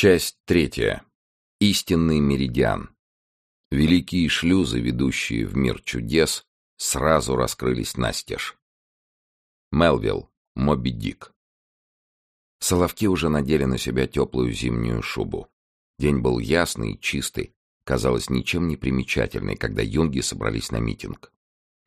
Часть третья. Истинный меридиан. Великие шлюзы, ведущие в мир чудес, сразу раскрылись настежь. Мелвилл, Моби Дик. Соловки уже надели на себя теплую зимнюю шубу. День был ясный и чистый, казалось ничем не примечательный, когда юнги собрались на митинг.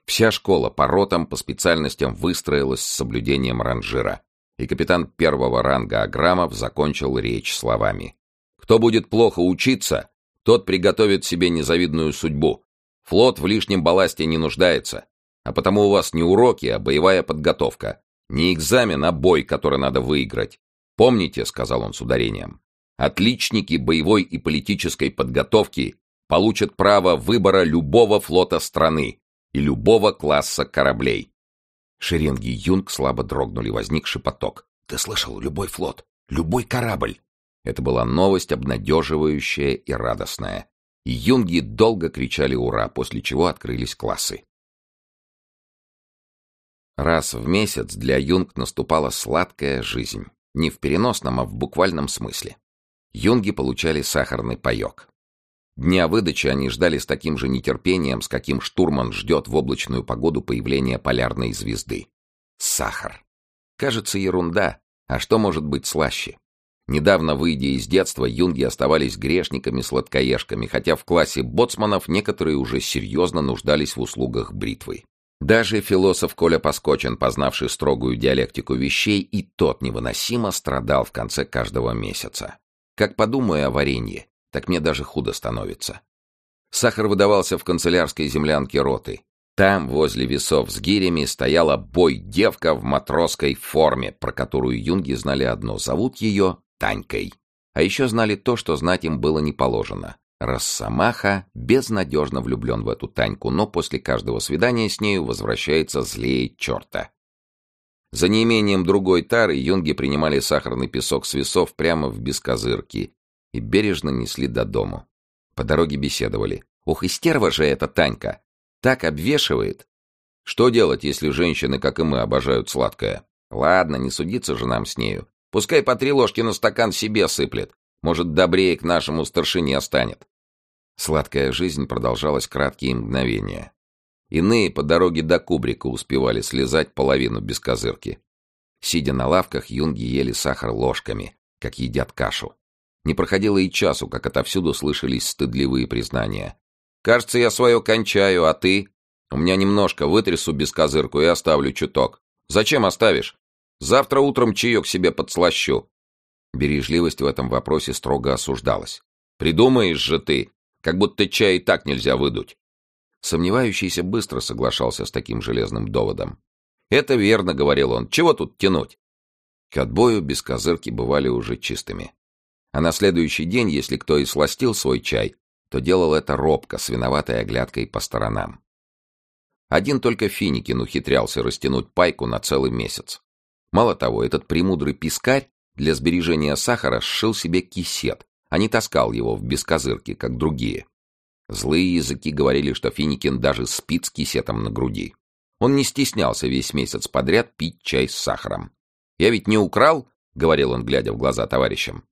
Вся школа по ротам, по специальностям выстроилась с соблюдением ранжира, и капитан первого ранга Аграмов закончил речь словами. «Кто будет плохо учиться, тот приготовит себе незавидную судьбу. Флот в лишнем балласте не нуждается, а потому у вас не уроки, а боевая подготовка. Не экзамен, а бой, который надо выиграть. Помните, — сказал он с ударением, — отличники боевой и политической подготовки получат право выбора любого флота страны и любого класса кораблей. Шеренги Юнг слабо дрогнули, возник шепоток. «Ты слышал? Любой флот! Любой корабль!» Это была новость обнадеживающая и радостная. И юнги долго кричали «Ура!», после чего открылись классы. Раз в месяц для юнг наступала сладкая жизнь. Не в переносном, а в буквальном смысле. Юнги получали сахарный паек. Дня выдачи они ждали с таким же нетерпением, с каким штурман ждет в облачную погоду появления полярной звезды. Сахар. Кажется, ерунда. А что может быть слаще? Недавно, выйдя из детства, юнги оставались грешниками-сладкоежками, хотя в классе боцманов некоторые уже серьезно нуждались в услугах бритвы. Даже философ Коля Поскочен, познавший строгую диалектику вещей, и тот невыносимо страдал в конце каждого месяца. Как подумаю о варенье, так мне даже худо становится. Сахар выдавался в канцелярской землянке роты. Там, возле весов с гирями, стояла бой-девка в матросской форме, про которую юнги знали одно — зовут ее Танькой. А еще знали то, что знать им было не положено. Росомаха безнадежно влюблен в эту Таньку, но после каждого свидания с нею возвращается злее черта. За неимением другой тары юнги принимали сахарный песок с весов прямо в бескозырки и бережно несли до дому. По дороге беседовали. «Ох, и стерва же эта Танька! Так обвешивает!» «Что делать, если женщины, как и мы, обожают сладкое?» «Ладно, не судиться же нам с нею. Пускай по три ложки на стакан себе сыплет. Может, добрее к нашему старшине станет». Сладкая жизнь продолжалась краткие мгновения. Иные по дороге до кубрика успевали слезать половину без козырки. Сидя на лавках, юнги ели сахар ложками, как едят кашу. Не проходило и часу, как отовсюду слышались стыдливые признания. «Кажется, я свое кончаю, а ты?» «У меня немножко, вытрясу без козырку и оставлю чуток». «Зачем оставишь?» «Завтра утром чаек себе подслащу». Бережливость в этом вопросе строго осуждалась. «Придумаешь же ты, как будто чай и так нельзя выдуть». Сомневающийся быстро соглашался с таким железным доводом. «Это верно», — говорил он, — «чего тут тянуть?» К отбою без козырки бывали уже чистыми. А на следующий день, если кто и сластил свой чай, то делал это робко, с виноватой оглядкой по сторонам. Один только Финикин ухитрялся растянуть пайку на целый месяц. Мало того, этот премудрый пискарь для сбережения сахара сшил себе кисет, а не таскал его в бескозырке, как другие. Злые языки говорили, что Финикин даже спит с кисетом на груди. Он не стеснялся весь месяц подряд пить чай с сахаром. «Я ведь не украл», — говорил он, глядя в глаза товарищам.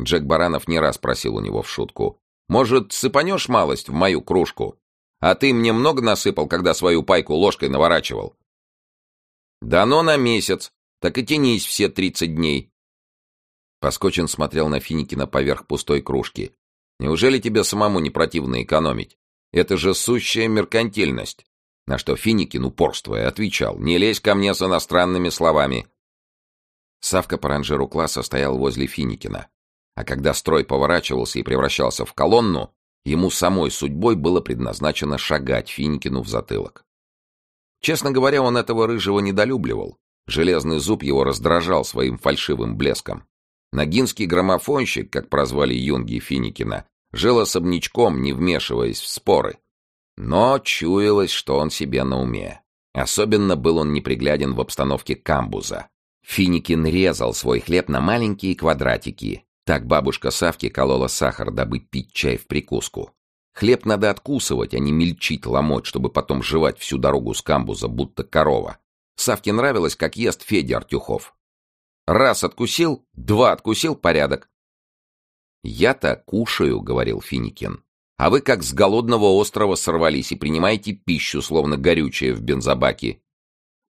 Джек Баранов не раз просил у него в шутку. «Может, сыпанешь малость в мою кружку? А ты мне много насыпал, когда свою пайку ложкой наворачивал?» «Дано на месяц, так и тянись все тридцать дней». Поскочин смотрел на Финикина поверх пустой кружки. «Неужели тебе самому не противно экономить? Это же сущая меркантильность». На что Финикин, упорствуя, отвечал, «Не лезь ко мне с иностранными словами». Савка по ранжиру класса стоял возле Финикина. А когда строй поворачивался и превращался в колонну, ему самой судьбой было предназначено шагать Финикину в затылок. Честно говоря, он этого рыжего недолюбливал. Железный зуб его раздражал своим фальшивым блеском. Ногинский граммофонщик, как прозвали юнги Финикина, жил особнячком, не вмешиваясь в споры. Но чуялось, что он себе на уме. Особенно был он непригляден в обстановке камбуза. Финикин резал свой хлеб на маленькие квадратики, так бабушка Савки колола сахар, дабы пить чай в прикуску. Хлеб надо откусывать, а не мельчить, ломоть, чтобы потом жевать всю дорогу с камбуза, будто корова. Савке нравилось, как ест Федя Артюхов. Раз откусил, два откусил — порядок. «Я-то кушаю», — говорил Финикин. «А вы как с голодного острова сорвались и принимаете пищу, словно горючее в бензобаке».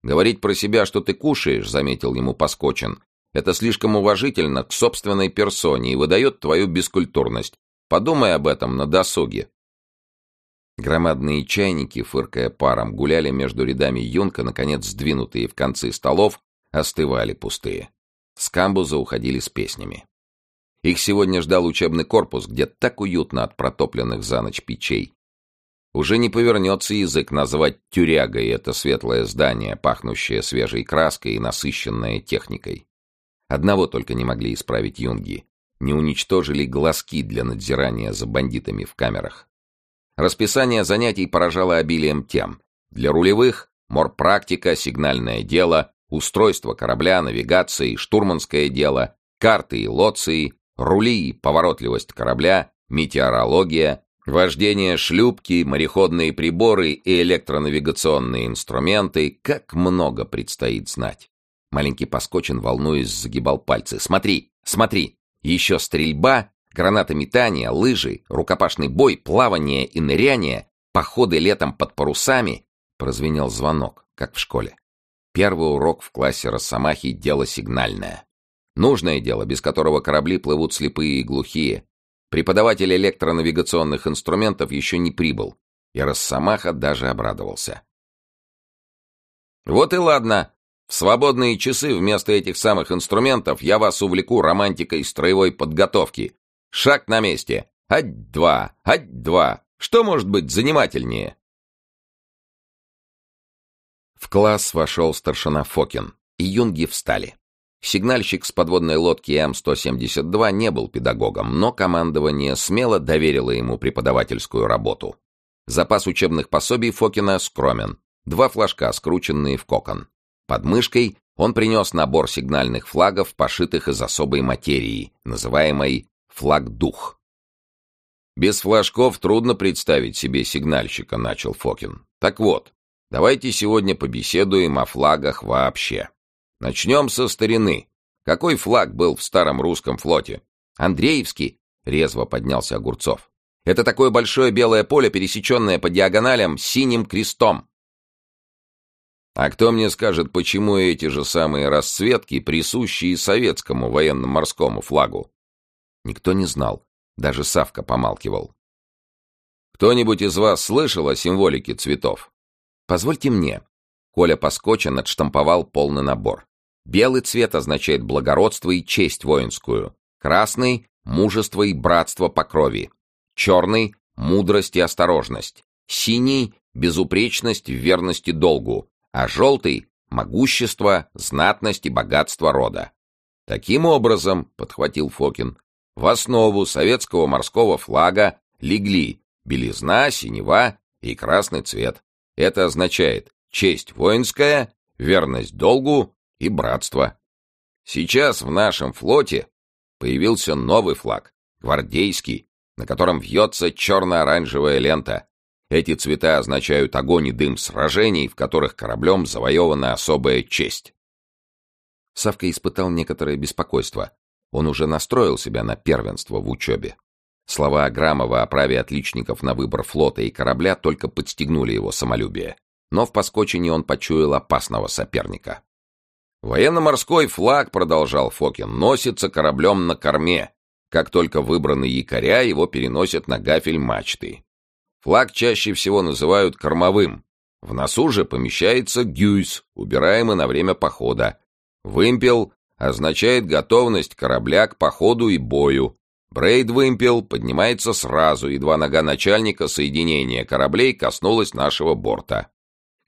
«Говорить про себя, что ты кушаешь», — заметил ему Поскочин, «это слишком уважительно к собственной персоне и выдает твою бескультурность. Подумай об этом на досуге». Громадные чайники, фыркая паром, гуляли между рядами юнка, наконец сдвинутые в концы столов, остывали пустые. С камбуза уходили с песнями. Их сегодня ждал учебный корпус, где так уютно от протопленных за ночь печей. Уже не повернется язык назвать тюрягой это светлое здание, пахнущее свежей краской и насыщенное техникой. Одного только не могли исправить юнги. Не уничтожили глазки для надзирания за бандитами в камерах. Расписание занятий поражало обилием тем. Для рулевых — морпрактика, сигнальное дело, устройство корабля, навигация штурманское дело, карты и лоции, рули и поворотливость корабля, метеорология, вождение шлюпки, мореходные приборы и электронавигационные инструменты. Как много предстоит знать. Маленький Поскочин, волнуясь, загибал пальцы. «Смотри, смотри! Еще стрельба, гранатометание, лыжи, рукопашный бой, плавание и ныряние, походы летом под парусами!» Прозвенел звонок, как в школе. Первый урок в классе Росомахи — дело сигнальное. Нужное дело, без которого корабли плывут слепые и глухие. Преподаватель электронавигационных инструментов еще не прибыл, и Росомаха даже обрадовался. «Вот и ладно. В свободные часы вместо этих самых инструментов я вас увлеку романтикой строевой подготовки. Шаг на месте. Ать-два, ать-два. Что может быть занимательнее?» В класс вошел старшина Фокин, и юнги встали. Сигнальщик с подводной лодки М-172 не был педагогом, но командование смело доверило ему преподавательскую работу. Запас учебных пособий Фокина скромен. Два флажка, скрученные в кокон. Под мышкой он принес набор сигнальных флагов, пошитых из особой материи, называемой «флаг-дух». «Без флажков трудно представить себе сигнальщика», — начал Фокин. «Так вот, давайте сегодня побеседуем о флагах вообще». Начнем со старины. Какой флаг был в старом русском флоте? Андреевский, резво поднялся Огурцов. Это такое большое белое поле, пересеченное по диагоналям синим крестом. А кто мне скажет, почему эти же самые расцветки присущи и советскому военно-морскому флагу? Никто не знал. Даже Савка помалкивал. Кто-нибудь из вас слышал о символике цветов? Позвольте мне. Коля Поскочен отштамповал полный набор. Белый цвет означает благородство и честь воинскую. Красный — мужество и братство по крови. Черный — мудрость и осторожность. Синий — безупречность в верности долгу. А желтый — могущество, знатность и богатство рода. Таким образом, — подхватил Фокин, — в основу советского морского флага легли белизна, синева и красный цвет. Это означает честь воинская, верность долгу и братство. Сейчас в нашем флоте появился новый флаг, гвардейский, на котором вьется черно-оранжевая лента. Эти цвета означают огонь и дым сражений, в которых кораблем завоевана особая честь. Савка испытал некоторое беспокойство. Он уже настроил себя на первенство в учебе. Слова Аграмова о праве отличников на выбор флота и корабля только подстегнули его самолюбие. Но в поскочении он почуял опасного соперника. Военно-морской флаг, продолжал Фокин, носится кораблем на корме. Как только выбраны якоря, его переносят на гафель мачты. Флаг чаще всего называют кормовым. В носу же помещается гюйс, убираемый на время похода. Вымпел означает готовность корабля к походу и бою. Брейд-вымпел поднимается сразу, едва нога начальника соединения кораблей коснулась нашего борта.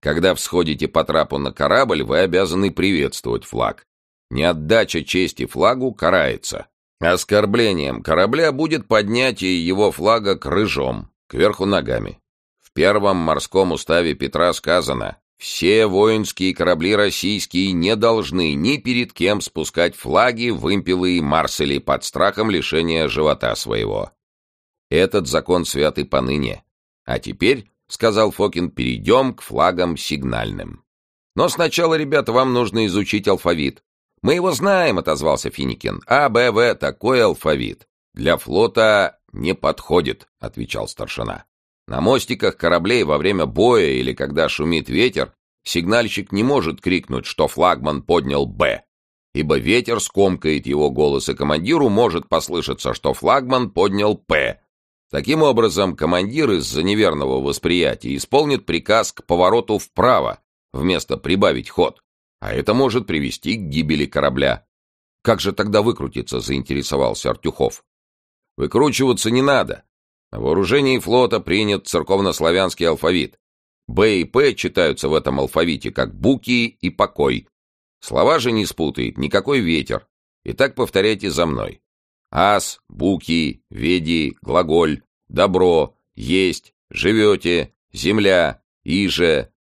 Когда всходите по трапу на корабль, вы обязаны приветствовать флаг. Неотдача чести флагу карается. Оскорблением корабля будет поднятие его флага крыжом, кверху ногами. В первом морском уставе Петра сказано «Все воинские корабли российские не должны ни перед кем спускать флаги, вымпелы и марсели под страхом лишения живота своего». Этот закон святый поныне. А теперь — сказал Фокин, — перейдем к флагам сигнальным. Но сначала, ребята, вам нужно изучить алфавит. Мы его знаем, — отозвался Финикин. А, Б, В — такой алфавит. «Для флота не подходит», — отвечал старшина. «На мостиках кораблей во время боя или когда шумит ветер сигнальщик не может крикнуть, что флагман поднял «Б», ибо ветер скомкает его голос, и командиру может послышаться, что флагман поднял «П». Таким образом, командир из-за неверного восприятия исполнит приказ к повороту вправо, вместо прибавить ход, а это может привести к гибели корабля. «Как же тогда выкрутиться?» — заинтересовался Артюхов. «Выкручиваться не надо. На вооружении флота принят церковнославянский алфавит. Б и П читаются в этом алфавите как буки и покой. Слова же не спутает никакой ветер. Итак, повторяйте за мной. Ас, буки, веди, глаголь, добро, есть, живете, земля, иже,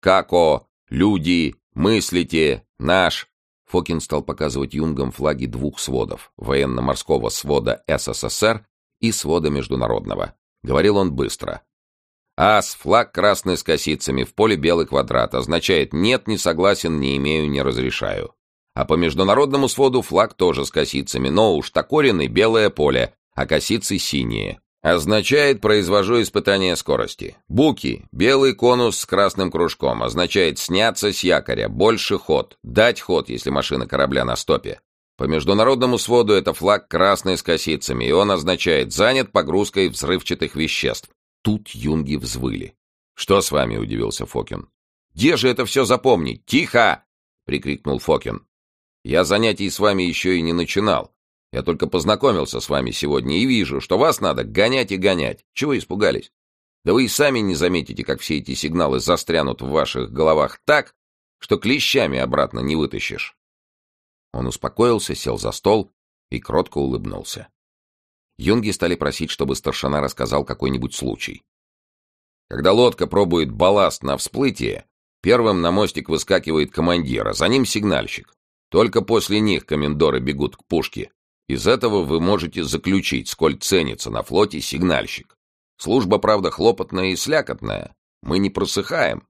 како, люди, мыслите, наш. Фокин стал показывать юнгам флаги двух сводов — военно-морского свода СССР и свода международного. Говорил он быстро. Ас, флаг красный с косицами, в поле белый квадрат, означает «нет, не согласен, не имею, не разрешаю». А по международному своду флаг тоже с косицами, но уж такорины белое поле, а косицы синие. Означает «произвожу испытание скорости». Буки, белый конус с красным кружком, означает «сняться с якоря», «больше ход», «дать ход, если машина корабля на стопе». По международному своду это флаг красный с косицами, и он означает «занят погрузкой взрывчатых веществ». Тут юнги взвыли. «Что с вами?» — удивился Фокин. «Где же это все запомнить? Тихо!» — прикрикнул Фокин. «Я занятий с вами еще и не начинал. Я только познакомился с вами сегодня и вижу, что вас надо гонять и гонять. Чего испугались? Да вы и сами не заметите, как все эти сигналы застрянут в ваших головах так, что клещами обратно не вытащишь». Он успокоился, сел за стол и кротко улыбнулся. Юнги стали просить, чтобы старшина рассказал какой-нибудь случай. Когда лодка пробует балласт на всплытие, первым на мостик выскакивает командир, а за ним сигнальщик. Только после них комендоры бегут к пушке. Из этого вы можете заключить, сколь ценится на флоте сигнальщик. Служба, правда, хлопотная и слякотная. Мы не просыхаем.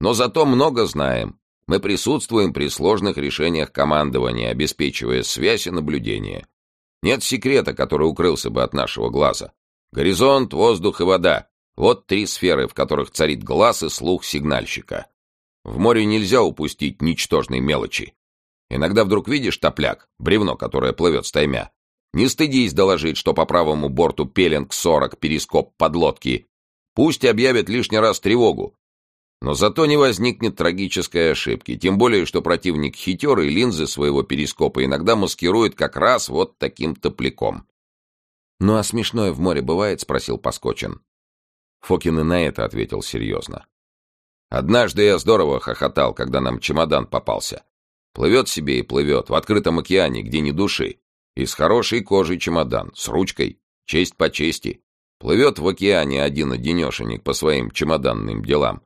Но зато много знаем. Мы присутствуем при сложных решениях командования, обеспечивая связь и наблюдение. Нет секрета, который укрылся бы от нашего глаза. Горизонт, воздух и вода. Вот три сферы, в которых царит глаз и слух сигнальщика. В море нельзя упустить ничтожной мелочи. Иногда вдруг видишь топляк, бревно, которое плывет стаймя. Не стыдись доложить, что по правому борту пеленг 40, перископ подлодки. Пусть объявят лишний раз тревогу. Но зато не возникнет трагической ошибки, тем более, что противник хитер и линзы своего перископа иногда маскирует как раз вот таким топляком. «Ну а смешное в море бывает?» — спросил Поскочин. Фокин и на это ответил серьезно. «Однажды я здорово хохотал, когда нам чемодан попался. Плывет себе и плывет, в открытом океане, где ни души. Из хорошей кожи чемодан, с ручкой, честь по чести. Плывет в океане один-одинешенек по своим чемоданным делам.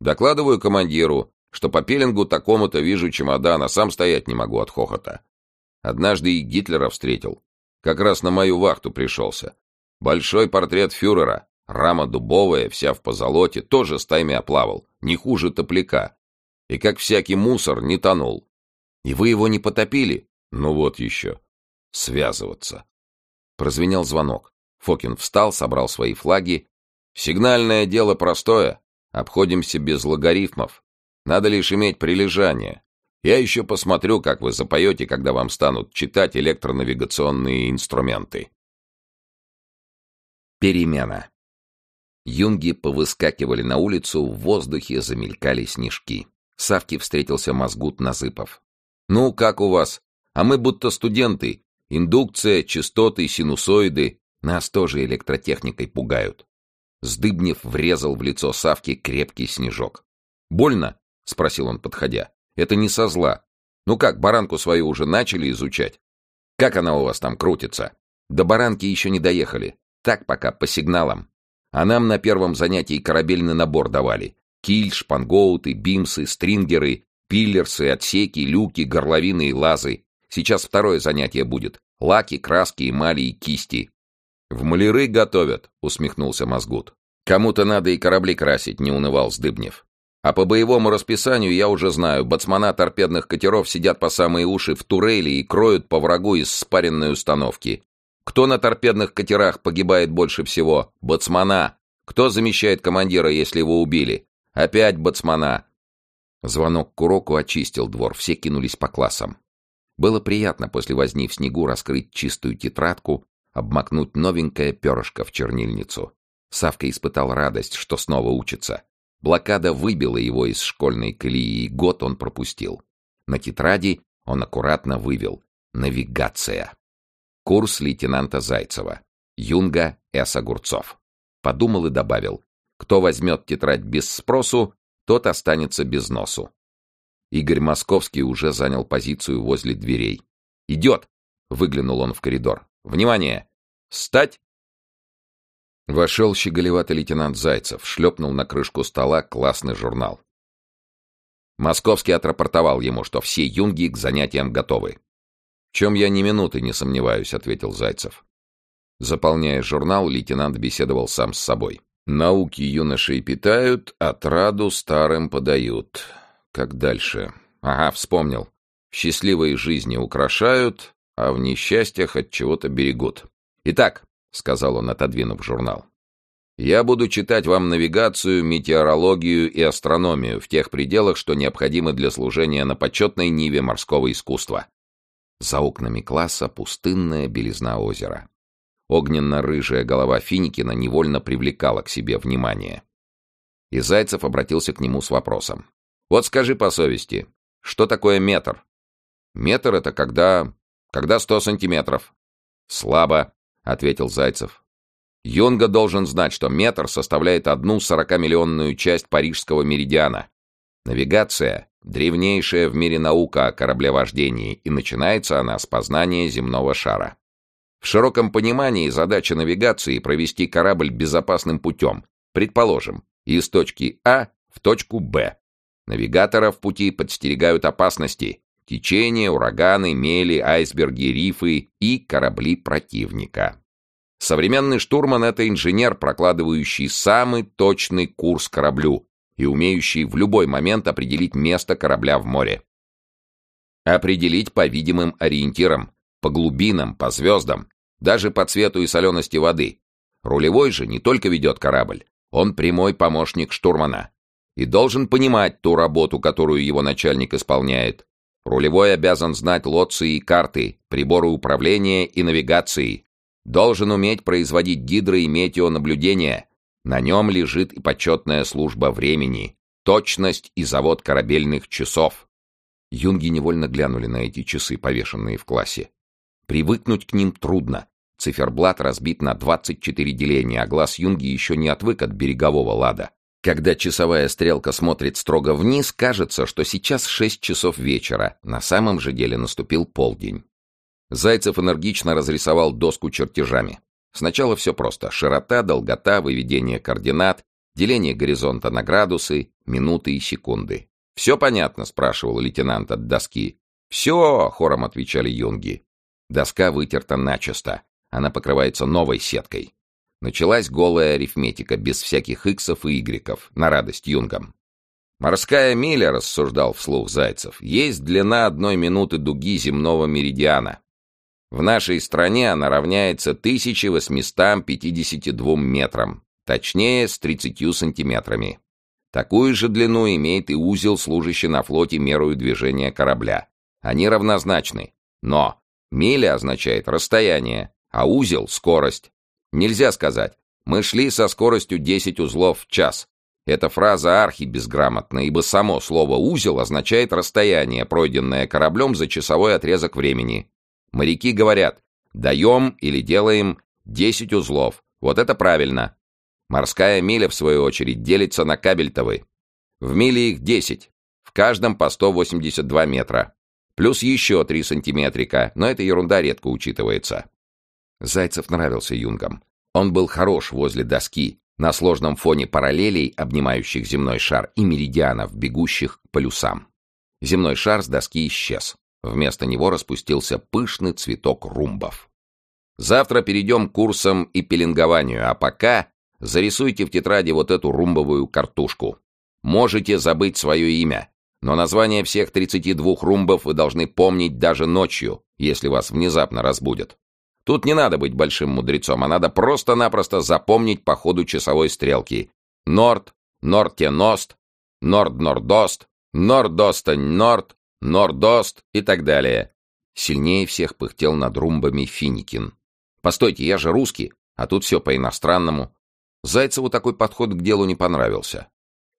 Докладываю командиру, что по пеленгу такому-то вижу чемодан, а сам стоять не могу от хохота. Однажды и Гитлера встретил. Как раз на мою вахту пришелся. Большой портрет фюрера, рама дубовая, вся в позолоте, тоже стайми оплавал, не хуже топляка. И как всякий мусор, не тонул. И вы его не потопили? Ну вот еще. Связываться. Прозвенел звонок. Фокин встал, собрал свои флаги. Сигнальное дело простое. Обходимся без логарифмов. Надо лишь иметь прилежание. Я еще посмотрю, как вы запоете, когда вам станут читать электронавигационные инструменты. Перемена. Юнги повыскакивали на улицу, в воздухе замелькали снежки. Савки встретился Мозгут Назыпов. «Ну, как у вас? А мы будто студенты. Индукция, частоты, синусоиды. Нас тоже электротехникой пугают». Сдыбнев врезал в лицо Савки крепкий снежок. «Больно?» — спросил он, подходя. «Это не со зла. Ну как, баранку свою уже начали изучать? Как она у вас там крутится?» До баранки еще не доехали. Так пока, по сигналам. А нам на первом занятии корабельный набор давали. Киль, шпангоуты, бимсы, стрингеры, пиллерсы, отсеки, люки, горловины и лазы. Сейчас второе занятие будет. Лаки, краски, эмали и кисти. «В маляры готовят», — усмехнулся Мозгут. «Кому-то надо и корабли красить», — не унывал Сдыбнев. «А по боевому расписанию я уже знаю, бацмана торпедных катеров сидят по самые уши в турели и кроют по врагу из спаренной установки. Кто на торпедных катерах погибает больше всего? Боцмана. Кто замещает командира, если его убили? Опять боцмана. Звонок к уроку очистил двор, все кинулись по классам. Было приятно после возни в снегу раскрыть чистую тетрадку, обмакнуть новенькое перышко в чернильницу. Савка испытал радость, что снова учится. Блокада выбила его из школьной колеи, и год он пропустил. На тетради он аккуратно вывел «Навигация». Курс лейтенанта Зайцева. Юнга С. Огурцов. Подумал и добавил «Кто возьмет тетрадь без спросу, тот останется без носу». Игорь Московский уже занял позицию возле дверей. «Идет!» — выглянул он в коридор. «Внимание! Встать!» Вошел щеголеватый лейтенант Зайцев, шлепнул на крышку стола классный журнал. Московский отрапортовал ему, что все юнги к занятиям готовы. «В чем я ни минуты не сомневаюсь», — ответил Зайцев. Заполняя журнал, лейтенант беседовал сам с собой. «Науки юношей питают, отраду старым подают. Как дальше? Ага, вспомнил. В счастливой жизни украшают, а в несчастьях от чего-то берегут. Итак, — сказал он, отодвинув журнал. «Я буду читать вам навигацию, метеорологию и астрономию в тех пределах, что необходимы для служения на почетной ниве морского искусства». За окнами класса пустынная белизна озера. Огненно-рыжая голова Финикина невольно привлекала к себе внимание. И Зайцев обратился к нему с вопросом. «Вот скажи по совести, что такое метр?» «Метр — это когда... когда сто сантиметров». «Слабо. — ответил Зайцев. «Юнга должен знать, что метр составляет одну сорокамиллионную часть парижского меридиана. Навигация — древнейшая в мире наука о кораблевождении, и начинается она с познания земного шара. В широком понимании задача навигации — провести корабль безопасным путем, предположим, из точки А в точку Б. Навигатора в пути подстерегают опасности, Течения, ураганы, мели, айсберги, рифы и корабли противника. Современный штурман — это инженер, прокладывающий самый точный курс кораблю и умеющий в любой момент определить место корабля в море. Определить по видимым ориентирам, по глубинам, по звездам, даже по цвету и солености воды. Рулевой же не только ведет корабль, он прямой помощник штурмана и должен понимать ту работу, которую его начальник исполняет, Рулевой обязан знать лоции и карты, приборы управления и навигации. Должен уметь производить гидро- и метеонаблюдения. На нем лежит и почетная служба времени, точность и завод корабельных часов. Юнги невольно глянули на эти часы, повешенные в классе. Привыкнуть к ним трудно. Циферблат разбит на 24 деления, а глаз Юнги еще не отвык от берегового лада. Когда часовая стрелка смотрит строго вниз, кажется, что сейчас шесть часов вечера, на самом же деле наступил полдень. Зайцев энергично разрисовал доску чертежами. Сначала все просто. Широта, долгота, выведение координат, деление горизонта на градусы, минуты и секунды. «Все понятно?» — спрашивал лейтенант от доски. «Все!» — хором отвечали юнги. Доска вытерта начисто. Она покрывается новой сеткой. Началась голая арифметика, без всяких иксов и игреков, на радость юнгам. «Морская миля», — рассуждал вслух Зайцев, — «есть длина одной минуты дуги земного меридиана. В нашей стране она равняется 1852 метрам, точнее, с 30 сантиметрами. Такую же длину имеет и узел, служащий на флоте мерою движения корабля. Они равнозначны. Но миля означает расстояние, а узел — скорость. Нельзя сказать. Мы шли со скоростью 10 узлов в час. Эта фраза архибезграмотна, ибо само слово «узел» означает расстояние, пройденное кораблем за часовой отрезок времени. Моряки говорят «даем» или «делаем» 10 узлов. Вот это правильно. Морская миля, в свою очередь, делится на кабельтовы. В миле их 10, в каждом по 182 метра. Плюс еще 3 сантиметрика, но эта ерунда редко учитывается. Зайцев нравился юнгам. Он был хорош возле доски, на сложном фоне параллелей, обнимающих земной шар, и меридианов, бегущих к полюсам. Земной шар с доски исчез. Вместо него распустился пышный цветок румбов. Завтра перейдем к курсам и пеленгованию, а пока зарисуйте в тетради вот эту румбовую картушку. Можете забыть свое имя, но название всех 32 румбов вы должны помнить даже ночью, если вас внезапно разбудят. Тут не надо быть большим мудрецом, а надо просто-напросто запомнить по ходу часовой стрелки. Норд, Норте-Ност, Норд-Нордост, Нордостань-Норд, Нордост и так далее. Сильнее всех пыхтел над румбами Финикин. «Постойте, я же русский, а тут все по-иностранному». Зайцеву такой подход к делу не понравился.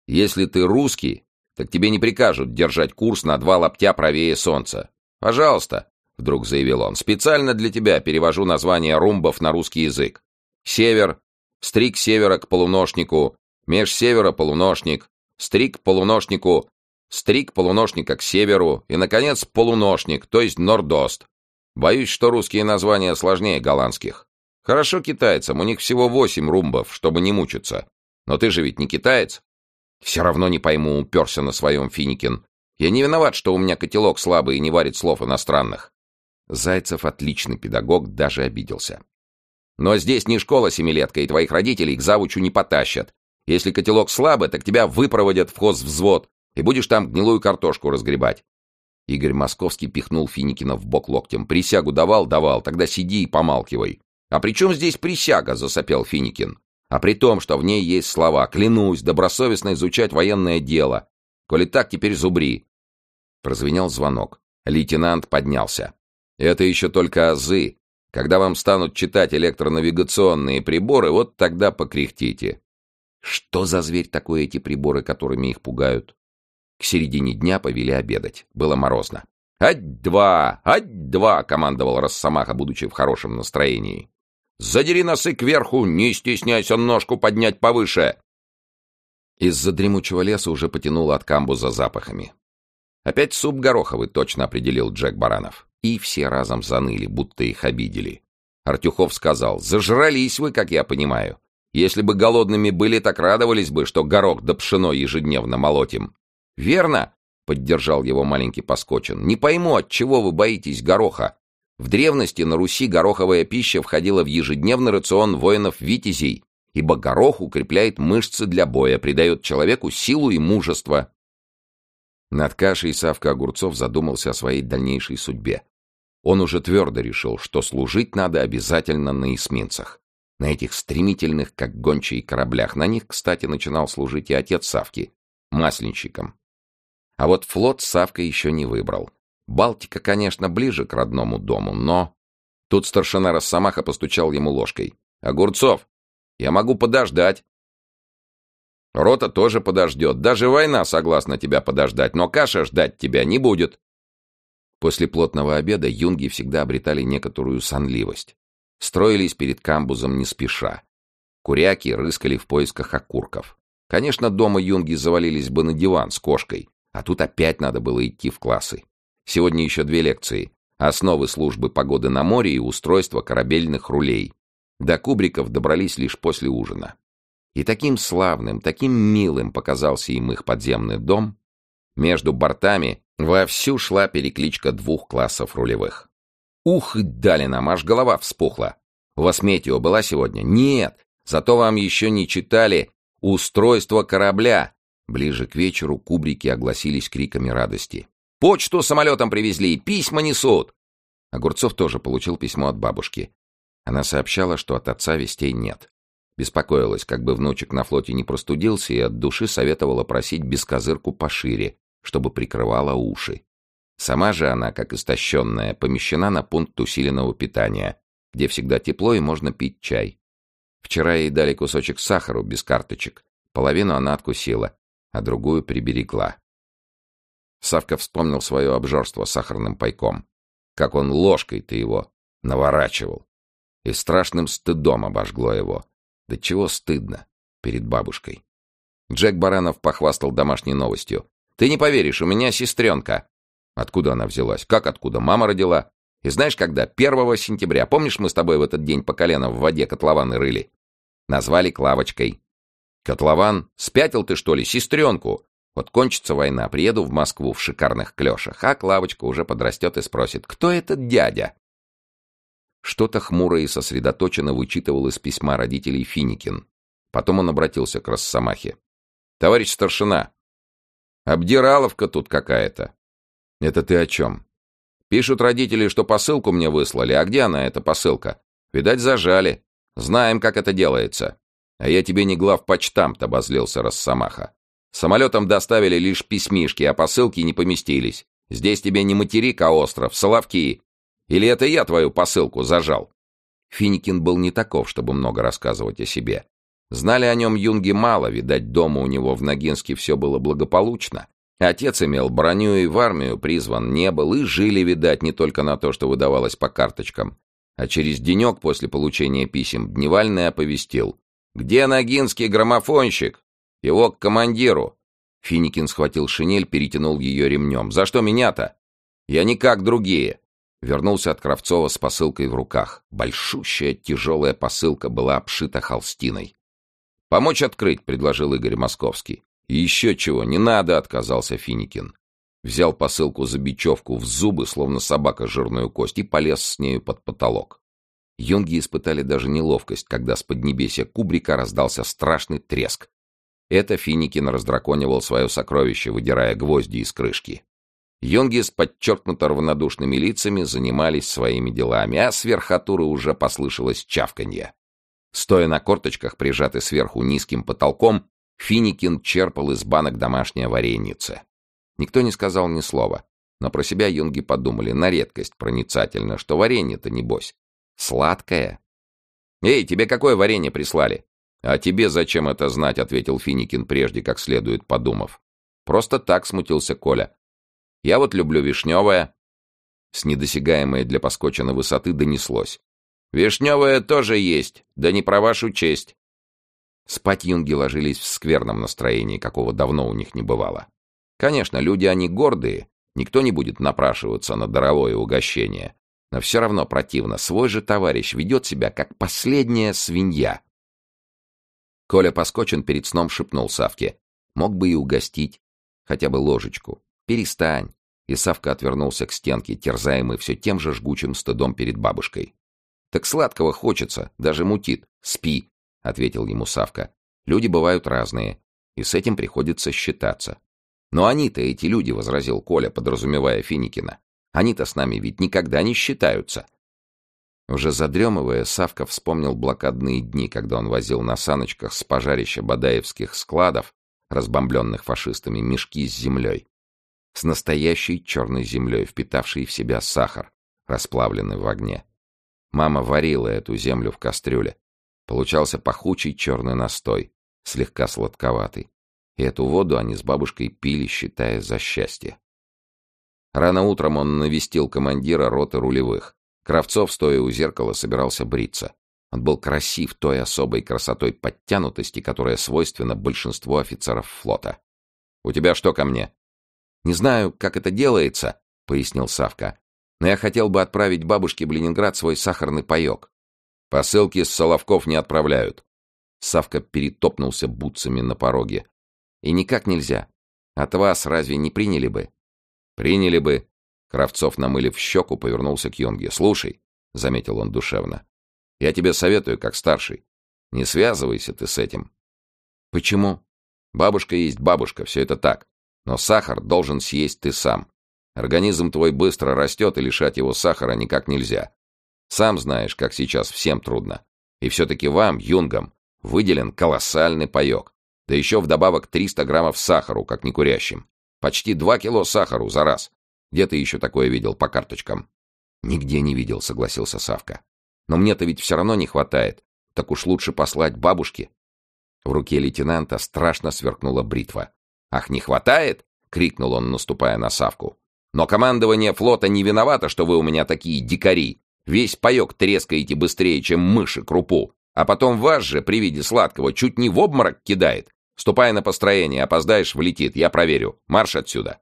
«Если ты русский, так тебе не прикажут держать курс на два лаптя правее солнца. Пожалуйста, — вдруг заявил он, — специально для тебя перевожу название румбов на русский язык. Север, стрик севера к полуношнику, меж севера полуношник, стрик полуношнику, стрик полуношника к северу и, наконец, полуношник, то есть нордост. Боюсь, что русские названия сложнее голландских. Хорошо китайцам, у них всего восемь румбов, чтобы не мучиться. Но ты же ведь не китаец? Все равно не пойму, уперся на своем Финикин. Я не виноват, что у меня котелок слабый и не варит слов иностранных. Зайцев отличный педагог, даже обиделся. Но здесь не школа семилетка, и твоих родителей к завучу не потащат. Если котелок слабый, так тебя выпроводят в хозвзвод, и будешь там гнилую картошку разгребать. Игорь Московский пихнул Финикина в бок локтем. «Присягу давал? Давал. Тогда сиди и помалкивай». «А при чем здесь присяга?» — засопел Финикин. «А при том, что в ней есть слова. Клянусь, добросовестно изучать военное дело. Коли так, теперь зубри». Прозвенел звонок. Лейтенант поднялся. «Это еще только азы. Когда вам станут читать электронавигационные приборы, вот тогда покряхтите». Что за зверь такой эти приборы, которыми их пугают? К середине дня повели обедать. Было морозно. «Ать-два! Ать-два!» — командовал Росомаха, будучи в хорошем настроении. «Задери носы кверху! Не стесняйся ножку поднять повыше!» Из-за дремучего леса уже потянуло от камбуза запахами. «Опять суп гороховый», — точно определил Джек Баранов. И все разом заныли, будто их обидели. Артюхов сказал, «Зажрались вы, как я понимаю. Если бы голодными были, так радовались бы, что горох да пшено ежедневно молотим. «Верно!» — поддержал его маленький Поскочин. «Не пойму, от чего вы боитесь гороха. В древности на Руси гороховая пища входила в ежедневный рацион воинов-витязей, ибо горох укрепляет мышцы для боя, придает человеку силу и мужество». Над кашей Савка Огурцов задумался о своей дальнейшей судьбе. Он уже твердо решил, что служить надо обязательно на эсминцах. На этих стремительных, как гончие кораблях. На них, кстати, начинал служить и отец Савки, масленщиком. А вот флот Савка еще не выбрал. Балтика, конечно, ближе к родному дому, но... Тут старшина Росомаха постучал ему ложкой. «Огурцов, я могу подождать». «Рота тоже подождет. Даже война согласна тебя подождать, но каша ждать тебя не будет». После плотного обеда юнги всегда обретали некоторую сонливость. Строились перед камбузом не спеша. Куряки рыскали в поисках окурков. Конечно, дома юнги завалились бы на диван с кошкой, а тут опять надо было идти в классы. Сегодня еще две лекции. Основы службы погоды на море и устройство корабельных рулей. До кубриков добрались лишь после ужина. И таким славным, таким милым показался им их подземный дом. Между бортами вовсю шла перекличка двух классов рулевых. Ух, дали нам, аж голова вспухла. У вас метео была сегодня? Нет, зато вам еще не читали «Устройство корабля», Ближе к вечеру кубрики огласились криками радости. «Почту самолетом привезли! Письма несут!» Огурцов тоже получил письмо от бабушки. Она сообщала, что от отца вестей нет. Беспокоилась, как бы внучек на флоте не простудился, и от души советовала просить бескозырку пошире, чтобы прикрывала уши. Сама же она, как истощенная, помещена на пункт усиленного питания, где всегда тепло и можно пить чай. Вчера ей дали кусочек сахару без карточек. Половину она откусила, а другую приберегла. Савка вспомнил свое обжорство сахарным пайком. Как он ложкой-то его наворачивал. И страшным стыдом обожгло его. Да чего стыдно перед бабушкой. Джек Баранов похвастал домашней новостью. «Ты не поверишь, у меня сестренка». Откуда она взялась? Как откуда? Мама родила. И знаешь, когда? 1 сентября. Помнишь, мы с тобой в этот день по колено в воде котлованы рыли? Назвали Клавочкой. «Котлован, спятил ты, что ли, сестренку?» Вот кончится война, приеду в Москву в шикарных клешах, а Клавочка уже подрастет и спросит, кто этот дядя? Что-то хмуро и сосредоточенно вычитывал из письма родителей Финикин. Потом он обратился к Росомахе. «Товарищ старшина, обдираловка тут какая-то». «Это ты о чем?» Пишут родители, что посылку мне выслали. А где она, эта посылка? Видать, зажали. Знаем, как это делается. А я тебе не главпочтамт, обозлился Росомаха. Самолетом доставили лишь письмишки, а посылки не поместились. Здесь тебе не материк, а остров, Соловки. Или это я твою посылку зажал?» Финикин был не таков, чтобы много рассказывать о себе. Знали о нем юнги мало, видать, дома у него в Ногинске все было благополучно. Отец имел броню и в армию призван не был, и жили, видать, не только на то, что выдавалось по карточкам. А через денек после получения писем Дневальный оповестил. «Где Ногинский граммофонщик? Его к командиру!» Финикин схватил шинель, перетянул ее ремнем. «За что меня-то? Я не как другие!» Вернулся от Кравцова с посылкой в руках. Большущая тяжелая посылка была обшита холстиной. «Помочь открыть», — предложил Игорь Московский. «И еще чего, не надо», — отказался Финикин. Взял посылку за бечевку в зубы, словно собака жирную кость, и полез с нею под потолок. Юнги испытали даже неловкость, когда с поднебесья кубрика раздался страшный треск. Это Финикин раздраконивал свое сокровище, выдирая гвозди из крышки. Юнги с подчеркнуто равнодушными лицами занимались своими делами, а с верхотуры уже послышалось чавканье. Стоя на корточках, прижатый сверху низким потолком, Финикин черпал из банок домашнее варенице. Никто не сказал ни слова, но про себя юнги подумали на редкость проницательно, что варенье-то, небось, сладкое. «Эй, тебе какое варенье прислали?» «А тебе зачем это знать?» — ответил Финикин, прежде как следует подумав. «Просто так смутился Коля. Я вот люблю вишневое». С недосягаемой для поскоченной высоты донеслось. «Вишневое тоже есть, да не про вашу честь». Спать юнги ложились в скверном настроении, какого давно у них не бывало. Конечно, люди они гордые, никто не будет напрашиваться на даровое угощение. Но все равно противно, свой же товарищ ведет себя, как последняя свинья. Коля Поскочин перед сном шепнул Савке. «Мог бы и угостить. Хотя бы ложечку. Перестань». И Савка отвернулся к стенке, терзаемый все тем же жгучим стыдом перед бабушкой. «Так сладкого хочется, даже мутит. Спи», — ответил ему Савка. «Люди бывают разные, и с этим приходится считаться». «Но они-то, эти люди», — возразил Коля, подразумевая Финикина. «Они-то с нами ведь никогда не считаются. Уже задремывая, Савка вспомнил блокадные дни, когда он возил на саночках с пожарища Бадаевских складов, разбомбленных фашистами, мешки с землей. С настоящей черной землей, впитавшей в себя сахар, расплавленный в огне. Мама варила эту землю в кастрюле. Получался пахучий черный настой, слегка сладковатый. И эту воду они с бабушкой пили, считая за счастье. Рано утром он навестил командира роты рулевых. Кравцов, стоя у зеркала, собирался бриться. Он был красив той особой красотой подтянутости, которая свойственна большинству офицеров флота. «У тебя что ко мне?» «Не знаю, как это делается», — пояснил Савка. «Но я хотел бы отправить бабушке в Ленинград свой сахарный паек». «Посылки с Соловков не отправляют». Савка перетопнулся бутсами на пороге. «И никак нельзя. От вас разве не приняли бы?» «Приняли бы, Кравцов, намылив щеку, повернулся к Йонге. «Слушай», — заметил он душевно, — «я тебе советую, как старший. Не связывайся ты с этим». «Почему?» «Бабушка есть бабушка, все это так. Но сахар должен съесть ты сам. Организм твой быстро растет, и лишать его сахара никак нельзя. Сам знаешь, как сейчас всем трудно. И все-таки вам, юнгам, выделен колоссальный паек. Да еще вдобавок 300 граммов сахару, как некурящим. Почти 2 кило сахару за раз. Где ты еще такое видел по карточкам? Нигде не видел, согласился Савка. Но мне-то ведь все равно не хватает. Так уж лучше послать бабушке. В руке лейтенанта страшно сверкнула бритва. «Ах, не хватает?» — крикнул он, наступая на Савку. «Но командование флота не виновато, что вы у меня такие дикари. Весь паек трескаете быстрее, чем мыши крупу. А потом вас же при виде сладкого чуть не в обморок кидает. Ступай на построение, опоздаешь — влетит, я проверю. Марш отсюда!»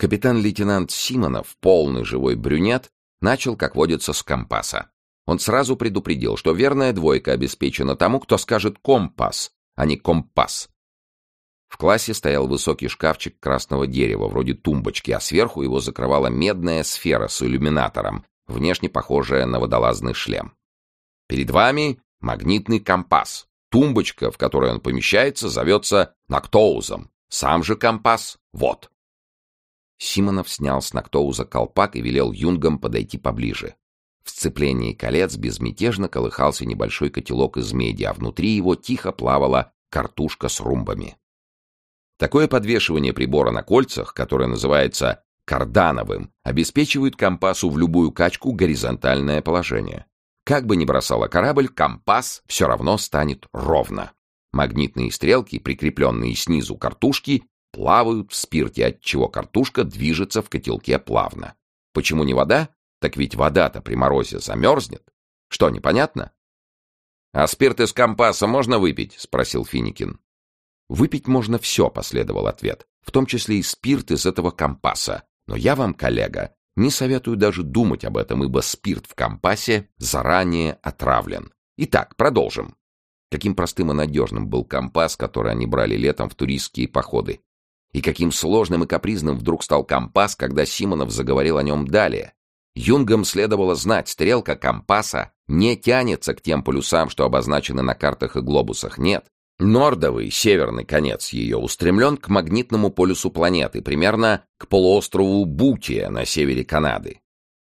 Капитан-лейтенант Симонов, полный живой брюнет, начал, как водится, с компаса. Он сразу предупредил, что верная двойка обеспечена тому, кто скажет «компас», а не «компас». В классе стоял высокий шкафчик красного дерева, вроде тумбочки, а сверху его закрывала медная сфера с иллюминатором, внешне похожая на водолазный шлем. Перед вами магнитный компас. Тумбочка, в которой он помещается, зовется нактоузом. Сам же компас — вот. Симонов снял с Нактоуза колпак и велел юнгам подойти поближе. В сцеплении колец безмятежно колыхался небольшой котелок из меди, а внутри его тихо плавала картушка с румбами. Такое подвешивание прибора на кольцах, которое называется кардановым, обеспечивает компасу в любую качку горизонтальное положение. Как бы ни бросала корабль, компас все равно станет ровно. Магнитные стрелки, прикрепленные снизу картушки, плавают в спирте, отчего картушка движется в котелке плавно. Почему не вода? Так ведь вода-то при морозе замерзнет. Что, непонятно? — А спирт из компаса можно выпить? — спросил Финикин. «Выпить можно все», — последовал ответ, «в том числе и спирт из этого компаса. Но я вам, коллега, не советую даже думать об этом, ибо спирт в компасе заранее отравлен. Итак, продолжим. Каким простым и надежным был компас, который они брали летом в туристские походы. И каким сложным и капризным вдруг стал компас, когда Симонов заговорил о нем далее. Юнгам следовало знать, стрелка компаса не тянется к тем полюсам, что обозначены на картах и глобусах, нет. Нордовый, северный конец ее устремлен к магнитному полюсу планеты, примерно к полуострову Бутия на севере Канады.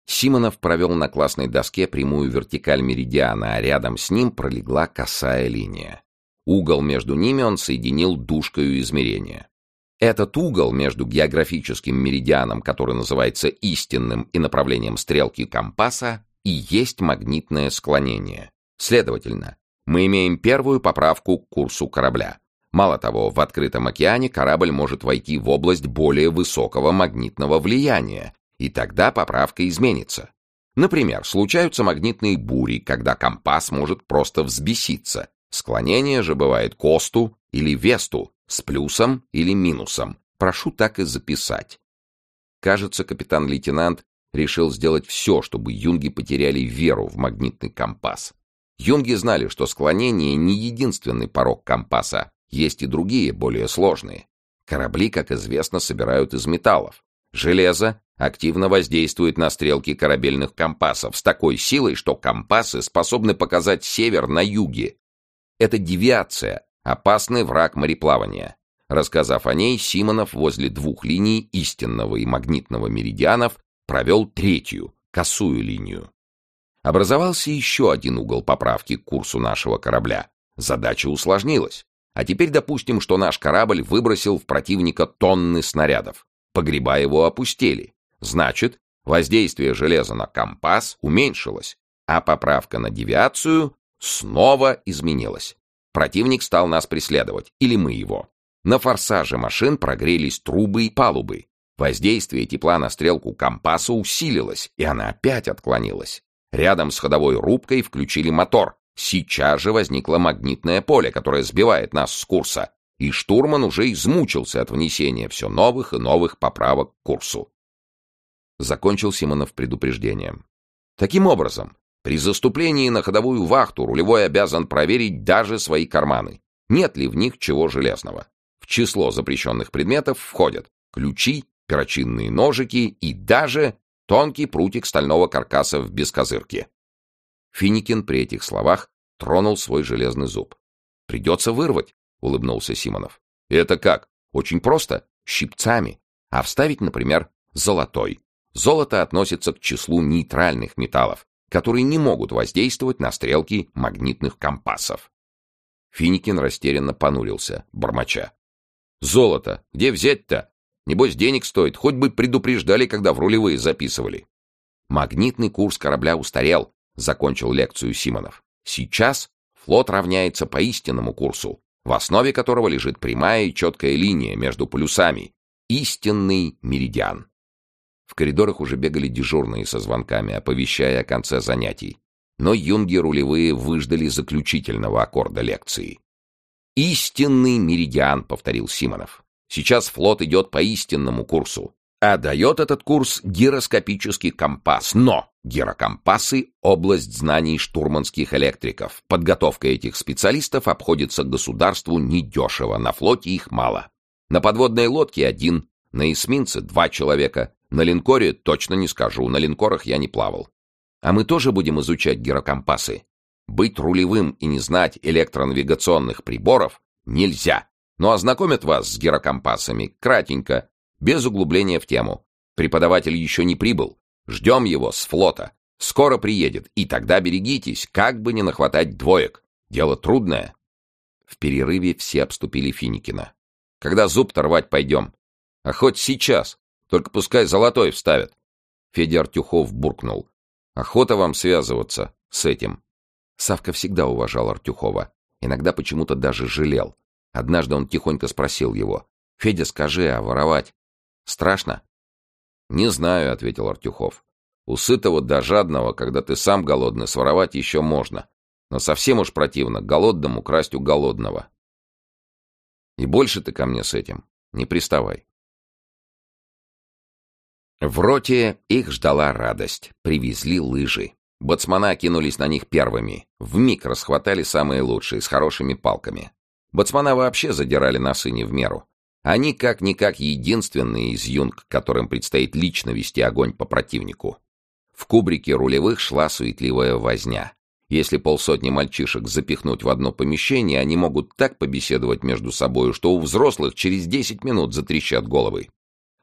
Симонов провел на классной доске прямую вертикаль меридиана, а рядом с ним пролегла косая линия. Угол между ними он соединил дужкою измерения. Этот угол между географическим меридианом, который называется истинным, и направлением стрелки компаса, и есть магнитное склонение. Следовательно, мы имеем первую поправку к курсу корабля. Мало того, в открытом океане корабль может войти в область более высокого магнитного влияния, и тогда поправка изменится. Например, случаются магнитные бури, когда компас может просто взбеситься. Склонение же бывает к осту или весту, с плюсом или минусом. Прошу так и записать. Кажется, капитан-лейтенант решил сделать все, чтобы юнги потеряли веру в магнитный компас. Юнги знали, что склонение не единственный порог компаса, есть и другие, более сложные. Корабли, как известно, собирают из металлов. Железо активно воздействует на стрелки корабельных компасов с такой силой, что компасы способны показать север на юге. Это девиация, опасный враг мореплавания. Рассказав о ней, Симонов возле двух линий истинного и магнитного меридианов провел третью, косую линию. Образовался еще один угол поправки к курсу нашего корабля. Задача усложнилась. А теперь допустим, что наш корабль выбросил в противника тонны снарядов. Погреба его опустели. Значит, воздействие железа на компас уменьшилось, а поправка на девиацию снова изменилась. Противник стал нас преследовать, или мы его. На форсаже машин прогрелись трубы и палубы. Воздействие тепла на стрелку компаса усилилось, и она опять отклонилась. Рядом с ходовой рубкой включили мотор. Сейчас же возникло магнитное поле, которое сбивает нас с курса, и штурман уже измучился от внесения все новых и новых поправок к курсу. Закончил Симонов предупреждением. Таким образом, при заступлении на ходовую вахту рулевой обязан проверить даже свои карманы. Нет ли в них чего железного? В число запрещенных предметов входят ключи, перочинные ножики и даже Тонкий прутик стального каркаса в бескозырке. Финикин при этих словах тронул свой железный зуб. «Придется вырвать», — улыбнулся Симонов. «Это как? Очень просто. Щипцами. А вставить, например, золотой. Золото относится к числу нейтральных металлов, которые не могут воздействовать на стрелки магнитных компасов». Финикин растерянно понурился, бормоча. «Золото! Где взять-то? Небось, денег стоит, хоть бы предупреждали, когда в рулевые записывали. Магнитный курс корабля устарел, закончил лекцию Симонов. Сейчас флот равняется по истинному курсу, в основе которого лежит прямая и четкая линия между полюсами. Истинный меридиан. В коридорах уже бегали дежурные со звонками, оповещая о конце занятий. Но юнги рулевые выждали заключительного аккорда лекции. «Истинный меридиан», — повторил Симонов. Сейчас флот идет по истинному курсу. А дает этот курс гироскопический компас. Но гирокомпасы — область знаний штурманских электриков. Подготовка этих специалистов обходится государству недешево, на флоте их мало. На подводной лодке один, на эсминце два человека. На линкоре точно не скажу, на линкорах я не плавал. А мы тоже будем изучать гирокомпасы. Быть рулевым и не знать электронавигационных приборов нельзя но ознакомят вас с гирокомпасами кратенько. без углубления в тему. Преподаватель еще не прибыл. Ждем его с флота. Скоро приедет, и тогда берегитесь, как бы не нахватать двоек. Дело трудное. В перерыве все обступили Финикина. Когда зуб-то рвать пойдем? А хоть сейчас. Только пускай золотой вставят. Федя Артюхов буркнул. Охота вам связываться с этим. Савка всегда уважал Артюхова. Иногда почему-то даже жалел. Однажды он тихонько спросил его. «Федя, скажи, а воровать страшно?» «Не знаю», — ответил Артюхов. «У сытого до жадного, когда ты сам голодный, своровать еще можно. Но совсем уж противно голодному красть у голодного. И больше ты ко мне с этим не приставай». В роте их ждала радость. Привезли лыжи. Боцмана кинулись на них первыми. Вмиг расхватали самые лучшие, с хорошими палками. Боцмана вообще задирали носы не в меру. Они как-никак единственные из юнг, которым предстоит лично вести огонь по противнику. В кубрике рулевых шла суетливая возня. Если полсотни мальчишек запихнуть в одно помещение, они могут так побеседовать между собой, что у взрослых через десять минут затрещат головы.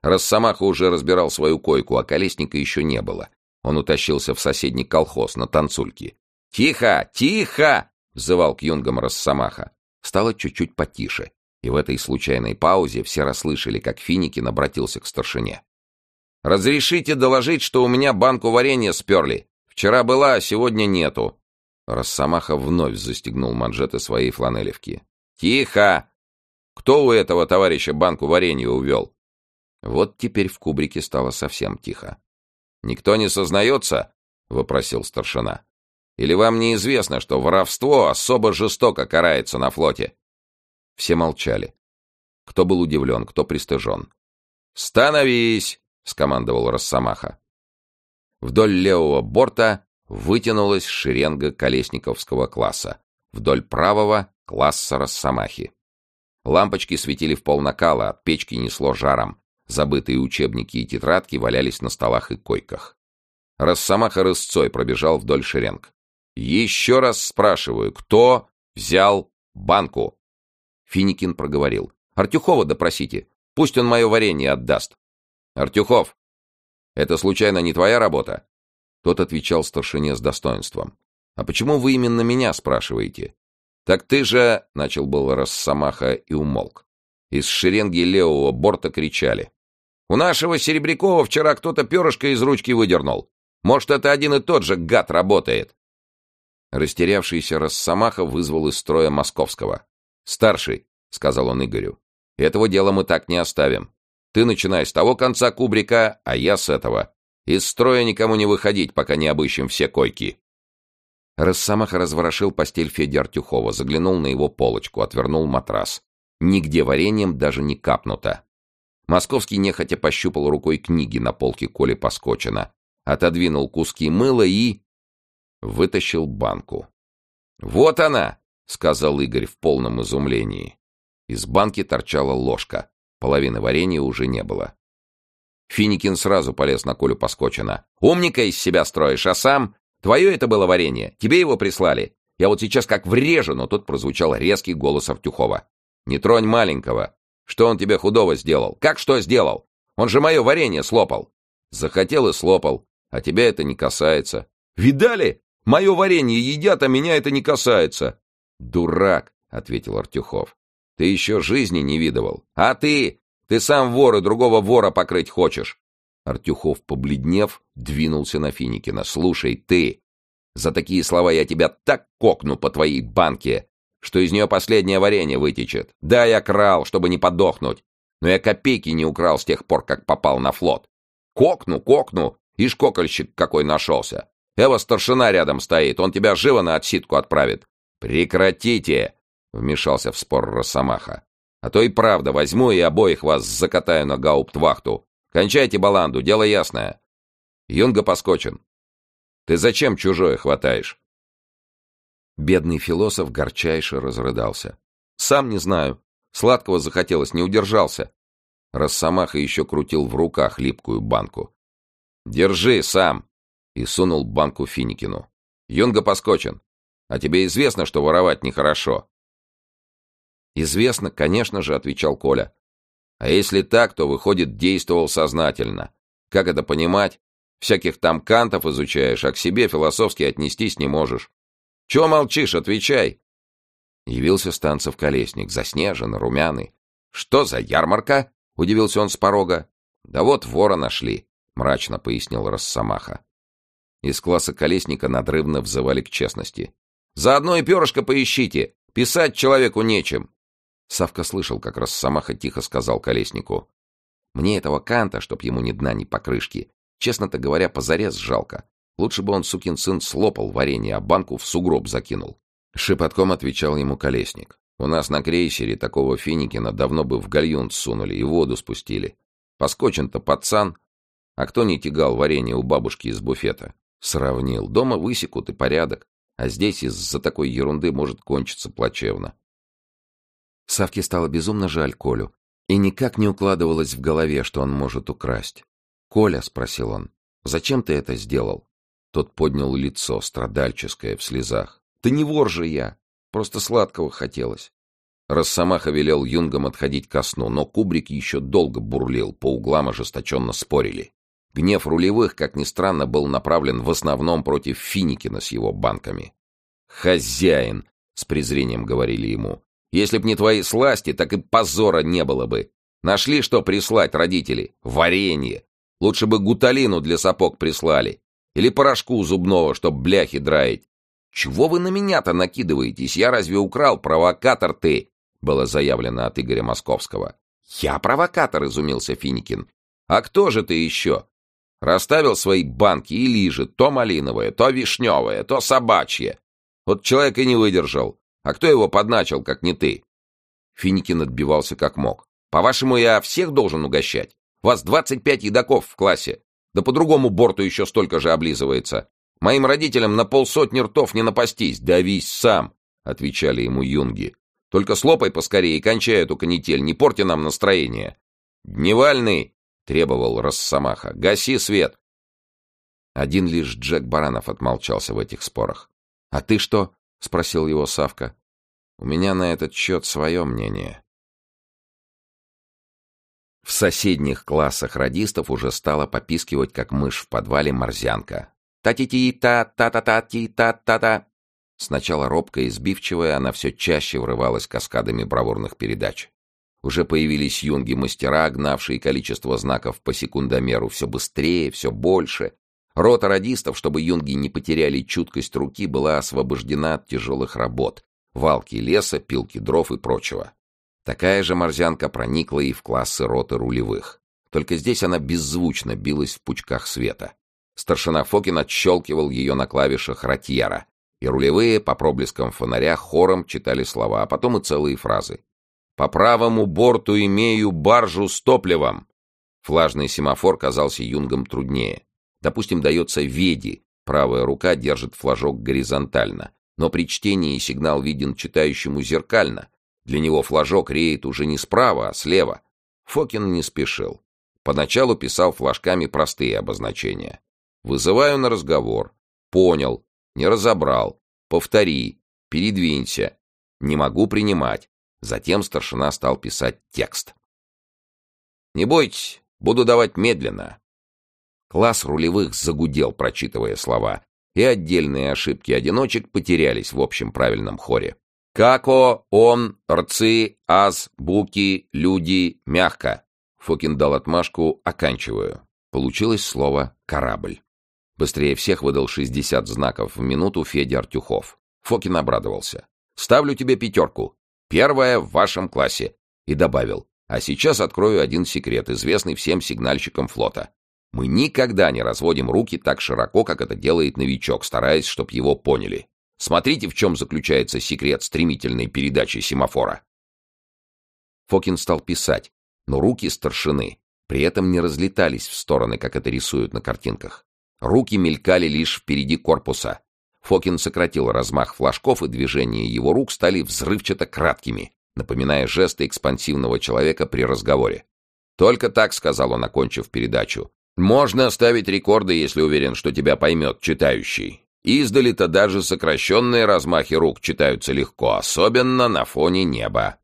Росомаха уже разбирал свою койку, а Колесника еще не было. Он утащился в соседний колхоз на танцульке. «Тихо! Тихо!» — взывал к юнгам Росомаха. Стало чуть-чуть потише, и в этой случайной паузе все расслышали, как Финикин обратился к старшине. «Разрешите доложить, что у меня банку варенья сперли. Вчера была, а сегодня нету». Росомаха вновь застегнул манжеты своей фланелевки. «Тихо! Кто у этого товарища банку варенья увел?» Вот теперь в кубрике стало совсем тихо. «Никто не сознается?» — вопросил старшина. «Или вам неизвестно, что воровство особо жестоко карается на флоте?» Все молчали. Кто был удивлен, кто пристыжен. «Становись!» — скомандовал Росомаха. Вдоль левого борта вытянулась шеренга колесниковского класса, вдоль правого — класса Росомахи. Лампочки светили в пол накала, от печки несло жаром, Забытые учебники и тетрадки валялись на столах и койках. Росомаха рысцой пробежал вдоль шеренг. «Еще раз спрашиваю, кто взял банку?» Финикин проговорил. «Артюхова допросите. Пусть он мое варенье отдаст». «Артюхов, это случайно не твоя работа?» Тот отвечал старшине с достоинством. «А почему вы именно меня спрашиваете?» «Так ты же...» — начал был Росомаха и умолк. Из шеренги левого борта кричали. У нашего Серебрякова вчера кто-то перышко из ручки выдернул. Может, это один и тот же гад работает. Растерявшийся Росомаха вызвал из строя московского. «Старший», — сказал он Игорю, — «этого дела мы так не оставим. Ты начинай с того конца кубрика, а я с этого. Из строя никому не выходить, пока не обыщем все койки». Росомаха разворошил постель Феди Артюхова, заглянул на его полочку, отвернул матрас. Нигде вареньем даже не капнуто. Московский нехотя пощупал рукой книги на полке Коли Поскочина, отодвинул куски мыла и... вытащил банку. «Вот она!» — сказал Игорь в полном изумлении. Из банки торчала ложка. Половины варенья уже не было. Финикин сразу полез на Колю Поскочина. «Умника из себя строишь, а сам? Твое это было варенье. Тебе его прислали. Я вот сейчас как врежу, но тут прозвучал резкий голос Артюхова. Не тронь маленького. Что он тебе худого сделал? Как что сделал? Он же мое варенье слопал. Захотел и слопал. А тебя это не касается. Видали? Мое варенье едят, а меня это не касается. Дурак, ответил Артюхов. Ты еще жизни не видывал. А ты? Ты сам вор и другого вора покрыть хочешь. Артюхов, побледнев, двинулся на Финикина. «Слушай, ты! За такие слова я тебя так кокну по твоей банке, что из нее последнее варенье вытечет. Да, я крал, чтобы не подохнуть, но я копейки не украл с тех пор, как попал на флот. Кокну, кокну, ишь кокольщик какой нашелся. Эва старшина рядом стоит, он тебя живо на отсидку отправит. Прекратите, вмешался в спор Росомаха. А то и правда возьму и обоих вас закатаю на гауптвахту. Кончайте баланду, дело ясное. Юнга поскочен. Ты зачем чужое хватаешь? Бедный философ горчайше разрыдался. «Сам не знаю. Сладкого захотелось, не удержался». Росомаха еще крутил в руках липкую банку. «Держи сам!» и сунул банку Финикину. «Юнга поскочен. А тебе известно, что воровать нехорошо?» «Известно, конечно же», — отвечал Коля. А если так, то, выходит, действовал сознательно. Как это понимать? Всяких там кантов изучаешь, а к себе философски отнестись не можешь. Чего молчишь? Отвечай!» Явился станцев колесник, заснеженный, румяный. «Что за ярмарка?» — удивился он с порога. «Да вот вора нашли», — мрачно пояснил Росомаха. Из класса колесника надрывно взывали к честности. «Заодно и перышко поищите! Писать человеку нечем!» Савка слышал, как Росомаха тихо сказал колеснику. «Мне этого Канта, чтоб ему ни дна, ни покрышки, честно-то говоря, позарез жалко. Лучше бы он, сукин сын, слопал варенье, а банку в сугроб закинул». Шепотком отвечал ему колесник. «У нас на крейсере такого Финикина давно бы в гальюн сунули и воду спустили. Поскочен-то пацан, а кто не тягал варенье у бабушки из буфета? Сравнил. Дома высекут и порядок, а здесь из-за такой ерунды может кончиться плачевно. Савке стало безумно жаль Колю, и никак не укладывалось в голове, что он может украсть. «Коля», — спросил он, — «зачем ты это сделал?» Тот поднял лицо, страдальческое, в слезах. «Да не вор же я! Просто сладкого хотелось!» Росомаха велел юнгам отходить ко сну, но кубрик еще долго бурлил, по углам ожесточенно спорили. Гнев рулевых, как ни странно, был направлен в основном против Финикина с его банками. «Хозяин!» — с презрением говорили ему. «Если б не твои сласти, так и позора не было бы. Нашли, что прислать родители? Варенье! Лучше бы гуталину для сапог прислали. Или порошку зубного, чтоб бляхи драить. Чего вы на меня-то накидываетесь? Я разве украл? Провокатор ты!» Было заявлено от Игоря Московского. «Я провокатор!» — изумился Финикин. «А кто же ты еще? Расставил свои банки и лижет то малиновое, то вишневое, то собачье. Вот человек и не выдержал. А кто его подначил, как не ты? Финикин отбивался как мог. По-вашему, я всех должен угощать? Вас двадцать пять едоков в классе. Да по другому борту еще столько же облизывается. Моим родителям на полсотни ртов не напастись. Давись сам, — отвечали ему юнги. Только слопай поскорее и кончай эту канитель, не порти нам настроение. Дневальный, требовал Росомаха. «Гаси свет!» Один лишь Джек Баранов отмолчался в этих спорах. «А ты что?» — спросил его Савка. «У меня на этот счет свое мнение». В соседних классах радистов уже стала попискивать, как мышь в подвале, морзянка. «Та-ти-ти-та-та-та-ти-та-та-та!» Сначала робкая и сбивчивая, она все чаще врывалась каскадами бравурных передач. Уже появились юнги-мастера, гнавшие количество знаков по секундомеру все быстрее, все больше. Рота радистов, чтобы юнги не потеряли чуткость руки, была освобождена от тяжелых работ — валки леса, пилки дров и прочего. Такая же морзянка проникла и в классы роты рулевых. Только здесь она беззвучно билась в пучках света. Старшина Фокин отщелкивал ее на клавишах ротьера, и рулевые по проблескам фонаря хором читали слова, а потом и целые фразы. По правому борту имею баржу с топливом. Флажный семафор казался юнгом труднее. Допустим, дается веди. Правая рука держит флажок горизонтально. Но при чтении сигнал виден читающему зеркально. Для него флажок реет уже не справа, а слева. Фокин не спешил. Поначалу писал флажками простые обозначения. «Вызываю на разговор». «Понял». «Не разобрал». «Повтори». «Передвинься». «Не могу принимать». Затем старшина стал писать текст. «Не бойтесь, буду давать медленно». Класс рулевых загудел, прочитывая слова, и отдельные ошибки одиночек потерялись в общем правильном хоре. «Како, он, рцы, аз, буки, люди, мягко». Фокин дал отмашку «оканчиваю». Получилось слово «корабль». Быстрее всех выдал 60 знаков в минуту Федя Артюхов. Фокин обрадовался. «Ставлю тебе пятерку. Первая в вашем классе. И добавил, а сейчас открою один секрет, известный всем сигнальщикам флота. Мы никогда не разводим руки так широко, как это делает новичок, стараясь, чтоб его поняли. Смотрите, в чем заключается секрет стремительной передачи семафора. Фокин стал писать, но руки старшины при этом не разлетались в стороны, как это рисуют на картинках. Руки мелькали лишь впереди корпуса, Фокин сократил размах флажков, и движения его рук стали взрывчато краткими, напоминая жесты экспансивного человека при разговоре. «Только так», — сказал он, окончив передачу. «Можно ставить рекорды, если уверен, что тебя поймет читающий. Издали-то даже сокращенные размахи рук читаются легко, особенно на фоне неба».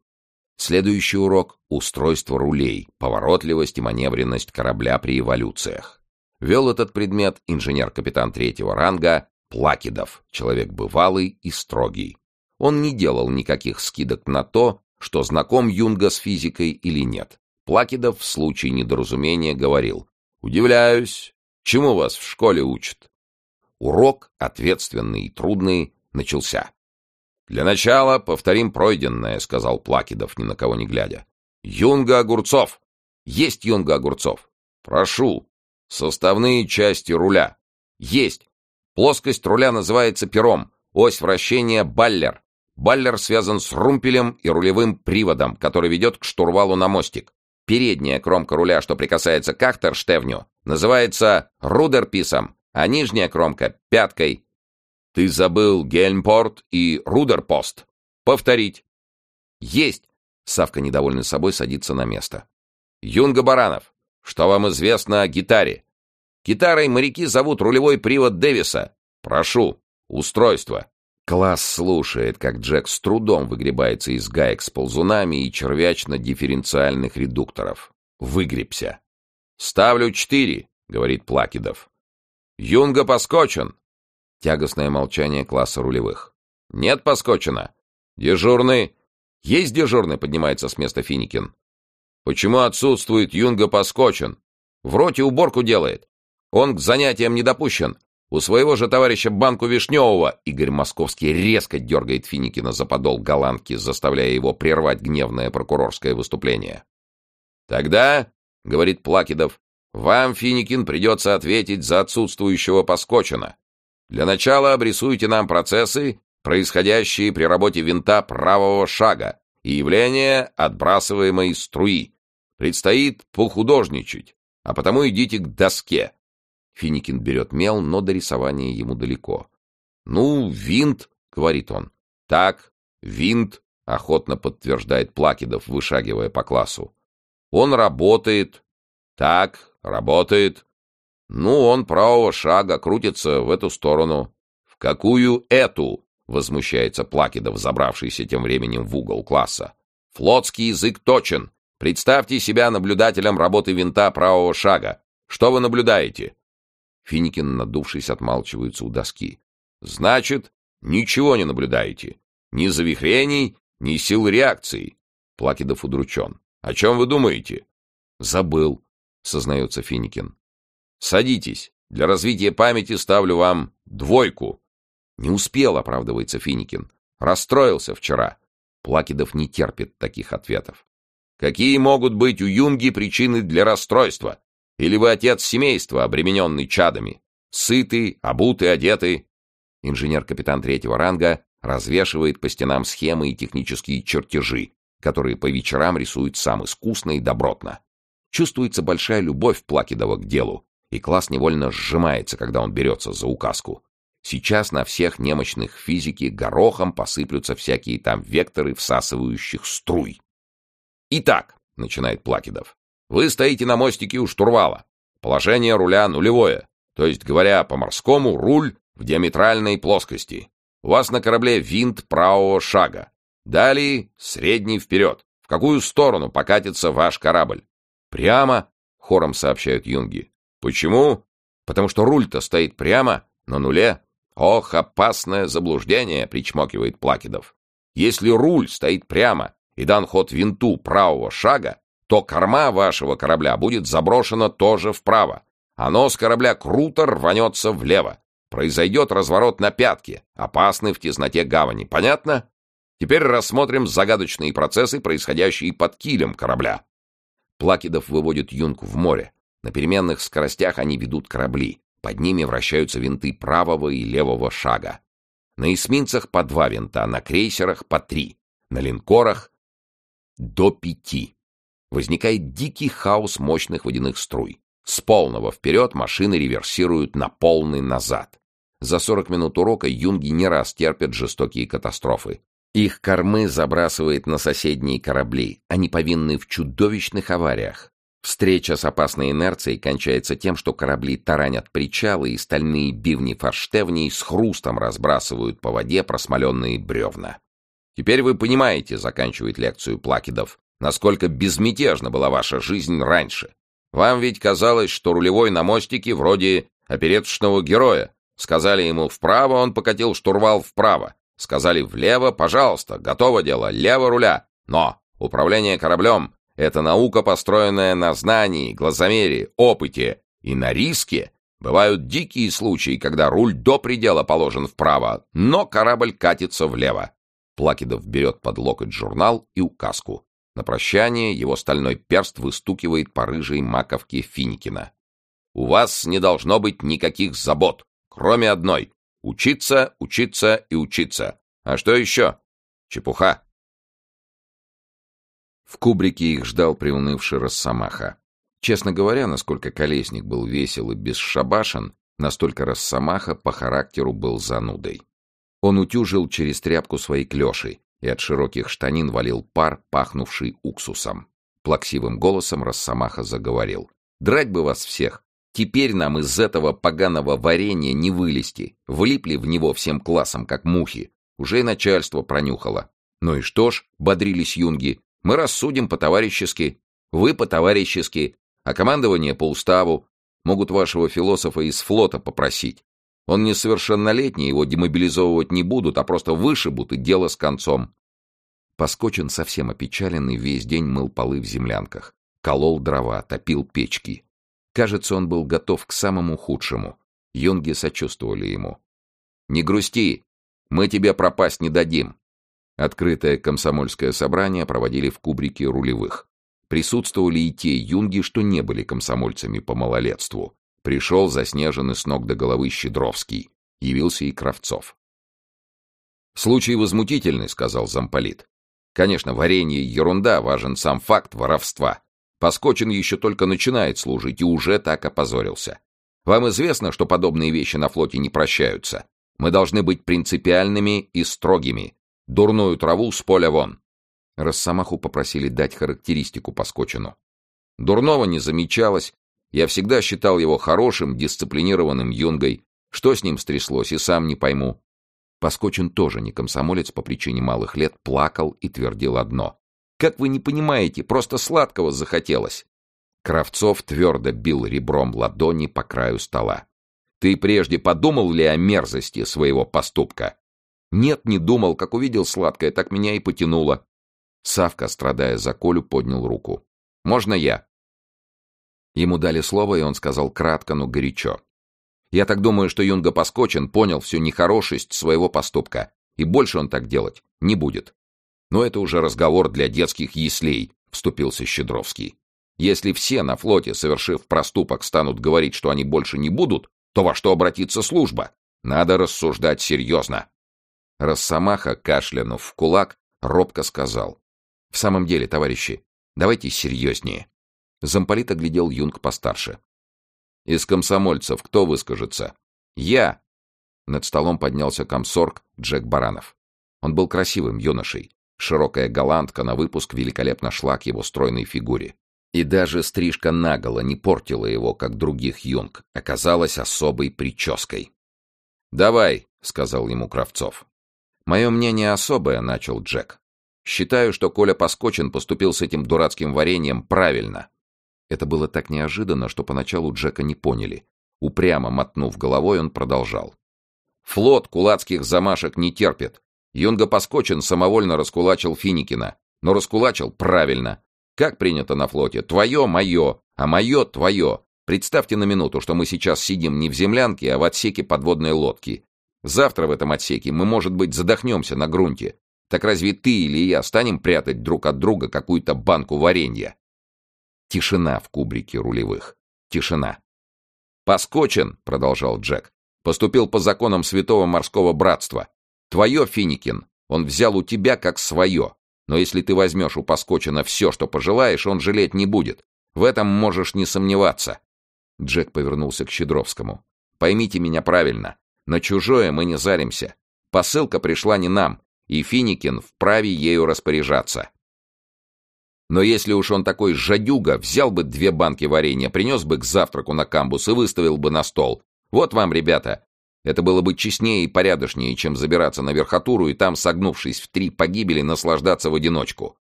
Следующий урок — устройство рулей, поворотливость и маневренность корабля при эволюциях. Вел этот предмет инженер-капитан третьего ранга Плакидов, человек бывалый и строгий. Он не делал никаких скидок на то, что знаком Юнга с физикой или нет. Плакидов в случае недоразумения говорил «Удивляюсь, чему вас в школе учат?» Урок, ответственный и трудный, начался. «Для начала повторим пройденное», — сказал Плакидов, ни на кого не глядя. «Юнга Огурцов! Есть Юнга Огурцов! Прошу! Составные части руля! Есть! Плоскость руля называется пером, ось вращения — баллер. Баллер связан с румпелем и рулевым приводом, который ведет к штурвалу на мостик. Передняя кромка руля, что прикасается к ахтерштевню, называется рудерписом, а нижняя кромка — пяткой. Ты забыл Гельмпорт и Рудерпост. Повторить. Есть. Савка, недовольный собой, садится на место. Юнга Баранов, что вам известно о гитаре? Гитарой моряки зовут рулевой привод Дэвиса. Прошу. Устройство. Класс слушает, как Джек с трудом выгребается из гаек с ползунами и червячно-дифференциальных редукторов. Выгребся. «Ставлю четыре», — говорит Плакидов. «Юнга поскочен». Тягостное молчание класса рулевых. «Нет поскочена». «Дежурный». «Есть дежурный», — поднимается с места Финикин. «Почему отсутствует Юнга поскочен? В роте уборку делает. Он к занятиям не допущен. У своего же товарища Банку Вишневого Игорь Московский резко дергает Финикина за подол голландки, заставляя его прервать гневное прокурорское выступление. «Тогда, — говорит Плакидов, — вам, Финикин, придется ответить за отсутствующего Поскочина. Для начала обрисуйте нам процессы, происходящие при работе винта правого шага и явления отбрасываемой струи. Предстоит похудожничать, а потому идите к доске. Финикин берет мел, но до рисования ему далеко. «Ну, винт», — говорит он. «Так, винт», — охотно подтверждает Плакидов, вышагивая по классу. «Он работает». «Так, работает». «Ну, он правого шага крутится в эту сторону». «В какую эту?» — возмущается Плакидов, забравшийся тем временем в угол класса. «Флотский язык точен. Представьте себя наблюдателем работы винта правого шага. Что вы наблюдаете? Финикин, надувшись, отмалчивается у доски. «Значит, ничего не наблюдаете. Ни завихрений, ни сил реакции». Плакидов удручен. «О чем вы думаете?» «Забыл», — сознается Финикин. «Садитесь. Для развития памяти ставлю вам двойку». «Не успел», — оправдывается Финикин. «Расстроился вчера». Плакидов не терпит таких ответов. «Какие могут быть у Юнги причины для расстройства?» Или вы отец семейства, обремененный чадами? Сытый, обутый, одетый?» Инженер-капитан третьего ранга развешивает по стенам схемы и технические чертежи, которые по вечерам рисует сам искусно и добротно. Чувствуется большая любовь Плакидова к делу, и класс невольно сжимается, когда он берется за указку. Сейчас на всех немощных физики горохом посыплются всякие там векторы всасывающих струй. «Итак», — начинает Плакидов, вы стоите на мостике у штурвала. Положение руля нулевое. То есть, говоря по-морскому, руль в диаметральной плоскости. У вас на корабле винт правого шага. Далее средний вперед. В какую сторону покатится ваш корабль? Прямо, хором сообщают юнги. Почему? Потому что руль-то стоит прямо, на нуле. Ох, опасное заблуждение, причмокивает Плакидов. Если руль стоит прямо и дан ход винту правого шага, то корма вашего корабля будет заброшена тоже вправо, а нос корабля круто рванется влево. Произойдет разворот на пятки, опасный в тесноте гавани. Понятно? Теперь рассмотрим загадочные процессы, происходящие под килем корабля. Плакидов выводит юнг в море. На переменных скоростях они ведут корабли. Под ними вращаются винты правого и левого шага. На эсминцах по два винта, на крейсерах по три, на линкорах до пяти возникает дикий хаос мощных водяных струй. С полного вперед машины реверсируют на полный назад. За 40 минут урока юнги не раз терпят жестокие катастрофы. Их кормы забрасывает на соседние корабли. Они повинны в чудовищных авариях. Встреча с опасной инерцией кончается тем, что корабли таранят причалы, и стальные бивни форштевней с хрустом разбрасывают по воде просмоленные бревна. Теперь вы понимаете, заканчивает лекцию Плакидов, насколько безмятежна была ваша жизнь раньше. Вам ведь казалось, что рулевой на мостике вроде опереточного героя. Сказали ему вправо, он покатил штурвал вправо. Сказали влево, пожалуйста, готово дело, лево руля. Но управление кораблем — это наука, построенная на знании, глазомере, опыте и на риске. Бывают дикие случаи, когда руль до предела положен вправо, но корабль катится влево. Плакидов берет под локоть журнал и указку. На прощание его стальной перст выстукивает по рыжей маковке Финикина. «У вас не должно быть никаких забот, кроме одной — учиться, учиться и учиться. А что еще? Чепуха!» В кубрике их ждал приунывший Росомаха. Честно говоря, насколько Колесник был весел и бесшабашен, настолько Росомаха по характеру был занудой. Он утюжил через тряпку свои клеши, и от широких штанин валил пар, пахнувший уксусом. Плаксивым голосом Росомаха заговорил. «Драть бы вас всех! Теперь нам из этого поганого варенья не вылезти. Влипли в него всем классом, как мухи. Уже и начальство пронюхало. Ну и что ж, бодрились юнги, мы рассудим по-товарищески. Вы по-товарищески, а командование по уставу. Могут вашего философа из флота попросить. Он несовершеннолетний, его демобилизовывать не будут, а просто вышибут, и дело с концом. Поскочен совсем опечаленный, весь день мыл полы в землянках. Колол дрова, топил печки. Кажется, он был готов к самому худшему. Юнги сочувствовали ему. «Не грусти! Мы тебе пропасть не дадим!» Открытое комсомольское собрание проводили в кубрике рулевых. Присутствовали и те юнги, что не были комсомольцами по малолетству. Пришел заснеженный с ног до головы Щедровский. Явился и Кравцов. «Случай возмутительный», — сказал замполит. «Конечно, варенье — ерунда, важен сам факт воровства. Поскочин еще только начинает служить и уже так опозорился. Вам известно, что подобные вещи на флоте не прощаются. Мы должны быть принципиальными и строгими. Дурную траву с поля вон». Росомаху попросили дать характеристику Поскочину. Дурного не замечалось, я всегда считал его хорошим, дисциплинированным юнгой. Что с ним стряслось, и сам не пойму. Поскочин тоже не комсомолец по причине малых лет, плакал и твердил одно. «Как вы не понимаете, просто сладкого захотелось!» Кравцов твердо бил ребром ладони по краю стола. «Ты прежде подумал ли о мерзости своего поступка?» «Нет, не думал. Как увидел сладкое, так меня и потянуло». Савка, страдая за Колю, поднял руку. «Можно я?» Ему дали слово, и он сказал кратко, но горячо. «Я так думаю, что Юнга Поскочен понял всю нехорошесть своего поступка, и больше он так делать не будет. Но это уже разговор для детских яслей», — вступился Щедровский. «Если все на флоте, совершив проступок, станут говорить, что они больше не будут, то во что обратится служба? Надо рассуждать серьезно». Росомаха, кашлянув в кулак, робко сказал. «В самом деле, товарищи, давайте серьезнее. Замполит оглядел юнг постарше. «Из комсомольцев кто выскажется?» «Я!» Над столом поднялся комсорг Джек Баранов. Он был красивым юношей. Широкая голландка на выпуск великолепно шла к его стройной фигуре. И даже стрижка наголо не портила его, как других юнг, оказалась особой прической. «Давай», — сказал ему Кравцов. «Мое мнение особое», — начал Джек. «Считаю, что Коля Поскочин поступил с этим дурацким вареньем правильно. Это было так неожиданно, что поначалу Джека не поняли. Упрямо мотнув головой, он продолжал. «Флот кулацких замашек не терпит. Юнга Поскочин самовольно раскулачил Финикина. Но раскулачил правильно. Как принято на флоте? Твое — мое, а мое — твое. Представьте на минуту, что мы сейчас сидим не в землянке, а в отсеке подводной лодки. Завтра в этом отсеке мы, может быть, задохнемся на грунте. Так разве ты или я станем прятать друг от друга какую-то банку варенья? Тишина в кубрике рулевых. Тишина. «Поскочен», — продолжал Джек, — «поступил по законам Святого Морского Братства. Твое, Финикин, он взял у тебя как свое. Но если ты возьмешь у Поскочина все, что пожелаешь, он жалеть не будет. В этом можешь не сомневаться». Джек повернулся к Щедровскому. «Поймите меня правильно. На чужое мы не заримся. Посылка пришла не нам, и Финикин вправе ею распоряжаться. Но если уж он такой жадюга, взял бы две банки варенья, принес бы к завтраку на камбус и выставил бы на стол. Вот вам, ребята, Это было бы честнее и порядочнее, чем забираться на верхотуру и там, согнувшись в три погибели, наслаждаться в одиночку.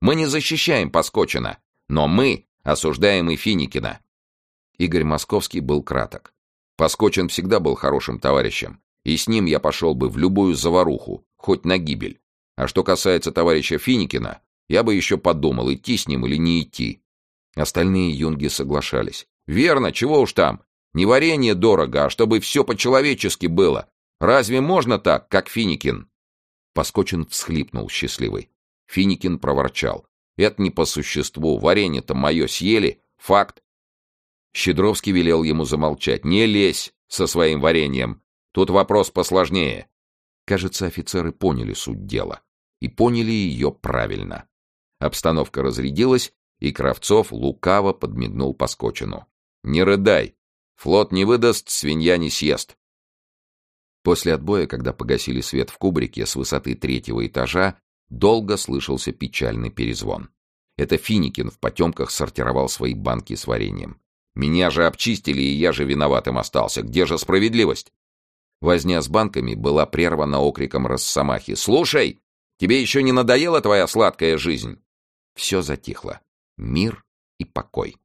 Мы не защищаем Паскочина, но мы осуждаем и Финикина. Игорь Московский был краток. Паскочин всегда был хорошим товарищем, и с ним я пошел бы в любую заваруху, хоть на гибель. А что касается товарища Финикина, я бы еще подумал, идти с ним или не идти. Остальные юнги соглашались. «Верно, чего уж там. Не варенье дорого, а чтобы все по-человечески было. Разве можно так, как Финикин?» Поскочин всхлипнул счастливый. Финикин проворчал. «Это не по существу. Варенье-то мое съели. Факт». Щедровский велел ему замолчать. «Не лезь со своим вареньем. Тут вопрос посложнее». Кажется, офицеры поняли суть дела. И поняли ее правильно. Обстановка разрядилась, и Кравцов лукаво подмигнул Поскочину. «Не рыдай! Флот не выдаст, свинья не съест!» После отбоя, когда погасили свет в кубрике с высоты третьего этажа, долго слышался печальный перезвон. Это Финикин в потемках сортировал свои банки с вареньем. «Меня же обчистили, и я же виноватым остался. Где же справедливость?» Возня с банками была прервана окриком Росомахи. «Слушай, тебе еще не надоела твоя сладкая жизнь?» Все затихло. Мир и покой.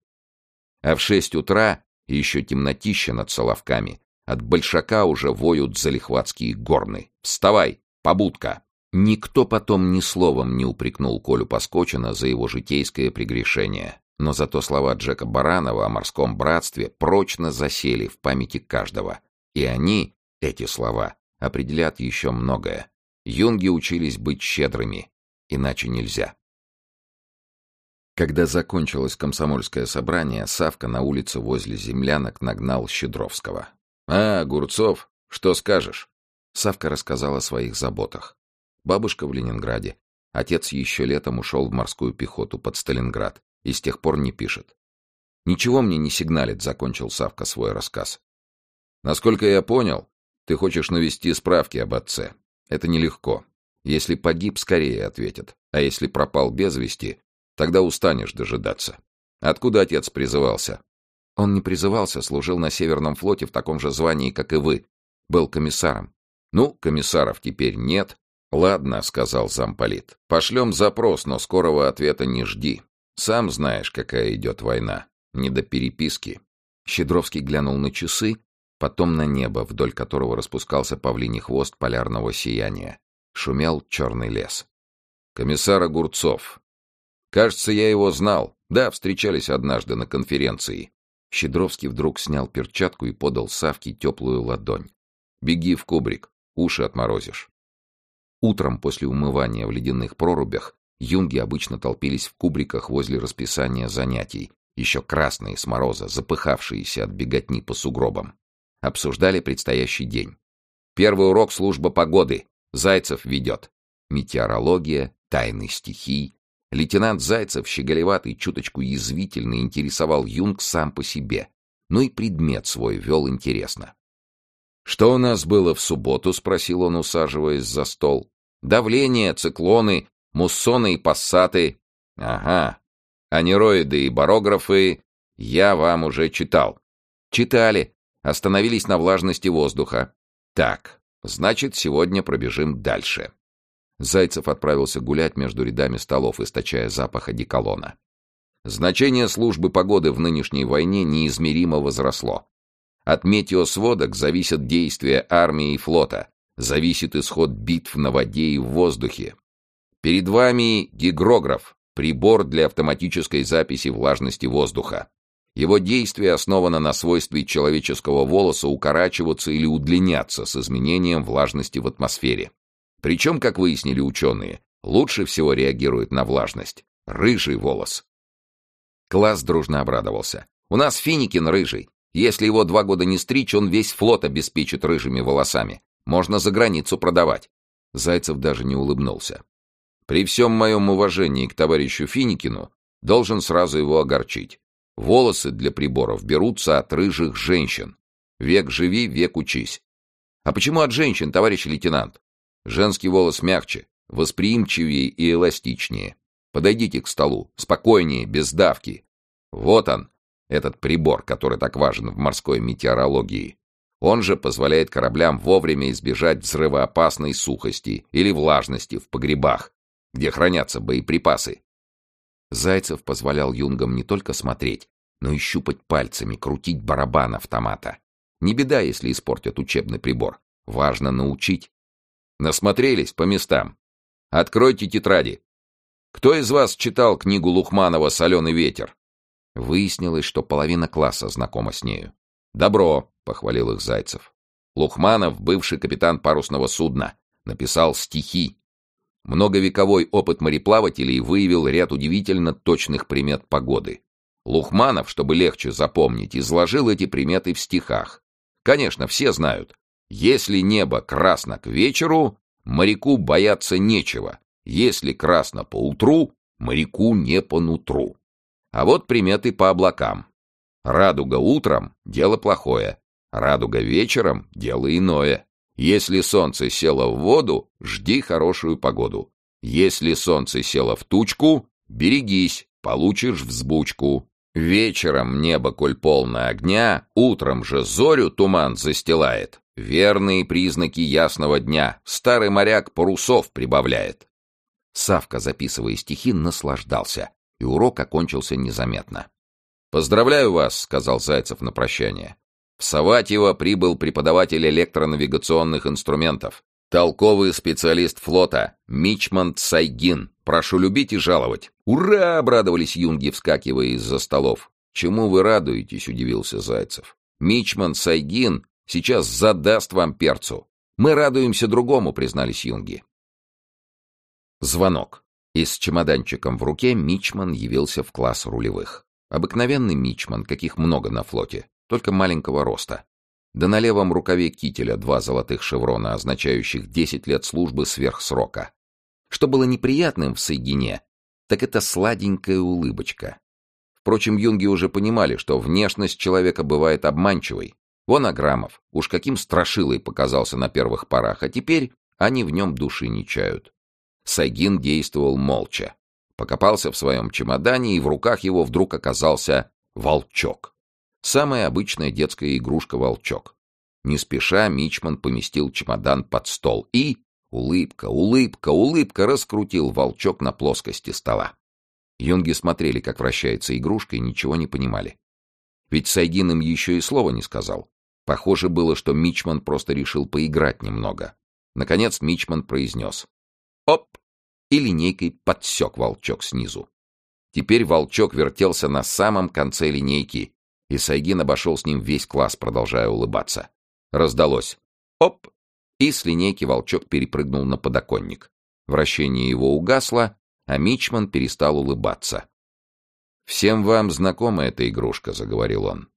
А в шесть утра еще темнотища над Соловками. От большака уже воют залихватские горны. «Вставай! Побудка!» Никто потом ни словом не упрекнул Колю Поскочина за его житейское прегрешение. Но зато слова Джека Баранова о морском братстве прочно засели в памяти каждого. И они, эти слова, определят еще многое. Юнги учились быть щедрыми, иначе нельзя. Когда закончилось комсомольское собрание, Савка на улице возле землянок нагнал Щедровского. «А, Гурцов, что скажешь?» Савка рассказал о своих заботах. Бабушка в Ленинграде. Отец еще летом ушел в морскую пехоту под Сталинград и с тех пор не пишет. «Ничего мне не сигналит», — закончил Савка свой рассказ. «Насколько я понял, ты хочешь навести справки об отце. Это нелегко. Если погиб, скорее ответят. А если пропал без вести, Тогда устанешь дожидаться. Откуда отец призывался? Он не призывался, служил на Северном флоте в таком же звании, как и вы. Был комиссаром. Ну, комиссаров теперь нет. Ладно, сказал замполит. Пошлем запрос, но скорого ответа не жди. Сам знаешь, какая идет война. Не до переписки. Щедровский глянул на часы, потом на небо, вдоль которого распускался павлиний хвост полярного сияния. Шумел черный лес. Комиссар Огурцов, Кажется, я его знал. Да, встречались однажды на конференции. Щедровский вдруг снял перчатку и подал Савке теплую ладонь. «Беги в кубрик, уши отморозишь». Утром после умывания в ледяных прорубях юнги обычно толпились в кубриках возле расписания занятий, еще красные с мороза, запыхавшиеся от беготни по сугробам. Обсуждали предстоящий день. Первый урок служба погоды. Зайцев ведет. Метеорология, тайны стихий, Лейтенант Зайцев, щеголеватый, чуточку язвительно интересовал Юнг сам по себе, но и предмет свой вел интересно. «Что у нас было в субботу?» — спросил он, усаживаясь за стол. «Давление, циклоны, муссоны и пассаты. Ага. Анероиды и барографы я вам уже читал». «Читали. Остановились на влажности воздуха». «Так, значит, сегодня пробежим дальше». Зайцев отправился гулять между рядами столов, источая запах одеколона. Значение службы погоды в нынешней войне неизмеримо возросло. От метеосводок зависят действия армии и флота, зависит исход битв на воде и в воздухе. Перед вами гигрограф, прибор для автоматической записи влажности воздуха. Его действие основано на свойстве человеческого волоса укорачиваться или удлиняться с изменением влажности в атмосфере. Причем, как выяснили ученые, лучше всего реагирует на влажность. Рыжий волос. Класс дружно обрадовался. «У нас Финикин рыжий. Если его два года не стричь, он весь флот обеспечит рыжими волосами. Можно за границу продавать». Зайцев даже не улыбнулся. «При всем моем уважении к товарищу Финикину должен сразу его огорчить. Волосы для приборов берутся от рыжих женщин. Век живи, век учись. А почему от женщин, товарищ лейтенант? Женский волос мягче, восприимчивее и эластичнее. Подойдите к столу, спокойнее, без давки. Вот он, этот прибор, который так важен в морской метеорологии. Он же позволяет кораблям вовремя избежать взрывоопасной сухости или влажности в погребах, где хранятся боеприпасы. Зайцев позволял юнгам не только смотреть, но и щупать пальцами, крутить барабан автомата. Не беда, если испортят учебный прибор. Важно научить. Насмотрелись по местам. Откройте тетради. Кто из вас читал книгу Лухманова «Соленый ветер»? Выяснилось, что половина класса знакома с нею. «Добро», — похвалил их Зайцев. Лухманов, бывший капитан парусного судна, написал стихи. Многовековой опыт мореплавателей выявил ряд удивительно точных примет погоды. Лухманов, чтобы легче запомнить, изложил эти приметы в стихах. Конечно, все знают. Если небо красно к вечеру, моряку бояться нечего. Если красно по утру, моряку не по нутру. А вот приметы по облакам. Радуга утром — дело плохое. Радуга вечером — дело иное. Если солнце село в воду, жди хорошую погоду. Если солнце село в тучку, берегись, получишь взбучку. Вечером небо, коль полно огня, утром же зорю туман застилает. Верные признаки ясного дня. Старый моряк парусов прибавляет. Савка, записывая стихи, наслаждался, и урок окончился незаметно. «Поздравляю вас», — сказал Зайцев на прощание. В Саватьево прибыл преподаватель электронавигационных инструментов. Толковый специалист флота, Мичман Сайгин. Прошу любить и жаловать. Ура! обрадовались юнги, вскакивая из-за столов. Чему вы радуетесь? удивился Зайцев. Мичман Сайгин сейчас задаст вам перцу. Мы радуемся другому, признались юнги. Звонок. И с чемоданчиком в руке Мичман явился в класс рулевых. Обыкновенный Мичман, каких много на флоте только маленького роста. Да на левом рукаве кителя два золотых шеврона, означающих 10 лет службы сверх срока. Что было неприятным в Сайгине, так это сладенькая улыбочка. Впрочем, юнги уже понимали, что внешность человека бывает обманчивой. Вон Аграмов, уж каким страшилой показался на первых порах, а теперь они в нем души не чают. Сайгин действовал молча. Покопался в своем чемодане, и в руках его вдруг оказался волчок. Самая обычная детская игрушка-волчок. Не спеша Мичман поместил чемодан под стол и... Улыбка, улыбка, улыбка раскрутил волчок на плоскости стола. Юнги смотрели, как вращается игрушка, и ничего не понимали. Ведь Сайгин им еще и слова не сказал. Похоже было, что Мичман просто решил поиграть немного. Наконец Мичман произнес «Оп!» и линейкой подсек волчок снизу. Теперь волчок вертелся на самом конце линейки, и Сайгин обошел с ним весь класс, продолжая улыбаться. Раздалось «Оп!» и с линейки волчок перепрыгнул на подоконник. Вращение его угасло, а Мичман перестал улыбаться. «Всем вам знакома эта игрушка», — заговорил он.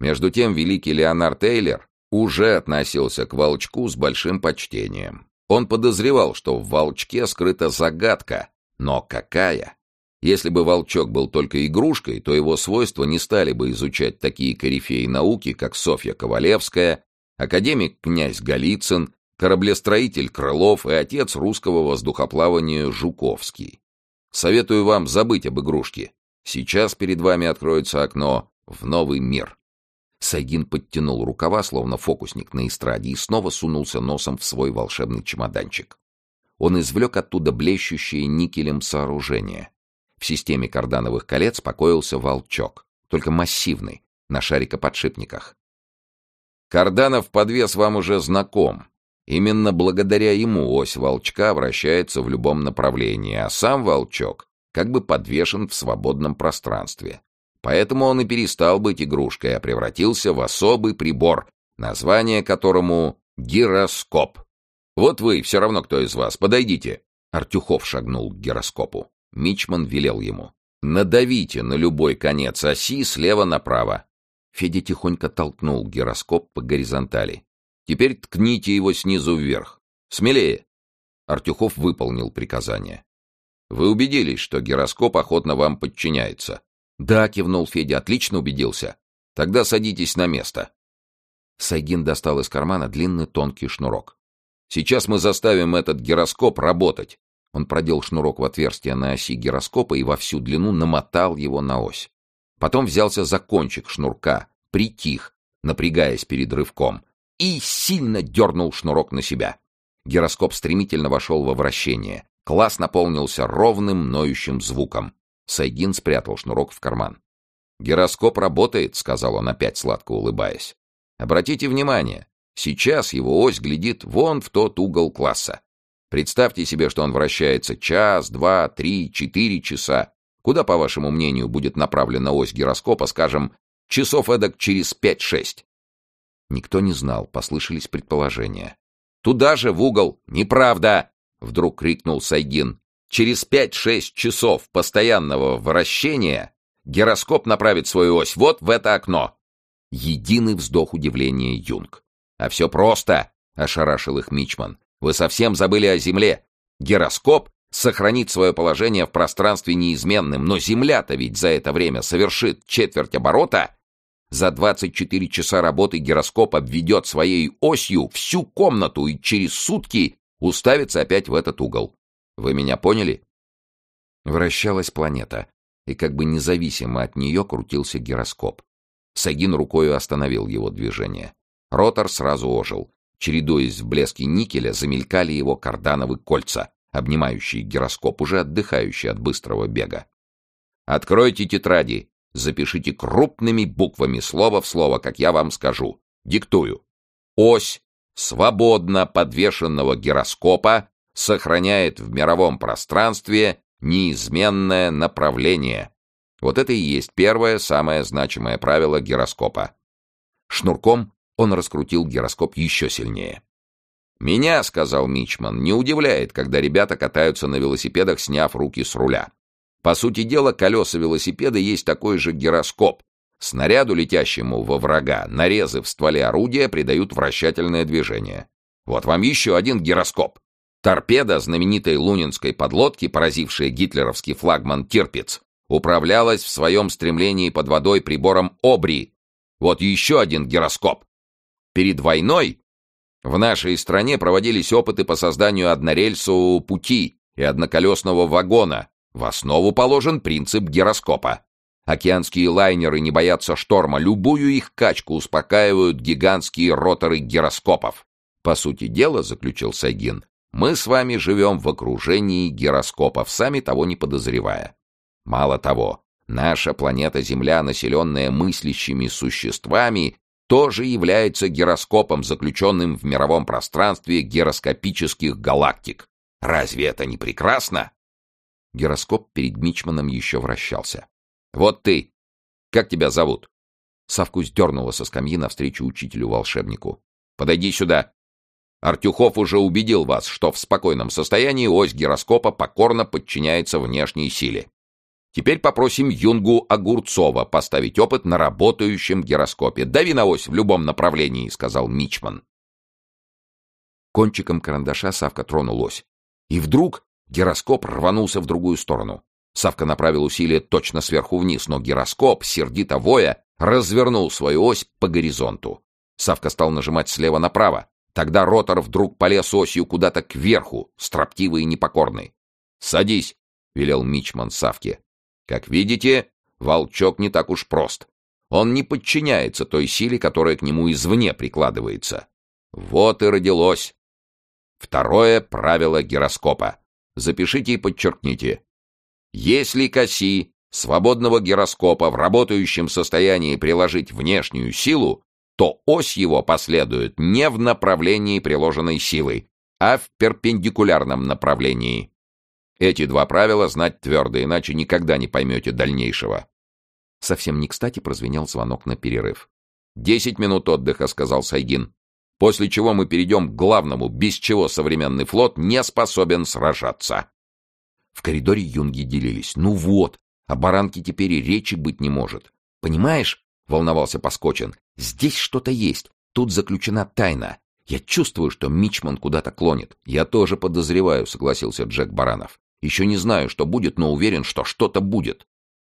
Между тем великий Леонард Тейлер уже относился к волчку с большим почтением. Он подозревал, что в волчке скрыта загадка, но какая? Если бы волчок был только игрушкой, то его свойства не стали бы изучать такие корифеи науки, как Софья Ковалевская, академик князь Голицын, кораблестроитель Крылов и отец русского воздухоплавания Жуковский. Советую вам забыть об игрушке. Сейчас перед вами откроется окно в новый мир. Сайгин подтянул рукава, словно фокусник на эстраде, и снова сунулся носом в свой волшебный чемоданчик. Он извлек оттуда блещущее никелем сооружение. В системе кардановых колец покоился волчок, только массивный, на шарикоподшипниках. Карданов подвес вам уже знаком. Именно благодаря ему ось волчка вращается в любом направлении, а сам волчок как бы подвешен в свободном пространстве. Поэтому он и перестал быть игрушкой, а превратился в особый прибор, название которому гироскоп. Вот вы, все равно кто из вас, подойдите. Артюхов шагнул к гироскопу. Мичман велел ему. «Надавите на любой конец оси слева направо». Федя тихонько толкнул гироскоп по горизонтали. «Теперь ткните его снизу вверх. Смелее!» Артюхов выполнил приказание. «Вы убедились, что гироскоп охотно вам подчиняется?» «Да», — кивнул Федя, — «отлично убедился. Тогда садитесь на место». Сайгин достал из кармана длинный тонкий шнурок. «Сейчас мы заставим этот гироскоп работать. Он продел шнурок в отверстие на оси гироскопа и во всю длину намотал его на ось. Потом взялся за кончик шнурка, притих, напрягаясь перед рывком, и сильно дернул шнурок на себя. Гироскоп стремительно вошел во вращение. Класс наполнился ровным, ноющим звуком. Сайгин спрятал шнурок в карман. «Гироскоп работает», — сказал он опять сладко улыбаясь. «Обратите внимание, сейчас его ось глядит вон в тот угол класса. Представьте себе, что он вращается час, два, три, четыре часа. Куда, по вашему мнению, будет направлена ось гироскопа, скажем, часов эдак через пять-шесть?» Никто не знал, послышались предположения. «Туда же, в угол! Неправда!» — вдруг крикнул Сайгин. «Через пять-шесть часов постоянного вращения гироскоп направит свою ось вот в это окно!» Единый вздох удивления Юнг. «А все просто!» — ошарашил их Мичман. «Вы совсем забыли о Земле. Гироскоп сохранит свое положение в пространстве неизменным, но Земля-то ведь за это время совершит четверть оборота за 24 часа работы гироскоп обведет своей осью всю комнату и через сутки уставится опять в этот угол. Вы меня поняли? Вращалась планета, и как бы независимо от нее крутился гироскоп. Сагин рукою остановил его движение. Ротор сразу ожил. Чередуясь в блеске никеля, замелькали его кардановые кольца, обнимающие гироскоп, уже отдыхающий от быстрого бега. «Откройте тетради!» Запишите крупными буквами слово в слово, как я вам скажу. Диктую. Ось свободно подвешенного гироскопа сохраняет в мировом пространстве неизменное направление. Вот это и есть первое, самое значимое правило гироскопа. Шнурком он раскрутил гироскоп еще сильнее. «Меня, — сказал Мичман, — не удивляет, когда ребята катаются на велосипедах, сняв руки с руля. По сути дела, колеса велосипеда есть такой же гироскоп. Снаряду, летящему во врага, нарезы в стволе орудия придают вращательное движение. Вот вам еще один гироскоп. Торпеда знаменитой лунинской подлодки, поразившая гитлеровский флагман «Тирпиц», управлялась в своем стремлении под водой прибором «Обри». Вот еще один гироскоп. Перед войной в нашей стране проводились опыты по созданию однорельсового пути и одноколесного вагона, в основу положен принцип гироскопа. Океанские лайнеры не боятся шторма, любую их качку успокаивают гигантские роторы гироскопов. По сути дела, заключил Сайгин, мы с вами живем в окружении гироскопов, сами того не подозревая. Мало того, наша планета Земля, населенная мыслящими существами, тоже является гироскопом, заключенным в мировом пространстве гироскопических галактик. Разве это не прекрасно? Гироскоп перед Мичманом еще вращался. «Вот ты! Как тебя зовут?» Савку сдернула со скамьи навстречу учителю-волшебнику. «Подойди сюда!» Артюхов уже убедил вас, что в спокойном состоянии ось гироскопа покорно подчиняется внешней силе. Теперь попросим Юнгу Огурцова поставить опыт на работающем гироскопе. «Дави на ось в любом направлении», — сказал Мичман. Кончиком карандаша Савка тронул ось. И вдруг Гироскоп рванулся в другую сторону. Савка направил усилие точно сверху вниз, но гироскоп, сердито воя, развернул свою ось по горизонту. Савка стал нажимать слева направо. Тогда ротор вдруг полез осью куда-то кверху, строптивый и непокорный. «Садись!» — велел Мичман Савке. «Как видите, волчок не так уж прост. Он не подчиняется той силе, которая к нему извне прикладывается. Вот и родилось. Второе правило гироскопа. Запишите и подчеркните. Если к оси свободного гироскопа в работающем состоянии приложить внешнюю силу, то ось его последует не в направлении приложенной силы, а в перпендикулярном направлении. Эти два правила знать твердо, иначе никогда не поймете дальнейшего. Совсем не кстати прозвенел звонок на перерыв. «Десять минут отдыха», — сказал Сайгин после чего мы перейдем к главному, без чего современный флот не способен сражаться. В коридоре юнги делились. Ну вот, о баранке теперь и речи быть не может. Понимаешь, волновался Поскочин, здесь что-то есть, тут заключена тайна. Я чувствую, что Мичман куда-то клонит. Я тоже подозреваю, согласился Джек Баранов. Еще не знаю, что будет, но уверен, что что-то будет.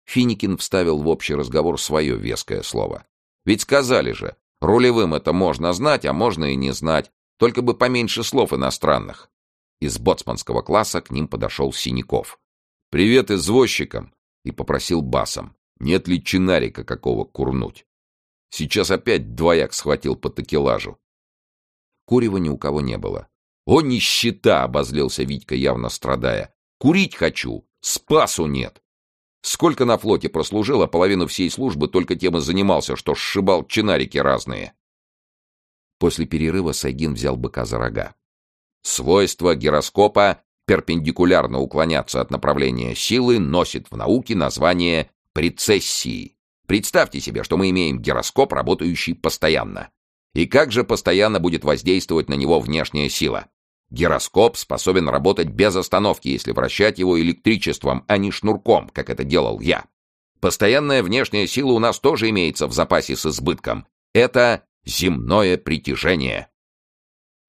Финикин вставил в общий разговор свое веское слово. Ведь сказали же, Рулевым это можно знать, а можно и не знать, только бы поменьше слов иностранных. Из боцманского класса к ним подошел Синяков. «Привет извозчикам!» и попросил басом. «Нет ли чинарика какого курнуть?» Сейчас опять двояк схватил по такелажу. Курева ни у кого не было. «О, нищета!» — обозлился Витька, явно страдая. «Курить хочу! Спасу нет!» Сколько на флоте прослужил, а половину всей службы только тем и занимался, что сшибал чинарики разные. После перерыва Сайгин взял быка за рога. Свойство гироскопа перпендикулярно уклоняться от направления силы носит в науке название прецессии. Представьте себе, что мы имеем гироскоп, работающий постоянно. И как же постоянно будет воздействовать на него внешняя сила? Гироскоп способен работать без остановки, если вращать его электричеством, а не шнурком, как это делал я. Постоянная внешняя сила у нас тоже имеется в запасе с избытком. Это земное притяжение.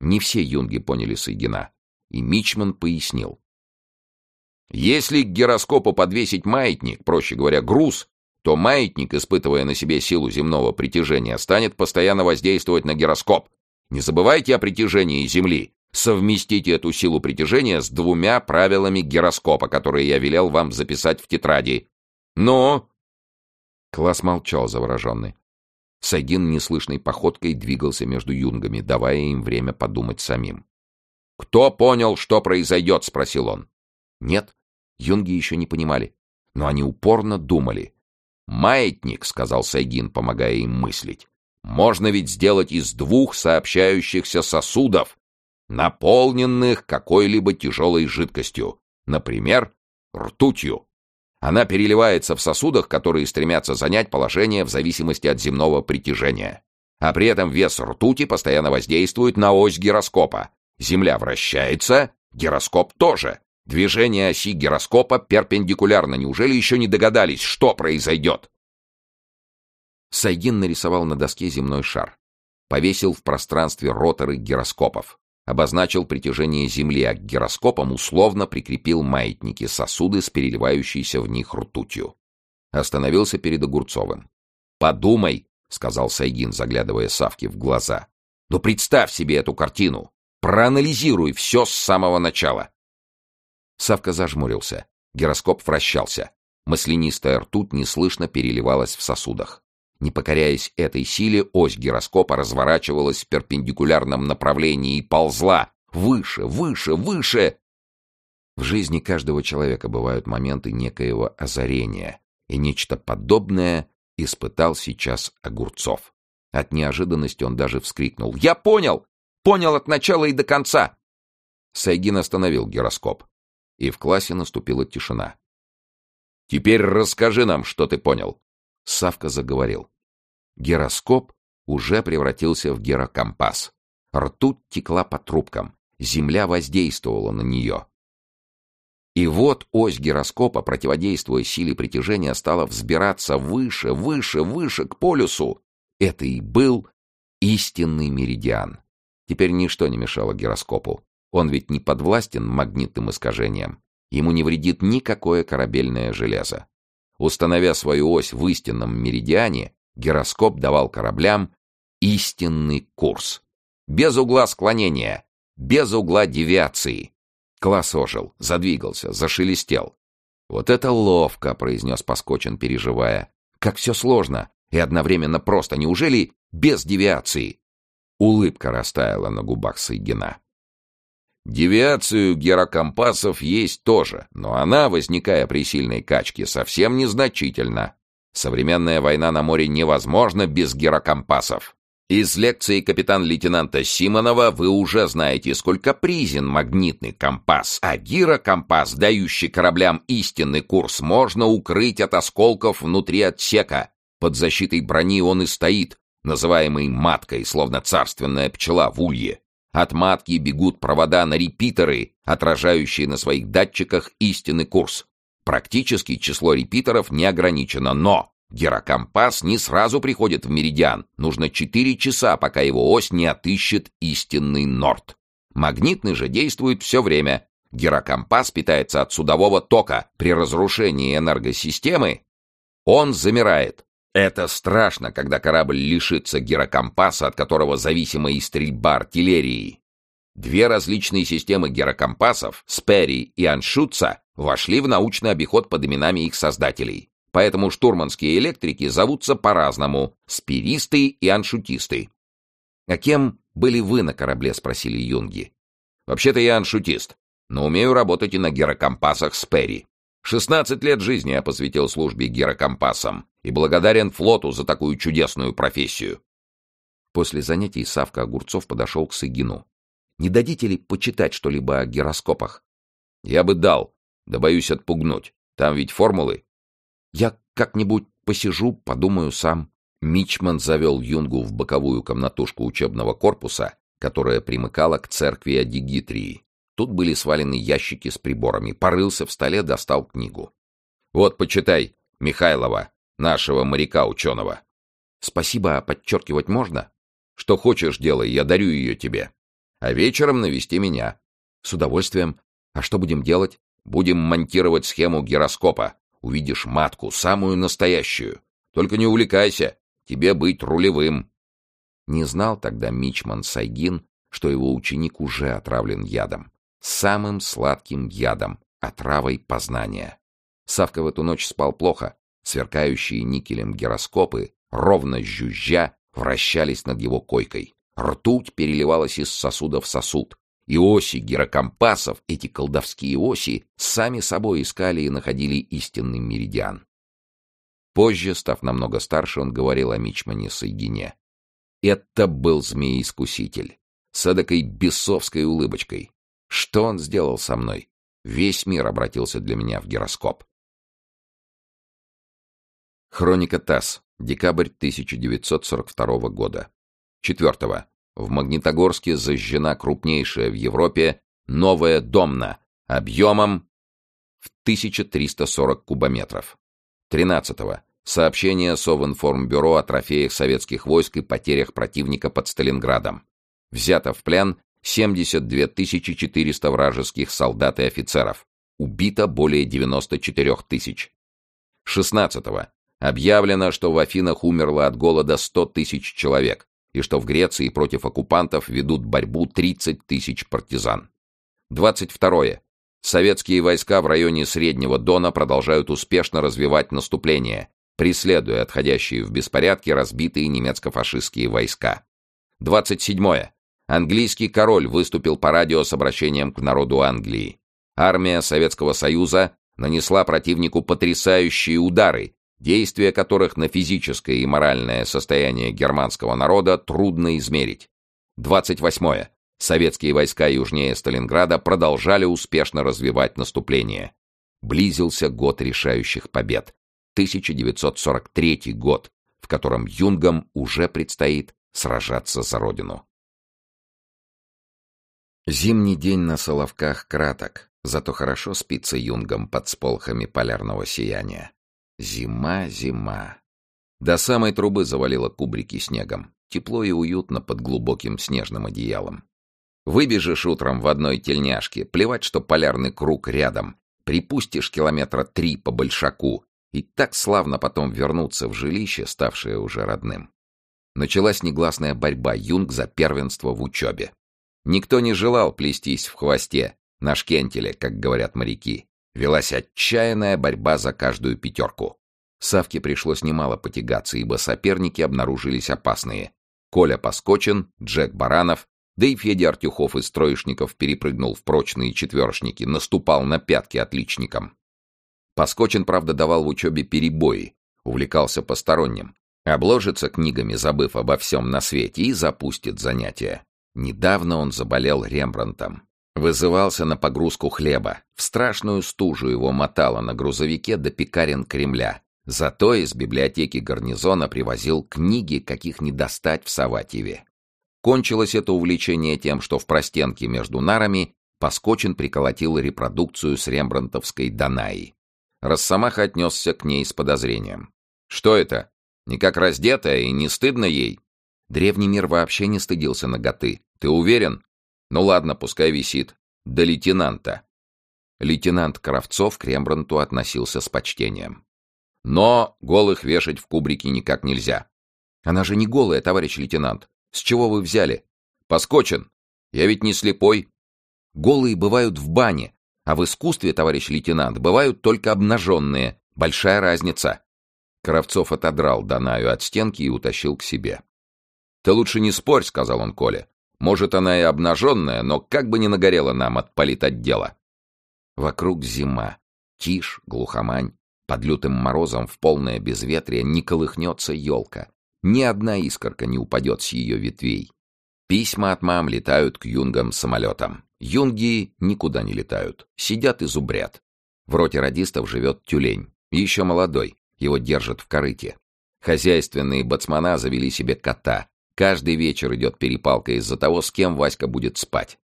Не все юнги поняли Сайгина, и Мичман пояснил. Если к гироскопу подвесить маятник, проще говоря, груз, то маятник, испытывая на себе силу земного притяжения, станет постоянно воздействовать на гироскоп. Не забывайте о притяжении Земли. Совместите эту силу притяжения с двумя правилами гироскопа, которые я велел вам записать в тетради. Но Класс молчал завороженный. Сайгин неслышной походкой двигался между юнгами, давая им время подумать самим. «Кто понял, что произойдет?» — спросил он. Нет, юнги еще не понимали, но они упорно думали. «Маятник», — сказал Сайгин, помогая им мыслить, — «можно ведь сделать из двух сообщающихся сосудов, наполненных какой-либо тяжелой жидкостью, например, ртутью. Она переливается в сосудах, которые стремятся занять положение в зависимости от земного притяжения. А при этом вес ртути постоянно воздействует на ось гироскопа. Земля вращается, гироскоп тоже. Движение оси гироскопа перпендикулярно. Неужели еще не догадались, что произойдет? Сайгин нарисовал на доске земной шар. Повесил в пространстве роторы гироскопов обозначил притяжение Земли, а к гироскопам условно прикрепил маятники, сосуды с переливающейся в них ртутью. Остановился перед Огурцовым. «Подумай», — сказал Сайгин, заглядывая Савке в глаза. «Ну представь себе эту картину! Проанализируй все с самого начала!» Савка зажмурился. Гироскоп вращался. Маслянистая ртуть неслышно переливалась в сосудах. Не покоряясь этой силе, ось гироскопа разворачивалась в перпендикулярном направлении и ползла выше, выше, выше. В жизни каждого человека бывают моменты некоего озарения, и нечто подобное испытал сейчас Огурцов. От неожиданности он даже вскрикнул. «Я понял! Понял от начала и до конца!» Сайгин остановил гироскоп, и в классе наступила тишина. «Теперь расскажи нам, что ты понял», Савка заговорил. Гироскоп уже превратился в герокомпас. Ртуть текла по трубкам. Земля воздействовала на нее. И вот ось гироскопа, противодействуя силе притяжения, стала взбираться выше, выше, выше к полюсу. Это и был истинный меридиан. Теперь ничто не мешало гироскопу. Он ведь не подвластен магнитным искажениям. Ему не вредит никакое корабельное железо. Установя свою ось в истинном меридиане, гироскоп давал кораблям истинный курс. Без угла склонения, без угла девиации. Класс ожил, задвигался, зашелестел. «Вот это ловко!» — произнес Поскочин, переживая. «Как все сложно и одновременно просто. Неужели без девиации?» Улыбка растаяла на губах Сайгина. Девиацию герокомпасов есть тоже, но она, возникая при сильной качке, совсем незначительна. Современная война на море невозможна без герокомпасов. Из лекции капитан-лейтенанта Симонова вы уже знаете, сколько призен магнитный компас, а гирокомпас, дающий кораблям истинный курс, можно укрыть от осколков внутри отсека. Под защитой брони он и стоит, называемый маткой, словно царственная пчела в улье. От матки бегут провода на репитеры, отражающие на своих датчиках истинный курс. Практически число репитеров не ограничено, но гирокомпас не сразу приходит в меридиан. Нужно 4 часа, пока его ось не отыщет истинный норд. Магнитный же действует все время. Гирокомпас питается от судового тока. При разрушении энергосистемы он замирает. Это страшно, когда корабль лишится гирокомпаса, от которого зависима и стрельба артиллерии. Две различные системы гирокомпасов, Спери и Аншутца, вошли в научный обиход под именами их создателей. Поэтому штурманские электрики зовутся по-разному — спиристы и аншутисты. «А кем были вы на корабле?» — спросили юнги. «Вообще-то я аншутист, но умею работать и на гирокомпасах Спери. 16 лет жизни я посвятил службе гирокомпасам и благодарен флоту за такую чудесную профессию. После занятий Савка Огурцов подошел к Сыгину. «Не дадите ли почитать что-либо о гироскопах?» «Я бы дал, да боюсь отпугнуть. Там ведь формулы». «Я как-нибудь посижу, подумаю сам». Мичман завел Юнгу в боковую комнатушку учебного корпуса, которая примыкала к церкви Адигитрии. Тут были свалены ящики с приборами. Порылся в столе, достал книгу. «Вот, почитай, Михайлова, нашего моряка-ученого». «Спасибо, а подчеркивать можно?» «Что хочешь, делай, я дарю ее тебе. А вечером навести меня». «С удовольствием. А что будем делать?» «Будем монтировать схему гироскопа. Увидишь матку, самую настоящую. Только не увлекайся, тебе быть рулевым». Не знал тогда Мичман Сайгин, что его ученик уже отравлен ядом. Самым сладким ядом, отравой познания. Савка в эту ночь спал плохо. Сверкающие никелем гироскопы, ровно жужжа, вращались над его койкой. Ртуть переливалась из сосуда в сосуд. И оси гирокомпасов, эти колдовские оси, сами собой искали и находили истинный меридиан. Позже, став намного старше, он говорил о Мичмане Сайгине. Это был змеи-искуситель. С эдакой бесовской улыбочкой. Что он сделал со мной? Весь мир обратился для меня в гироскоп. Хроника ТАСС. Декабрь 1942 года. Четвертого. В Магнитогорске зажжена крупнейшая в Европе новая домна объемом в 1340 кубометров. 13. -го. Сообщение Совинформбюро о трофеях советских войск и потерях противника под Сталинградом. Взято в плен 72 400 вражеских солдат и офицеров. Убито более 94 тысяч. 16. -го. Объявлено, что в Афинах умерло от голода 100 тысяч человек и что в Греции против оккупантов ведут борьбу 30 тысяч партизан. 22. Советские войска в районе Среднего Дона продолжают успешно развивать наступление, преследуя отходящие в беспорядке разбитые немецко-фашистские войска. 27. Английский король выступил по радио с обращением к народу Англии. Армия Советского Союза нанесла противнику потрясающие удары, действия которых на физическое и моральное состояние германского народа трудно измерить. 28. Советские войска южнее Сталинграда продолжали успешно развивать наступление. Близился год решающих побед. 1943 год, в котором юнгам уже предстоит сражаться за родину. Зимний день на Соловках краток, зато хорошо спится юнгам под сполхами полярного сияния. Зима, зима. До самой трубы завалило кубрики снегом. Тепло и уютно под глубоким снежным одеялом. Выбежишь утром в одной тельняшке, плевать, что полярный круг рядом. Припустишь километра три по большаку, и так славно потом вернуться в жилище, ставшее уже родным. Началась негласная борьба юнг за первенство в учебе. Никто не желал плестись в хвосте, на шкентеле, как говорят моряки. Велась отчаянная борьба за каждую пятерку. Савке пришлось немало потягаться, ибо соперники обнаружились опасные. Коля Поскочин, Джек Баранов, да и Федя Артюхов из троечников перепрыгнул в прочные четвершники, наступал на пятки отличникам. Поскочин, правда, давал в учебе перебои, увлекался посторонним, обложится книгами, забыв обо всем на свете, и запустит занятия. Недавно он заболел Рембрандтом. Вызывался на погрузку хлеба. В страшную стужу его мотало на грузовике до пекарен Кремля. Зато из библиотеки гарнизона привозил книги, каких не достать в Саватьеве. Кончилось это увлечение тем, что в простенке между нарами Поскочин приколотил репродукцию с рембрандтовской Данаи. Росомаха отнесся к ней с подозрением. «Что это? Никак раздетая и не стыдно ей?» Древний мир вообще не стыдился наготы. «Ты уверен?» «Ну ладно, пускай висит. До лейтенанта». Лейтенант Кравцов к Рембрандту относился с почтением. «Но голых вешать в кубрике никак нельзя». «Она же не голая, товарищ лейтенант. С чего вы взяли? Поскочен. Я ведь не слепой. Голые бывают в бане, а в искусстве, товарищ лейтенант, бывают только обнаженные. Большая разница. Кравцов отодрал Данаю от стенки и утащил к себе. «Ты лучше не спорь», — сказал он Коле. «Может, она и обнаженная, но как бы ни нагорела нам от политотдела». Вокруг зима. Тишь, глухомань. Под лютым морозом в полное безветрие не колыхнется елка. Ни одна искорка не упадет с ее ветвей. Письма от мам летают к юнгам самолетом. Юнги никуда не летают. Сидят и зубрят. В роте радистов живет тюлень. Еще молодой. Его держат в корыте. Хозяйственные бацмана завели себе кота. Каждый вечер идет перепалка из-за того, с кем Васька будет спать.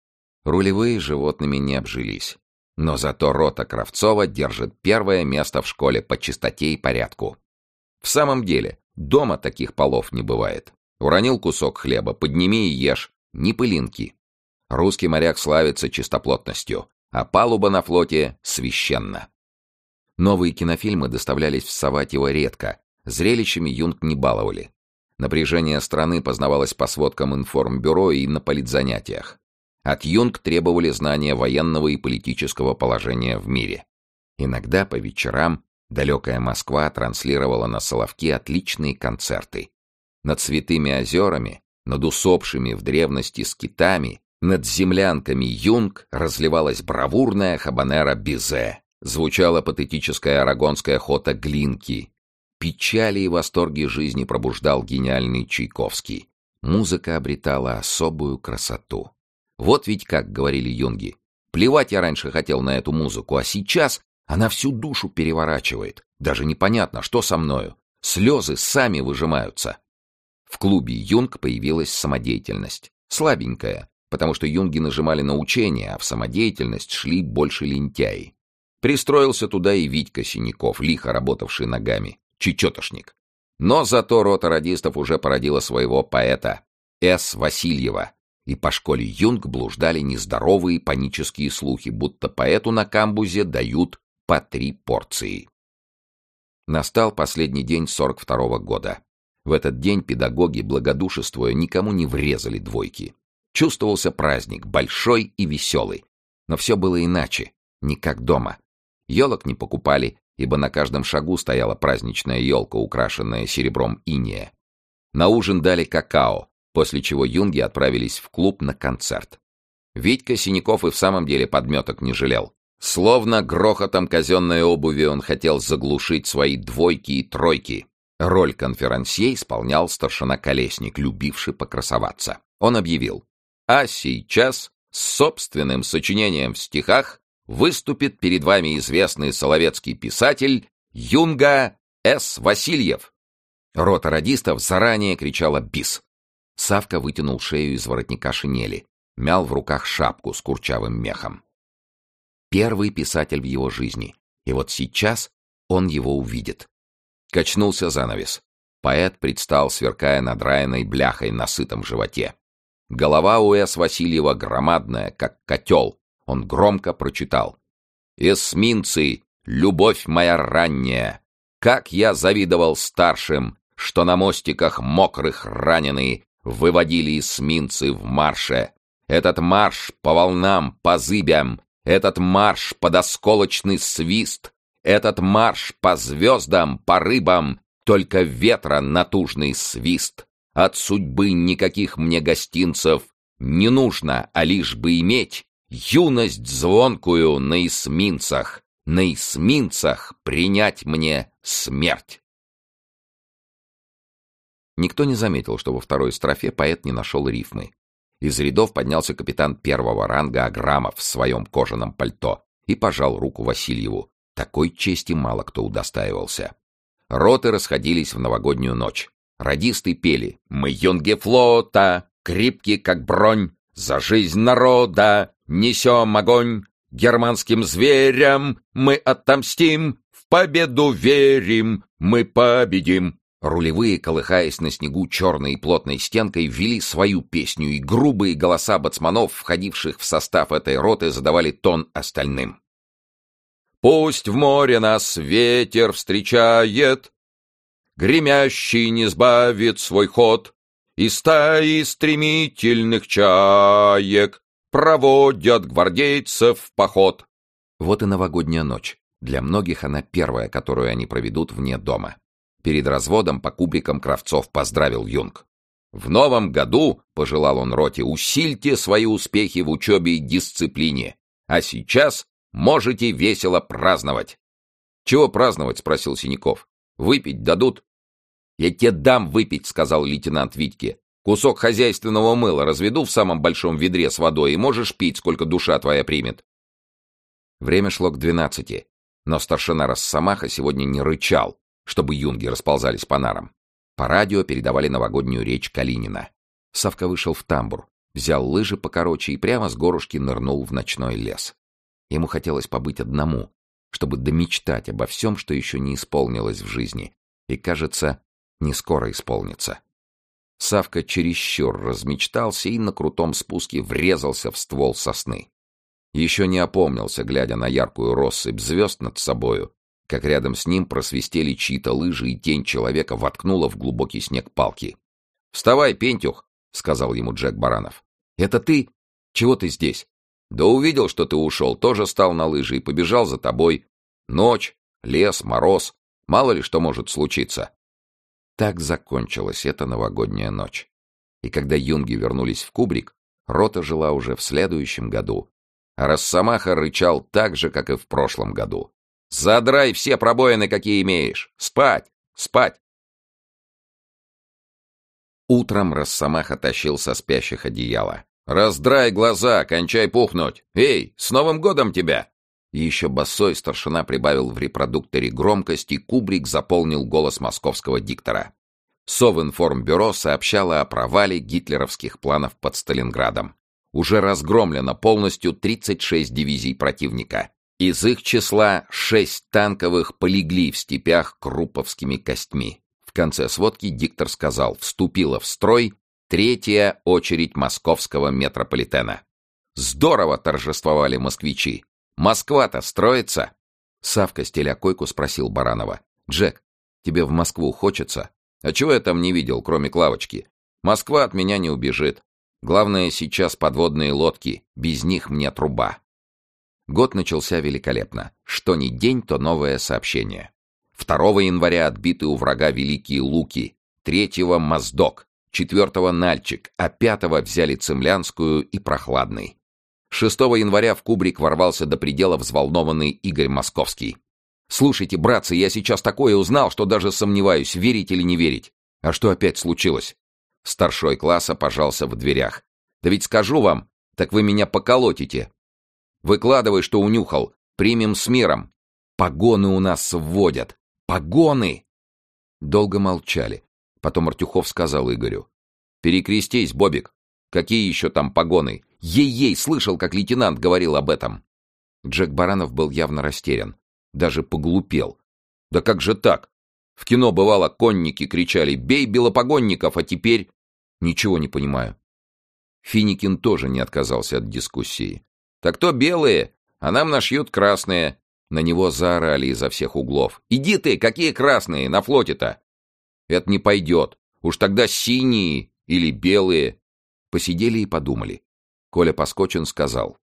Рулевые животными не обжились. Но зато рота Кравцова держит первое место в школе по чистоте и порядку. В самом деле, дома таких полов не бывает. Уронил кусок хлеба, подними и ешь, ни пылинки. Русский моряк славится чистоплотностью, а палуба на флоте священна. Новые кинофильмы доставлялись в Саватьево редко, зрелищами Юнг не баловали. Напряжение страны познавалось по сводкам информбюро и на политзанятиях. От Юнг требовали знания военного и политического положения в мире. Иногда по вечерам далекая Москва транслировала на Соловке отличные концерты. Над святыми озерами, над усопшими в древности скитами, над землянками Юнг разливалась бравурная хабанера Бизе. Звучала патетическая арагонская хота Глинки. Печали и восторги жизни пробуждал гениальный Чайковский. Музыка обретала особую красоту. Вот ведь как говорили юнги. Плевать я раньше хотел на эту музыку, а сейчас она всю душу переворачивает. Даже непонятно, что со мною. Слезы сами выжимаются. В клубе Юнг появилась самодеятельность. Слабенькая, потому что юнги нажимали на учение, а в самодеятельность шли больше лентяи. Пристроился туда и Витька Синяков, лихо работавший ногами, чечетошник. Но зато рота радистов уже породила своего поэта, С. Васильева, и по школе Юнг блуждали нездоровые панические слухи, будто поэту на камбузе дают по три порции. Настал последний день 42-го года. В этот день педагоги, благодушествуя, никому не врезали двойки. Чувствовался праздник, большой и веселый. Но все было иначе, не как дома. Елок не покупали, ибо на каждом шагу стояла праздничная елка, украшенная серебром иния. На ужин дали какао, после чего юнги отправились в клуб на концерт. Витька Синяков и в самом деле подметок не жалел. Словно грохотом казенной обуви он хотел заглушить свои двойки и тройки. Роль конферансье исполнял старшина Колесник, любивший покрасоваться. Он объявил, а сейчас с собственным сочинением в стихах выступит перед вами известный соловецкий писатель Юнга С. Васильев. Рота радистов заранее кричала «Бис!». Савка вытянул шею из воротника шинели, мял в руках шапку с курчавым мехом. Первый писатель в его жизни, и вот сейчас он его увидит. Качнулся занавес. Поэт предстал, сверкая надраенной бляхой на сытом животе. Голова у С. Васильева громадная, как котел. Он громко прочитал. «Эсминцы, любовь моя ранняя! Как я завидовал старшим, что на мостиках мокрых раненые выводили эсминцы в марше. Этот марш по волнам, по зыбям, этот марш под осколочный свист, этот марш по звездам, по рыбам, только ветра натужный свист. От судьбы никаких мне гостинцев не нужно, а лишь бы иметь юность звонкую на эсминцах, на эсминцах принять мне смерть. Никто не заметил, что во второй строфе поэт не нашел рифмы. Из рядов поднялся капитан первого ранга Аграмов в своем кожаном пальто и пожал руку Васильеву. Такой чести мало кто удостаивался. Роты расходились в новогоднюю ночь. Радисты пели «Мы юнги флота, крепки как бронь, за жизнь народа несем огонь, германским зверям мы отомстим, в победу верим, мы победим». Рулевые, колыхаясь на снегу черной и плотной стенкой, вели свою песню, и грубые голоса бацманов, входивших в состав этой роты, задавали тон остальным. «Пусть в море нас ветер встречает, гремящий не сбавит свой ход, и стаи стремительных чаек проводят гвардейцев в поход». Вот и новогодняя ночь. Для многих она первая, которую они проведут вне дома. Перед разводом по кубрикам Кравцов поздравил Юнг. В новом году, — пожелал он роте, — усильте свои успехи в учебе и дисциплине. А сейчас можете весело праздновать. — Чего праздновать? — спросил Синяков. — Выпить дадут? — Я тебе дам выпить, — сказал лейтенант Витьке. Кусок хозяйственного мыла разведу в самом большом ведре с водой, и можешь пить, сколько душа твоя примет. Время шло к двенадцати, но старшина Росомаха сегодня не рычал, чтобы юнги расползались по нарам. По радио передавали новогоднюю речь Калинина. Савка вышел в тамбур, взял лыжи покороче и прямо с горушки нырнул в ночной лес. Ему хотелось побыть одному, чтобы домечтать обо всем, что еще не исполнилось в жизни, и, кажется, не скоро исполнится. Савка чересчур размечтался и на крутом спуске врезался в ствол сосны. Еще не опомнился, глядя на яркую россыпь звезд над собою, как рядом с ним просвистели чьи-то лыжи, и тень человека воткнула в глубокий снег палки. «Вставай, Пентюх!» — сказал ему Джек Баранов. «Это ты? Чего ты здесь?» «Да увидел, что ты ушел, тоже стал на лыжи и побежал за тобой. Ночь, лес, мороз. Мало ли что может случиться. Так закончилась эта новогодняя ночь. И когда юнги вернулись в кубрик, рота жила уже в следующем году. А Росомаха рычал так же, как и в прошлом году. «Задрай все пробоины, какие имеешь! Спать! Спать!» Утром Росомаха тащил со спящих одеяла. «Раздрай глаза, кончай пухнуть! Эй, с Новым годом тебя!» Еще босой старшина прибавил в репродукторе громкости, кубрик заполнил голос московского диктора. Совинформбюро сообщало о провале гитлеровских планов под Сталинградом. Уже разгромлено полностью 36 дивизий противника. Из их числа 6 танковых полегли в степях круповскими костьми. В конце сводки диктор сказал, вступила в строй третья очередь московского метрополитена. Здорово торжествовали москвичи. Москва-то строится!» Савка, стеля койку, спросил Баранова. «Джек, тебе в Москву хочется?» «А чего я там не видел, кроме Клавочки? Москва от меня не убежит. Главное сейчас подводные лодки. Без них мне труба». Год начался великолепно. Что ни день, то новое сообщение. 2 января отбиты у врага Великие Луки, 3 — Моздок, 4 — Нальчик, а 5 взяли Цемлянскую и Прохладный. 6 января в кубрик ворвался до предела взволнованный Игорь Московский. «Слушайте, братцы, я сейчас такое узнал, что даже сомневаюсь, верить или не верить. А что опять случилось?» Старшой класса пожался в дверях. «Да ведь скажу вам, так вы меня поколотите. Выкладывай, что унюхал. Примем с миром. Погоны у нас вводят. Погоны!» Долго молчали. Потом Артюхов сказал Игорю. «Перекрестись, Бобик. Какие еще там погоны? Ей-ей, слышал, как лейтенант говорил об этом. Джек Баранов был явно растерян. Даже поглупел. Да как же так? В кино бывало, конники кричали «Бей белопогонников!», а теперь... Ничего не понимаю. Финикин тоже не отказался от дискуссии. «Так то белые, а нам нашьют красные». На него заорали изо всех углов. «Иди ты, какие красные, на флоте-то!» «Это не пойдет. Уж тогда синие или белые». Посидели и подумали. Коля Поскочин сказал.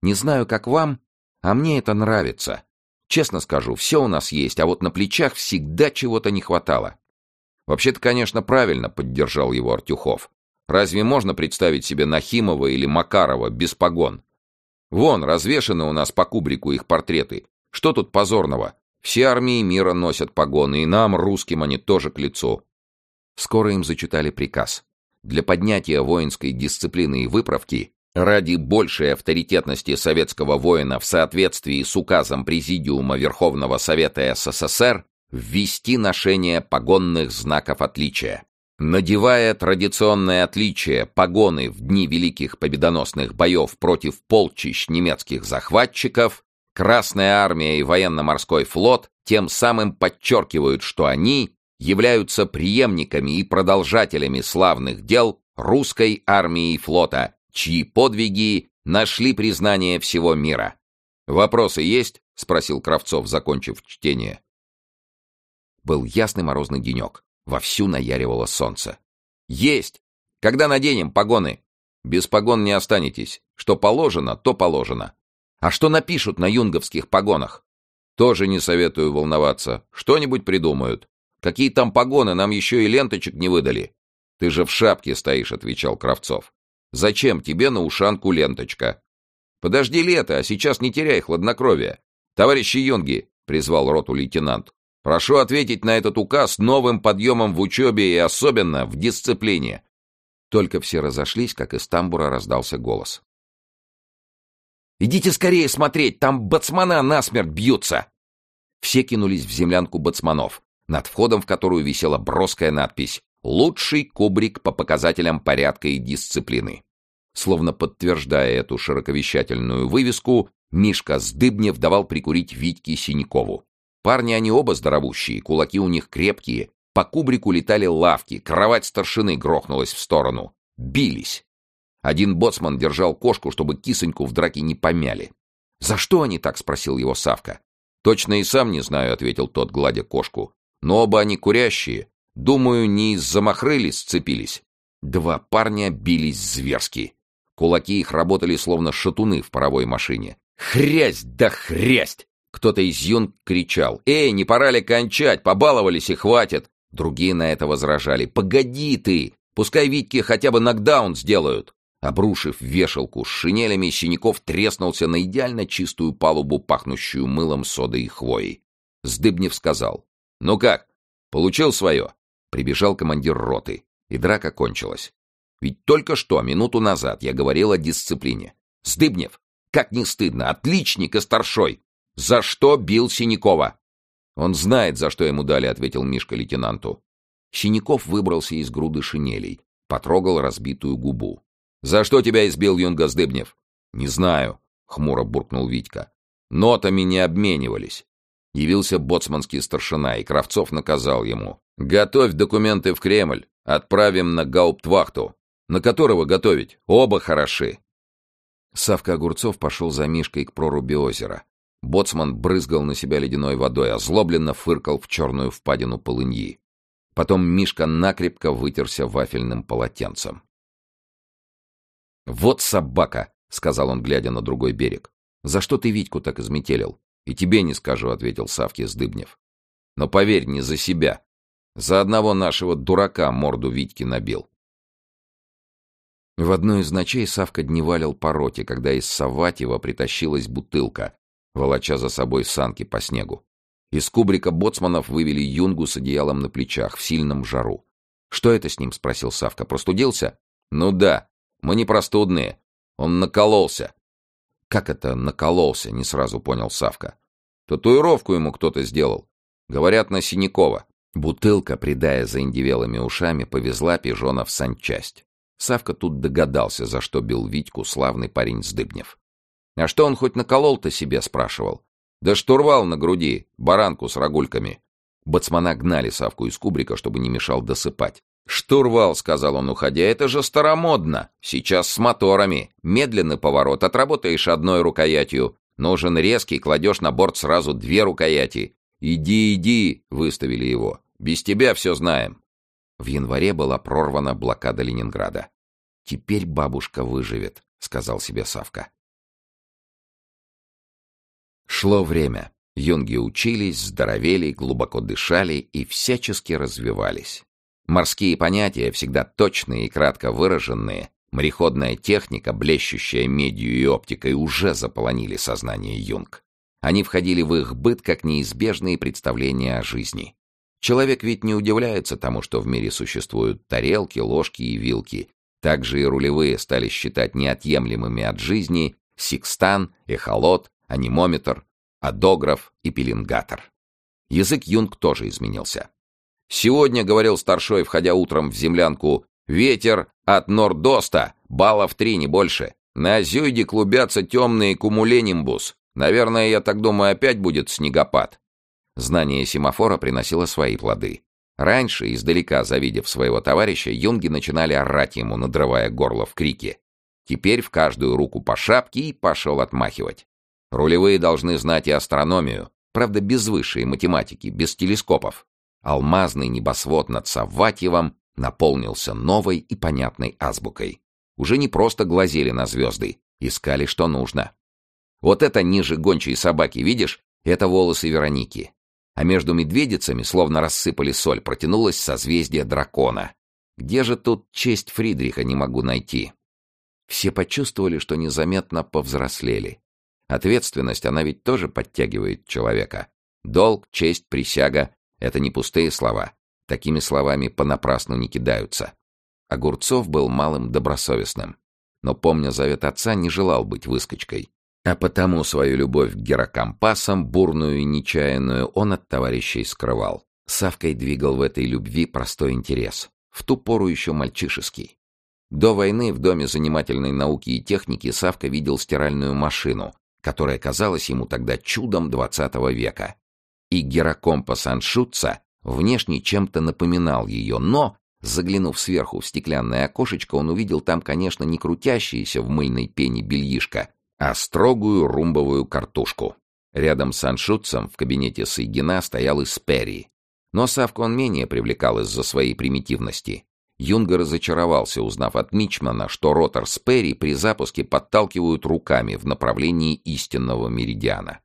«Не знаю, как вам, а мне это нравится. Честно скажу, все у нас есть, а вот на плечах всегда чего-то не хватало». «Вообще-то, конечно, правильно», — поддержал его Артюхов. «Разве можно представить себе Нахимова или Макарова без погон? Вон, развешаны у нас по кубрику их портреты. Что тут позорного? Все армии мира носят погоны, и нам, русским, они тоже к лицу». Скоро им зачитали приказ. Для поднятия воинской дисциплины и выправки Ради большей авторитетности советского воина в соответствии с указом Президиума Верховного Совета СССР ввести ношение погонных знаков отличия. Надевая традиционное отличие погоны в дни великих победоносных боев против полчищ немецких захватчиков, Красная армия и военно-морской флот тем самым подчеркивают, что они являются преемниками и продолжателями славных дел русской армии и флота, чьи подвиги нашли признание всего мира. «Вопросы есть?» — спросил Кравцов, закончив чтение. Был ясный морозный денек. Вовсю наяривало солнце. «Есть! Когда наденем погоны?» «Без погон не останетесь. Что положено, то положено. А что напишут на юнговских погонах?» «Тоже не советую волноваться. Что-нибудь придумают. Какие там погоны, нам еще и ленточек не выдали. «Ты же в шапке стоишь», — отвечал Кравцов. «Зачем тебе на ушанку ленточка?» «Подожди лето, а сейчас не теряй хладнокровия. Товарищи юнги», — призвал роту лейтенант, «прошу ответить на этот указ новым подъемом в учебе и особенно в дисциплине». Только все разошлись, как из тамбура раздался голос. «Идите скорее смотреть, там бацмана насмерть бьются!» Все кинулись в землянку бацманов, над входом в которую висела броская надпись «Лучший кубрик по показателям порядка и дисциплины». Словно подтверждая эту широковещательную вывеску, Мишка Сдыбнев давал прикурить Витьке Синякову. Парни они оба здоровущие, кулаки у них крепкие, по кубрику летали лавки, кровать старшины грохнулась в сторону. Бились. Один боцман держал кошку, чтобы кисоньку в драке не помяли. «За что они так?» — спросил его Савка. «Точно и сам не знаю», — ответил тот, гладя кошку. «Но оба они курящие. Думаю, не из-за махрыли сцепились». Два парня бились зверски. Кулаки их работали словно шатуны в паровой машине. «Хрясь да хрясть!» Кто-то из юнг кричал. «Эй, не пора ли кончать? Побаловались и хватит!» Другие на это возражали. «Погоди ты! Пускай Витьки хотя бы нокдаун сделают!» Обрушив вешалку с шинелями, Синяков треснулся на идеально чистую палубу, пахнущую мылом, содой и хвоей. Сдыбнев сказал. «Ну как? Получил свое?» Прибежал командир роты, и драка кончилась. Ведь только что, минуту назад, я говорил о дисциплине. Сдыбнев, как не стыдно, отличник и старшой! За что бил Синякова? «Он знает, за что ему дали», — ответил Мишка лейтенанту. Синяков выбрался из груды шинелей, потрогал разбитую губу. «За что тебя избил Юнга Сдыбнев?» «Не знаю», — хмуро буркнул Витька. «Нотами не обменивались». Явился боцманский старшина, и Кравцов наказал ему. «Готовь документы в Кремль, отправим на гауптвахту. На которого готовить? Оба хороши». Савка Огурцов пошел за Мишкой к проруби озера. Боцман брызгал на себя ледяной водой, озлобленно фыркал в черную впадину полыньи. Потом Мишка накрепко вытерся вафельным полотенцем. «Вот собака!» — сказал он, глядя на другой берег. «За что ты Витьку так изметелил?» «И тебе не скажу», — ответил Савки Сдыбнев. «Но поверь, не за себя. За одного нашего дурака морду Витьки набил». В одну из ночей Савка дневалил по роте, когда из Саватьева притащилась бутылка, волоча за собой санки по снегу. Из кубрика боцманов вывели юнгу с одеялом на плечах в сильном жару. «Что это с ним?» — спросил Савка. «Простудился?» «Ну да. Мы не простудные. Он накололся». «Как это накололся?» — не сразу понял Савка. «Татуировку ему кто-то сделал. Говорят, на Синякова». Бутылка, придая заиндивелыми ушами, повезла пижона в санчасть. Савка тут догадался, за что бил Витьку славный парень Сдыбнев. А что он хоть наколол-то себе, спрашивал. Да штурвал на груди, баранку с рогульками. Бацмана гнали Савку из кубрика, чтобы не мешал досыпать. «Штурвал», — сказал он, уходя, — «это же старомодно. Сейчас с моторами. Медленный поворот, отработаешь одной рукоятью. Нужен резкий, кладешь на борт сразу две рукояти. Иди, иди», — выставили его. «Без тебя все знаем». В январе была прорвана блокада Ленинграда. «Теперь бабушка выживет», — сказал себе Савка. Шло время. Юнги учились, здоровели, глубоко дышали и всячески развивались. Морские понятия, всегда точные и кратко выраженные, мореходная техника, блещущая медью и оптикой, уже заполонили сознание юнг. Они входили в их быт как неизбежные представления о жизни. Человек ведь не удивляется тому, что в мире существуют тарелки, ложки и вилки. Также и рулевые стали считать неотъемлемыми от жизни секстан, эхолот, анимометр, адограф и пеленгатор. Язык юнг тоже изменился. Сегодня, говорил старшой, входя утром в землянку, ветер от нордоста, баллов три, не больше. На зюйде клубятся темные кумулениmbus. Наверное, я так думаю, опять будет снегопад. Знание семафора приносило свои плоды. Раньше, издалека завидев своего товарища, юнги начинали орать ему, надрывая горло в крике. Теперь в каждую руку по шапке и пошел отмахивать. Рулевые должны знать и астрономию, правда, без высшей математики, без телескопов. Алмазный небосвод над Савватьевым наполнился новой и понятной азбукой. Уже не просто глазели на звезды, искали, что нужно. Вот это ниже гончей собаки, видишь? Это волосы Вероники. А между медведицами, словно рассыпали соль, протянулось созвездие дракона. Где же тут честь Фридриха не могу найти? Все почувствовали, что незаметно повзрослели. Ответственность, она ведь тоже подтягивает человека. Долг, честь, присяга — это не пустые слова. Такими словами понапрасну не кидаются. Огурцов был малым добросовестным. Но, помня завет отца, не желал быть выскочкой. А потому свою любовь к герокомпасам, бурную и нечаянную, он от товарищей скрывал. Савкой двигал в этой любви простой интерес. В ту пору еще мальчишеский. До войны в Доме занимательной науки и техники Савка видел стиральную машину, которая казалась ему тогда чудом XX века. И герокомпас Аншутца внешне чем-то напоминал ее, но, заглянув сверху в стеклянное окошечко, он увидел там, конечно, не крутящееся в мыльной пене бельишко, а строгую румбовую картушку. Рядом с Аншутцем в кабинете Сайгина стоял и Сперри. Но Савку он менее привлекал из-за своей примитивности. Юнга разочаровался, узнав от Мичмана, что ротор с Перри при запуске подталкивают руками в направлении истинного меридиана.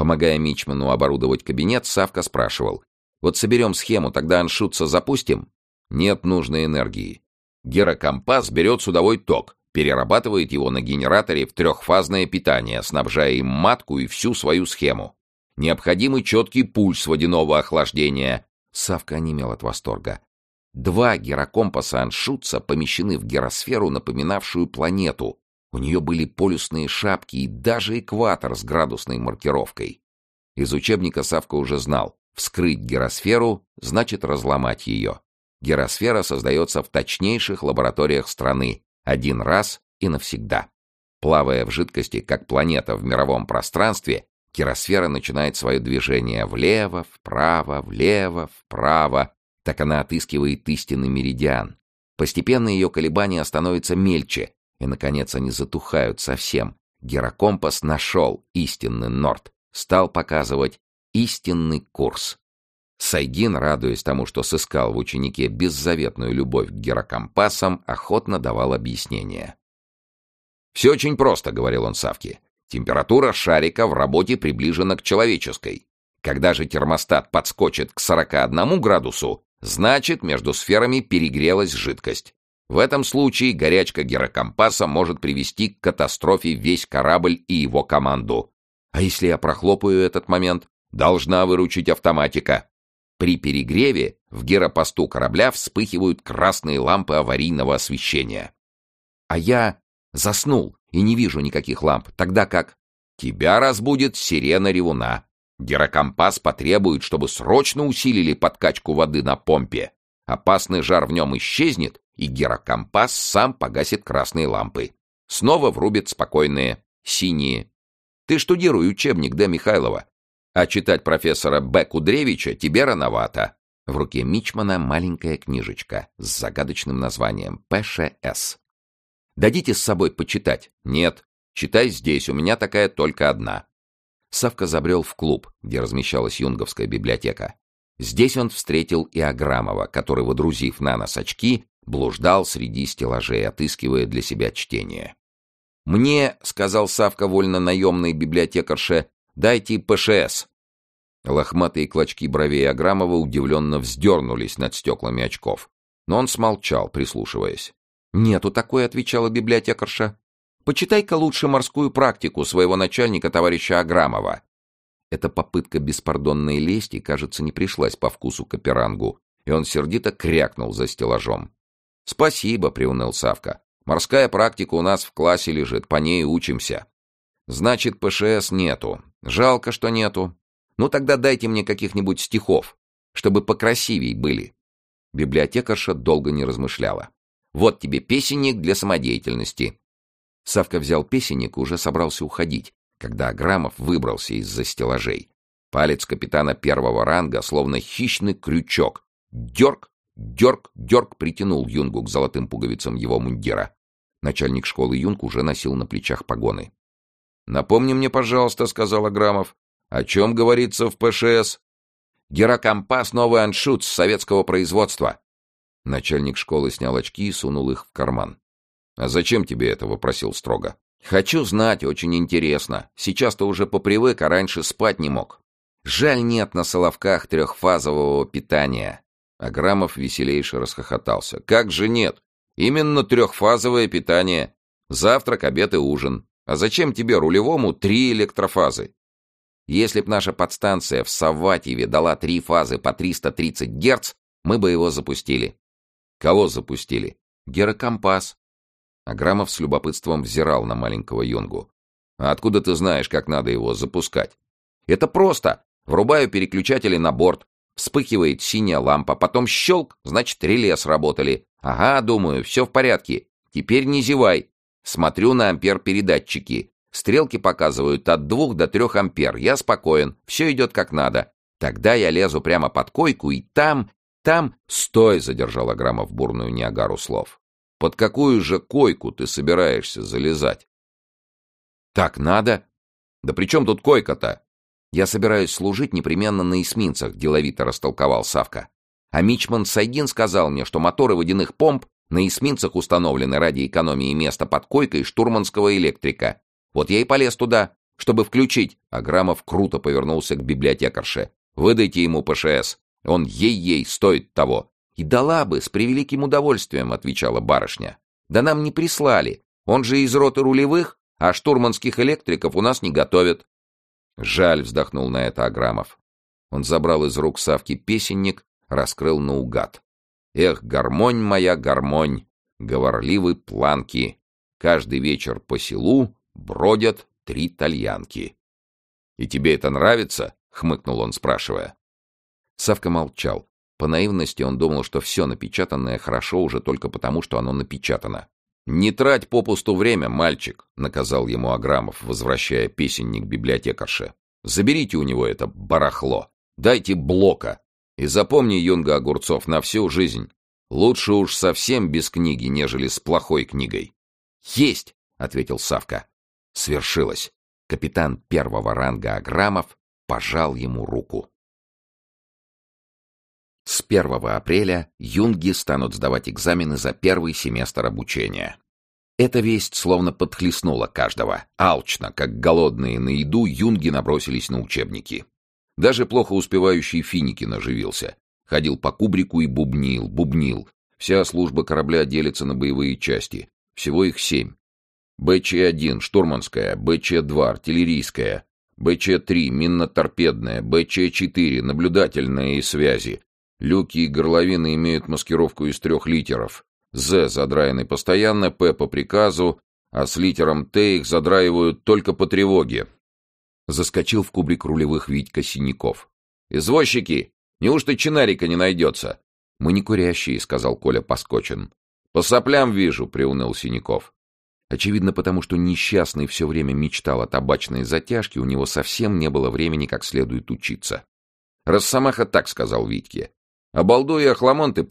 Помогая Мичману оборудовать кабинет, Савка спрашивал, «Вот соберем схему, тогда аншутца запустим?» «Нет нужной энергии. Герокомпас берет судовой ток, перерабатывает его на генераторе в трехфазное питание, снабжая им матку и всю свою схему. Необходимый четкий пульс водяного охлаждения». Савка онемел от восторга. Два герокомпаса Аншутца помещены в геросферу, напоминавшую планету. У нее были полюсные шапки и даже экватор с градусной маркировкой. Из учебника Савка уже знал, вскрыть геросферу значит разломать ее. Геросфера создается в точнейших лабораториях страны, один раз и навсегда. Плавая в жидкости, как планета в мировом пространстве, геросфера начинает свое движение влево, вправо, влево, вправо, так она отыскивает истинный меридиан. Постепенно ее колебания становятся мельче, и, наконец, они затухают совсем. Герокомпас нашел истинный норд, стал показывать истинный курс. Сайгин, радуясь тому, что сыскал в ученике беззаветную любовь к герокомпасам, охотно давал объяснение. «Все очень просто», — говорил он Савке. «Температура шарика в работе приближена к человеческой. Когда же термостат подскочит к 41 градусу, Значит, между сферами перегрелась жидкость. В этом случае горячка герокомпаса может привести к катастрофе весь корабль и его команду. А если я прохлопаю этот момент? Должна выручить автоматика. При перегреве в геропосту корабля вспыхивают красные лампы аварийного освещения. А я заснул и не вижу никаких ламп, тогда как тебя разбудит сирена ревуна. Герокомпас потребует, чтобы срочно усилили подкачку воды на помпе. Опасный жар в нем исчезнет, и герокомпас сам погасит красные лампы. Снова врубит спокойные синие. Ты штудируй учебник Д. Михайлова. А читать профессора Б. Кудревича тебе рановато. В руке Мичмана маленькая книжечка с загадочным названием ПШС. Дадите с собой почитать? Нет. Читай здесь, у меня такая только одна. Савка забрел в клуб, где размещалась юнговская библиотека. Здесь он встретил и Аграмова, который, водрузив на нос очки, блуждал среди стеллажей, отыскивая для себя чтение. «Мне, — сказал Савка вольно-наемной библиотекарше, — дайте ПШС». Лохматые клочки бровей Аграмова удивленно вздернулись над стеклами очков. Но он смолчал, прислушиваясь. «Нету такой», — отвечала библиотекарша. Почитай-ка лучше морскую практику своего начальника товарища Аграмова. Эта попытка беспардонной лести, кажется, не пришлась по вкусу Каперангу, и он сердито крякнул за стеллажом. «Спасибо», — приуныл Савка. «Морская практика у нас в классе лежит, по ней учимся». «Значит, ПШС нету. Жалко, что нету. Ну тогда дайте мне каких-нибудь стихов, чтобы покрасивей были». Библиотекарша долго не размышляла. «Вот тебе песенник для самодеятельности. Савка взял песенник и уже собрался уходить, когда Аграмов выбрался из-за стеллажей. Палец капитана первого ранга, словно хищный крючок, дерг, дерг, дерг притянул Юнгу к золотым пуговицам его мундира. Начальник школы Юнг уже носил на плечах погоны. «Напомни мне, пожалуйста», — сказал Аграмов, — «о чем говорится в ПШС?» «Герокомпас новый аншут с советского производства». Начальник школы снял очки и сунул их в карман. «А зачем тебе это?» — вопросил строго. «Хочу знать, очень интересно. Сейчас-то уже попривык, а раньше спать не мог. Жаль, нет на Соловках трехфазового питания. Аграмов веселейше расхохотался. «Как же нет? Именно трехфазовое питание. Завтрак, обед и ужин. А зачем тебе, рулевому, три электрофазы? Если б наша подстанция в Саватьеве дала три фазы по 330 Гц, мы бы его запустили. Кого запустили? Герокомпас. Аграмов с любопытством взирал на маленького Юнгу. А откуда ты знаешь, как надо его запускать? Это просто. Врубаю переключатели на борт, вспыхивает синяя лампа, потом щелк, значит, реле сработали. Ага, думаю, все в порядке. Теперь не зевай. Смотрю на ампер-передатчики. Стрелки показывают от двух до трех ампер. Я спокоен, все идет как надо. Тогда я лезу прямо под койку, и там, там... Стой, задержал Аграмов бурную Ниагару слов. Под какую же койку ты собираешься залезать? Так надо. Да при чем тут койка-то? Я собираюсь служить непременно на эсминцах, деловито растолковал Савка. А Мичман Сайгин сказал мне, что моторы водяных помп на эсминцах установлены ради экономии места под койкой штурманского электрика. Вот я и полез туда, чтобы включить. А Грамов круто повернулся к библиотекарше. Выдайте ему ПШС. Он ей-ей стоит того. И дала бы, с превеликим удовольствием, отвечала барышня. Да нам не прислали. Он же из роты рулевых, а штурманских электриков у нас не готовят. Жаль, вздохнул на это Аграмов. Он забрал из рук Савки песенник, раскрыл наугад. Эх, гармонь моя, гармонь, говорливы планки. Каждый вечер по селу бродят три тальянки. «И тебе это нравится?» — хмыкнул он, спрашивая. Савка молчал. По наивности он думал, что все напечатанное хорошо уже только потому, что оно напечатано. «Не трать попусту время, мальчик», — наказал ему Аграмов, возвращая песенник библиотекарше. «Заберите у него это барахло. Дайте блока. И запомни, Юнга Огурцов, на всю жизнь. Лучше уж совсем без книги, нежели с плохой книгой». «Есть!» — ответил Савка. Свершилось. Капитан первого ранга Аграмов пожал ему руку. С 1 апреля юнги станут сдавать экзамены за первый семестр обучения. Эта весть словно подхлестнула каждого. Алчно, как голодные на еду, юнги набросились на учебники. Даже плохо успевающий Финикин оживился. Ходил по кубрику и бубнил, бубнил. Вся служба корабля делится на боевые части. Всего их семь. БЧ-1 штурманская, БЧ-2 артиллерийская, БЧ-3 минно-торпедная, БЧ-4 наблюдательная и связи. Люки и горловины имеют маскировку из трех литеров. З задраены постоянно, П по приказу, а с литером Т их задраивают только по тревоге. Заскочил в кубрик рулевых Витька Синяков. «Извозчики! Неужто чинарика не найдется?» «Мы не курящие», — сказал Коля Поскочен. «По соплям вижу», — приуныл Синяков. Очевидно, потому что несчастный все время мечтал о табачной затяжке, у него совсем не было времени как следует учиться. «Росомаха так сказал Витьке. Обалдуй и охламон ты.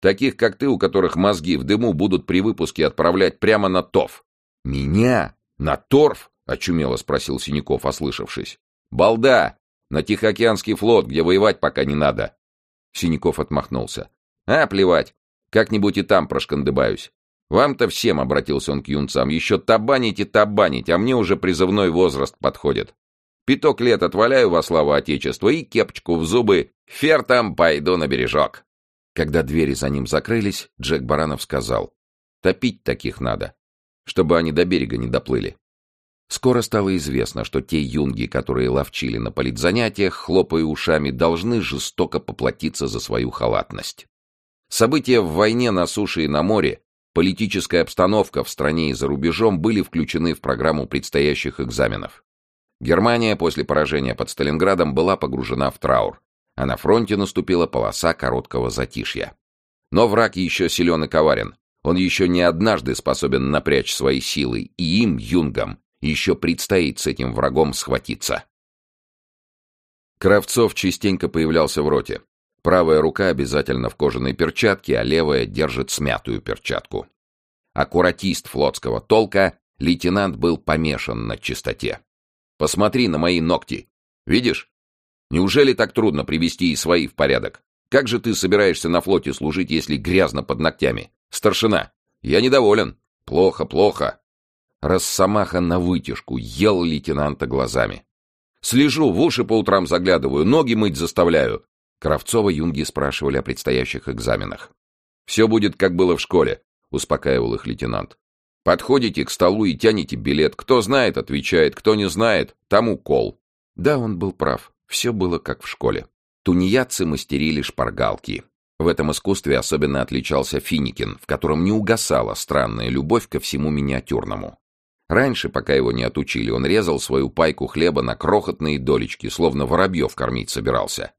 Таких, как ты, у которых мозги в дыму, будут при выпуске отправлять прямо на ТОВ». «Меня? На торф?» — очумело спросил Синяков, ослышавшись. «Балда! На Тихоокеанский флот, где воевать пока не надо». Синяков отмахнулся. «А, плевать. Как-нибудь и там прошкандыбаюсь. Вам-то всем, — обратился он к юнцам, — еще табанить и табанить, а мне уже призывной возраст подходит. Пяток лет отваляю во славу Отечества и кепочку в зубы, фертом пойду на бережок. Когда двери за ним закрылись, Джек Баранов сказал, топить таких надо, чтобы они до берега не доплыли. Скоро стало известно, что те юнги, которые ловчили на политзанятиях, хлопая ушами, должны жестоко поплатиться за свою халатность. События в войне на суше и на море политическая обстановка в стране и за рубежом были включены в программу предстоящих экзаменов. Германия после поражения под Сталинградом была погружена в траур, а на фронте наступила полоса короткого затишья. Но враг еще силен и коварен. Он еще не однажды способен напрячь свои силы, и им, юнгам, еще предстоит с этим врагом схватиться. Кравцов частенько появлялся в роте. Правая рука обязательно в кожаной перчатке, а левая держит смятую перчатку. Аккуратист флотского толка, лейтенант был помешан на чистоте. «Посмотри на мои ногти. Видишь? Неужели так трудно привести и свои в порядок? Как же ты собираешься на флоте служить, если грязно под ногтями? Старшина, я недоволен. Плохо, плохо». Росомаха на вытяжку ел лейтенанта глазами. «Слежу, в уши по утрам заглядываю, ноги мыть заставляю. Кравцова юнги спрашивали о предстоящих экзаменах. «Все будет, как было в школе», — успокаивал их лейтенант. «Подходите к столу и тянете билет. Кто знает, отвечает. Кто не знает, тому кол». Да, он был прав. Все было как в школе. Тунеядцы мастерили шпаргалки. В этом искусстве особенно отличался Финикин, в котором не угасала странная любовь ко всему миниатюрному. Раньше, пока его не отучили, он резал свою пайку хлеба на крохотные долечки, словно воробьев кормить собирался.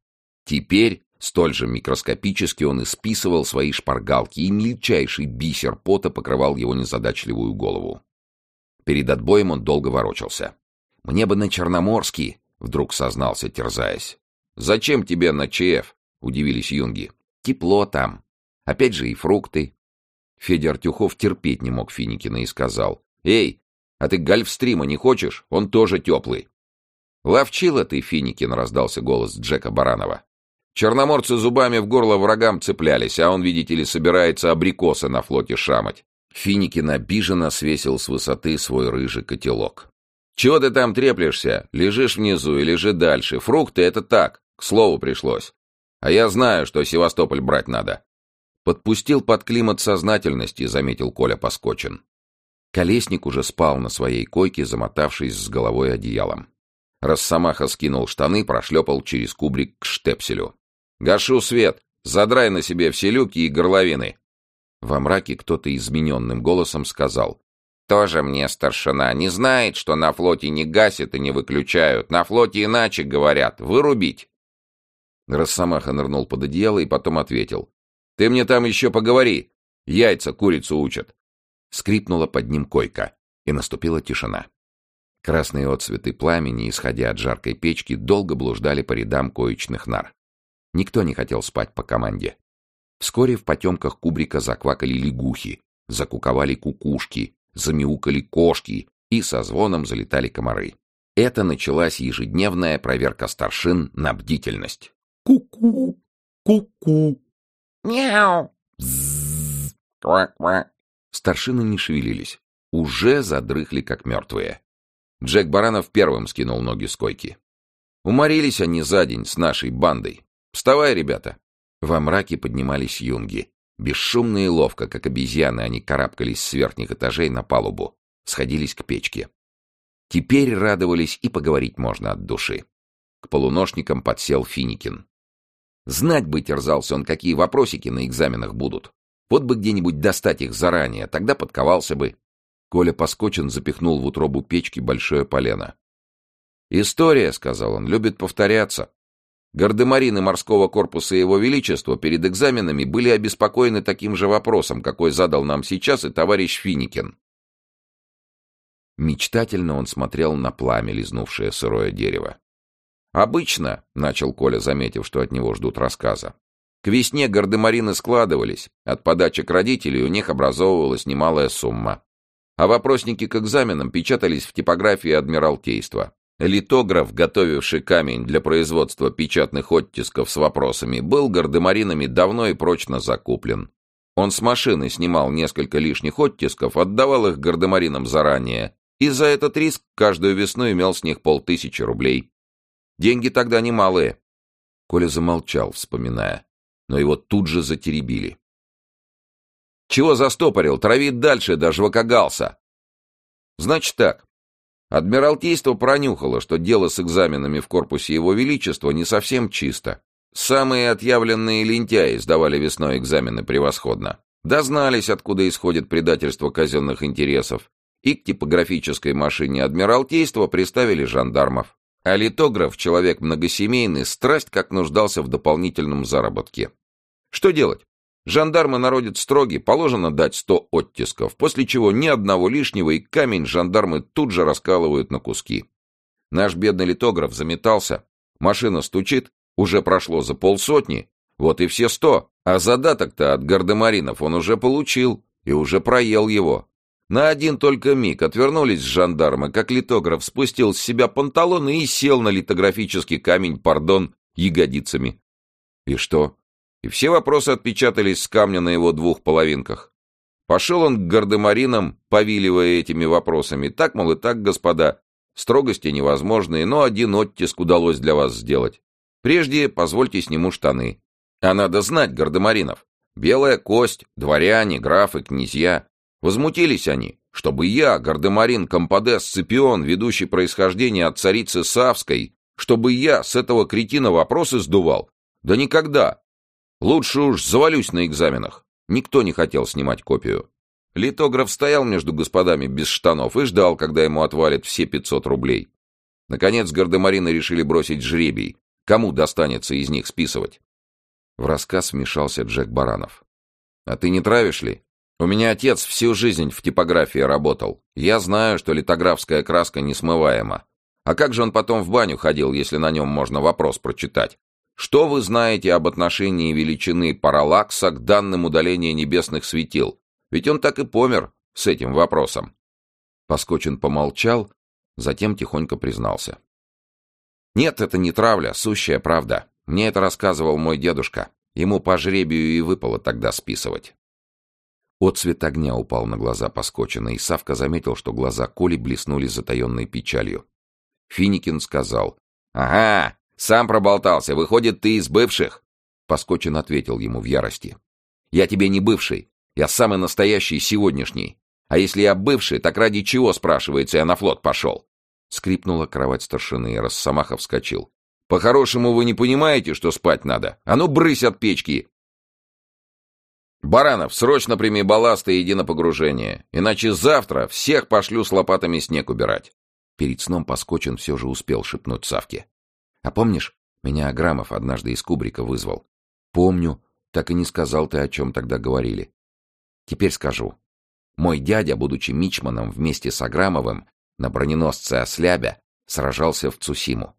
Теперь, столь же микроскопически, он исписывал свои шпаргалки, и мельчайший бисер пота покрывал его незадачливую голову. Перед отбоем он долго ворочался. «Мне бы на Черноморский», — вдруг сознался, терзаясь. «Зачем тебе на ЧФ?» — удивились юнги. «Тепло там. Опять же и фрукты». Федя Артюхов терпеть не мог Финикина и сказал. «Эй, а ты гольфстрима не хочешь? Он тоже теплый». «Ловчила ты, Финикин!» — раздался голос Джека Баранова. Черноморцы зубами в горло врагам цеплялись, а он, видите ли, собирается абрикосы на флоте шамать. Финикин обиженно свесил с высоты свой рыжий котелок. «Чего ты там треплешься? Лежишь внизу и лежи дальше. Фрукты — это так, к слову пришлось. А я знаю, что Севастополь брать надо». Подпустил под климат сознательности, заметил Коля Поскочин. Колесник уже спал на своей койке, замотавшись с головой одеялом. Росомаха скинул штаны, прошлепал через кубрик к штепселю. «Гашу свет! Задрай на себе все люки и горловины!» Во мраке кто-то измененным голосом сказал. «Тоже мне старшина. Не знает, что на флоте не гасят и не выключают. На флоте иначе говорят. Вырубить!» Росомаха нырнул под одеяло и потом ответил. «Ты мне там еще поговори. Яйца курицу учат. Скрипнула под ним койка, и наступила тишина. Красные отцветы пламени, исходя от жаркой печки, долго блуждали по рядам коечных нар. Никто не хотел спать по команде. Вскоре в потемках кубрика заквакали лягухи, закуковали кукушки, замяукали кошки и со звоном залетали комары. Это началась ежедневная проверка старшин на бдительность. «Ку-ку! Ку-ку! Мяу! Бззз! Квак-квак!» Старшины не шевелились. Уже задрыхли, как мертвые. Джек Баранов первым скинул ноги с койки. Уморились они за день с нашей бандой. Вставай, ребята. Во мраке поднимались юнги. Бесшумно и ловко, как обезьяны, они карабкались с верхних этажей на палубу. Сходились к печке. Теперь радовались и поговорить можно от души. К полуношникам подсел Финикин. Знать бы терзался он, какие вопросики на экзаменах будут. Вот бы где-нибудь достать их заранее, тогда подковался бы. Коля Поскочин запихнул в утробу печки большое полено. «История», — сказал он, — «любит повторяться. Гардемарины морского корпуса Его Величества перед экзаменами были обеспокоены таким же вопросом, какой задал нам сейчас и товарищ Финикин. Мечтательно он смотрел на пламя, лизнувшее сырое дерево. «Обычно», — начал Коля, заметив, что от него ждут рассказа, к весне гардемарины складывались, от подачек родителей у них образовывалась немалая сумма. А вопросники к экзаменам печатались в типографии Адмиралтейства. Литограф, готовивший камень для производства печатных оттисков с вопросами, был гардемаринами давно и прочно закуплен. Он с машины снимал несколько лишних оттисков, отдавал их гардемаринам заранее, и за этот риск каждую весну имел с них полтысячи рублей. Деньги тогда немалые. Коля замолчал, вспоминая но его тут же затеребили. «Чего застопорил? Трави дальше, даже вокогался!» «Значит так. Адмиралтейство пронюхало, что дело с экзаменами в корпусе Его Величества не совсем чисто. Самые отъявленные лентяи сдавали весной экзамены превосходно. Дознались, откуда исходит предательство казенных интересов, и к типографической машине Адмиралтейства приставили жандармов. А литограф, человек многосемейный, страсть как нуждался в дополнительном заработке. Что делать? Жандармы народят строгий, положено дать сто оттисков, после чего ни одного лишнего, и камень жандармы тут же раскалывают на куски. Наш бедный литограф заметался, машина стучит, уже прошло за полсотни, вот и все сто, а задаток-то от гардемаринов он уже получил и уже проел его. На один только миг отвернулись жандармы, как литограф спустил с себя панталоны и сел на литографический камень, пардон, ягодицами. И что? И все вопросы отпечатались с камня на его двух половинках. Пошел он к гардемаринам, повиливая этими вопросами. Так, мол, и так, господа. Строгости невозможные, но один оттиск удалось для вас сделать. Прежде позвольте сниму штаны. А надо знать, гардемаринов. Белая кость, дворяне, графы, князья. Возмутились они, чтобы я, гардемарин Компадес Сципион, ведущий происхождение от царицы Савской, чтобы я с этого кретина вопросы сдувал? Да никогда. Лучше уж завалюсь на экзаменах. Никто не хотел снимать копию. Литограф стоял между господами без штанов и ждал, когда ему отвалят все 500 рублей. Наконец гардемарины решили бросить жребий. Кому достанется из них списывать? В рассказ вмешался Джек Баранов. «А ты не травишь ли? У меня отец всю жизнь в типографии работал. Я знаю, что литографская краска несмываема. А как же он потом в баню ходил, если на нем можно вопрос прочитать? Что вы знаете об отношении величины параллакса к данным удаления небесных светил? Ведь он так и помер с этим вопросом. Поскочин помолчал, затем тихонько признался. Нет, это не травля, сущая правда. Мне это рассказывал мой дедушка. Ему по жребию и выпало тогда списывать. Отцвет огня упал на глаза Поскочина, и Савка заметил, что глаза Коли блеснули затаенной печалью. Финикин сказал. «Ага, сам проболтался. Выходит, ты из бывших?» Поскочин ответил ему в ярости. «Я тебе не бывший. Я самый настоящий сегодняшний. А если я бывший, так ради чего, спрашивается, я на флот пошел?» Скрипнула кровать старшины, и Росомаха вскочил. «По-хорошему вы не понимаете, что спать надо? А ну, брысь от печки!» «Баранов, срочно прими балласт и иди на погружение, иначе завтра всех пошлю с лопатами снег убирать». Перед сном Поскочин все же успел шепнуть Савке. А помнишь, меня Аграмов однажды из кубрика вызвал? Помню, так и не сказал ты, о чем тогда говорили. Теперь скажу. Мой дядя, будучи мичманом вместе с Аграмовым, на броненосце Ослябя сражался в Цусиму.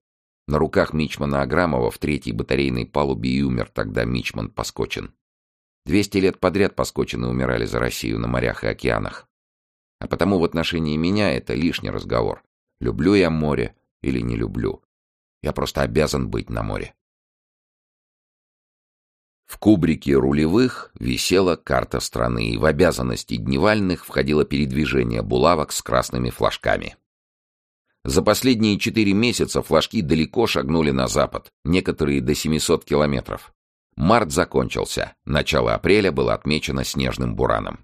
На руках мичмана Аграмова в третьей батарейной палубе и умер тогда мичман Поскочин. Двести лет подряд Поскочины умирали за Россию на морях и океанах. А потому в отношении меня это лишний разговор. Люблю я море или не люблю. Я просто обязан быть на море. В кубрике рулевых висела карта страны, и в обязанности дневальных входило передвижение булавок с красными флажками. За последние четыре месяца флажки далеко шагнули на запад, некоторые до 700 километров. Март закончился, начало апреля было отмечено снежным бураном.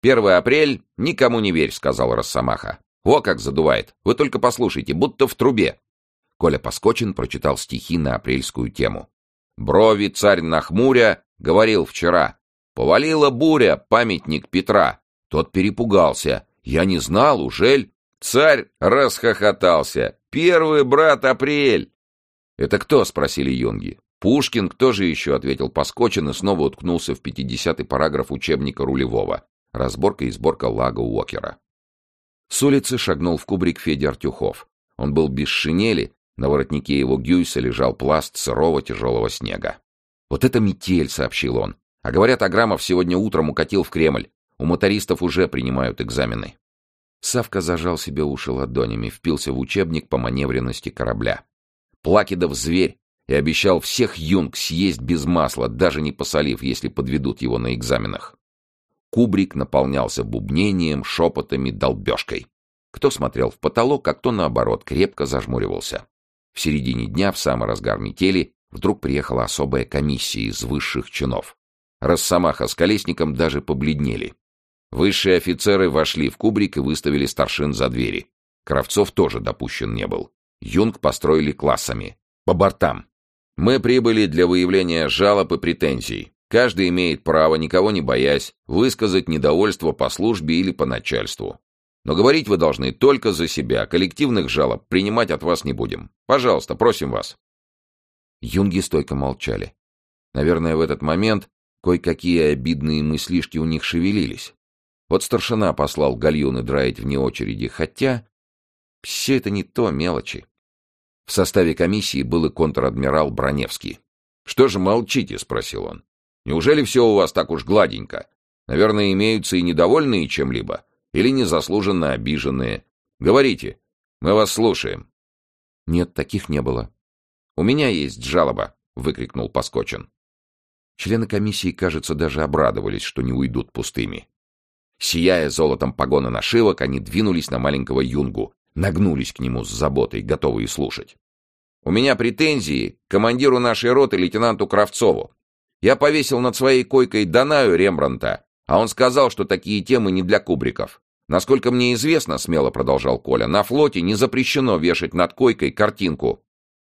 «Первый апрель, никому не верь», — сказал Росомаха. «О, как задувает! Вы только послушайте, будто в трубе. Коля Поскочин прочитал стихи на апрельскую тему. «Брови царь нахмуря, говорил вчера. Повалила буря, памятник Петра. Тот перепугался. Я не знал, ужель?» Царь расхохотался. «Первый брат апрель!» «Это кто?» — спросили юнги. «Пушкин, кто же еще?» — ответил Поскочин и снова уткнулся в пятидесятый параграф учебника рулевого. Разборка и сборка Лага Уокера. С улицы шагнул в кубрик Федя Артюхов. Он был без шинели, на воротнике его гюйса лежал пласт сырого тяжелого снега. «Вот это метель!» — сообщил он. «А говорят, Аграмов сегодня утром укатил в Кремль. У мотористов уже принимают экзамены». Савка зажал себе уши ладонями, впился в учебник по маневренности корабля. Плакидов зверь и обещал всех юнг съесть без масла, даже не посолив, если подведут его на экзаменах. Кубрик наполнялся бубнением, шепотами, долбежкой. Кто смотрел в потолок, а кто, наоборот, крепко зажмуривался. В середине дня, в самый разгар метели, вдруг приехала особая комиссия из высших чинов. Росомаха с Колесником даже побледнели. Высшие офицеры вошли в кубрик и выставили старшин за двери. Кравцов тоже допущен не был. Юнг построили классами. По бортам. Мы прибыли для выявления жалоб и претензий. Каждый имеет право, никого не боясь, высказать недовольство по службе или по начальству. Но говорить вы должны только за себя. Коллективных жалоб принимать от вас не будем. Пожалуйста, просим вас. Юнги стойко молчали. Наверное, в этот момент кое-какие обидные мыслишки у них шевелились. Вот старшина послал гальюны драить вне очереди, хотя все это не то, мелочи. В составе комиссии был и контр-адмирал Броневский. «Что же молчите?» — спросил он. «Неужели все у вас так уж гладенько? Наверное, имеются и недовольные чем-либо. Или незаслуженно обиженные. Говорите, мы вас слушаем. Нет, таких не было. У меня есть жалоба, выкрикнул Поскочин. Члены комиссии, кажется, даже обрадовались, что не уйдут пустыми. Сияя золотом погона нашивок, они двинулись на маленького юнгу, нагнулись к нему с заботой, готовые слушать. У меня претензии к командиру нашей роты лейтенанту Кравцову. Я повесил над своей койкой Данаю Рембранта, а он сказал, что такие темы не для кубриков. Насколько мне известно, смело продолжал Коля, на флоте не запрещено вешать над койкой картинку.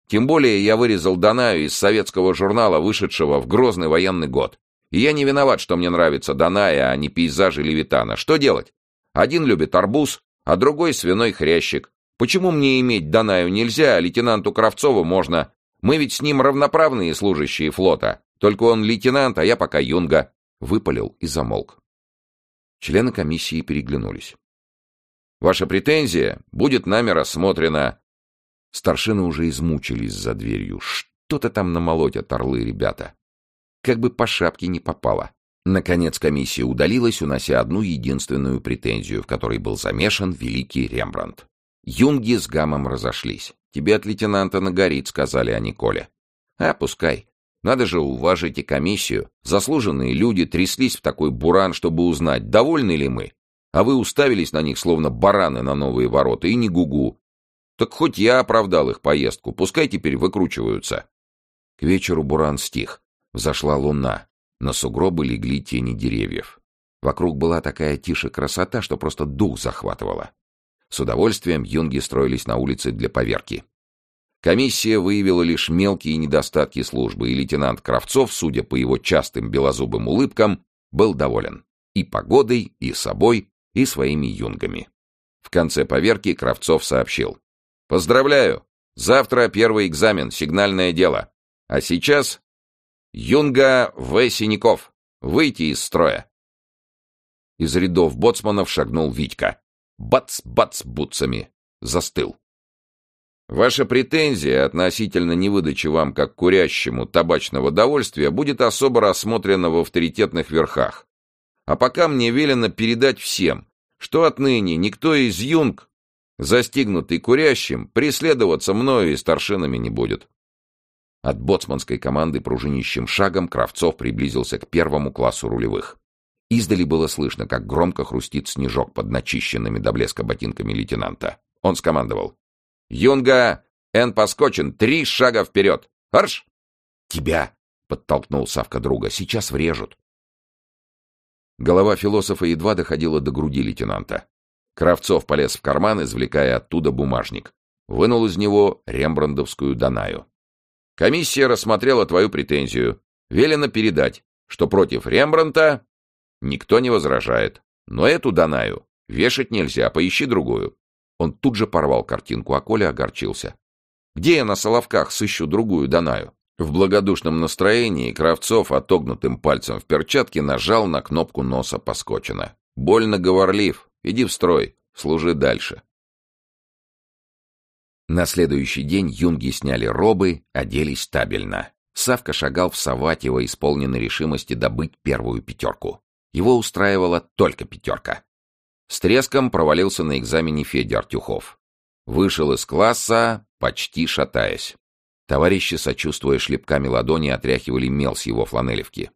Тем более я вырезал Данаю из советского журнала, вышедшего в грозный военный год. И я не виноват, что мне нравится Даная, а не пейзажи Левитана. Что делать? Один любит арбуз, а другой свиной хрящик. Почему мне иметь Данаю нельзя, а лейтенанту Кравцову можно? Мы ведь с ним равноправные служащие флота. Только он лейтенант, а я пока юнга. Выпалил и замолк. Члены комиссии переглянулись. Ваша претензия будет нами рассмотрена. Старшины уже измучились за дверью. Что-то там намолотят орлы ребята. Как бы по шапке не попало. Наконец комиссия удалилась, унося одну единственную претензию, в которой был замешан великий Рембрандт. Юнги с Гамом разошлись. «Тебе от лейтенанта нагорит», — сказали они Коле. «А, пускай. Надо же уважить и комиссию. Заслуженные люди тряслись в такой буран, чтобы узнать, довольны ли мы. А вы уставились на них, словно бараны на новые ворота, и не гугу. Так хоть я оправдал их поездку, пускай теперь выкручиваются». К вечеру буран стих. Взошла луна. На сугробы легли тени деревьев. Вокруг была такая тише красота, что просто дух захватывала. С удовольствием юнги строились на улице для поверки. Комиссия выявила лишь мелкие недостатки службы, и лейтенант Кравцов, судя по его частым белозубым улыбкам, был доволен и погодой, и собой, и своими юнгами. В конце поверки Кравцов сообщил. «Поздравляю! Завтра первый экзамен, сигнальное дело. А сейчас Юнга В. Синяков, выйти из строя. Из рядов боцманов шагнул Витька. Бац-бац бутсами. Застыл. Ваша претензия относительно невыдачи вам, как курящему, табачного довольствия будет особо рассмотрена в авторитетных верхах. А пока мне велено передать всем, что отныне никто из юнг, застигнутый курящим, преследоваться мною и старшинами не будет. От боцманской команды пружинищим шагом Кравцов приблизился к первому классу рулевых. Издали было слышно, как громко хрустит снежок под начищенными до блеска ботинками лейтенанта. Он скомандовал. «Юнга! Эн Поскочен! Три шага вперед! Арш!» «Тебя!» — подтолкнул Савка друга. «Сейчас врежут!» Голова философа едва доходила до груди лейтенанта. Кравцов полез в карман, извлекая оттуда бумажник. Вынул из него рембрандовскую Данаю. Комиссия рассмотрела твою претензию. Велено передать, что против Рембранта никто не возражает. Но эту Данаю вешать нельзя, поищи другую. Он тут же порвал картинку, а Коля огорчился. Где я на Соловках сыщу другую Данаю? В благодушном настроении Кравцов отогнутым пальцем в перчатке нажал на кнопку носа Поскочина. «Больно говорлив. Иди в строй. Служи дальше». На следующий день юнги сняли робы, оделись табельно. Савка шагал в Саватьево, исполненной решимости добыть первую пятерку. Его устраивала только пятерка. С треском провалился на экзамене Федя Артюхов. Вышел из класса, почти шатаясь. Товарищи, сочувствуя шлепками ладони, отряхивали мел с его фланелевки.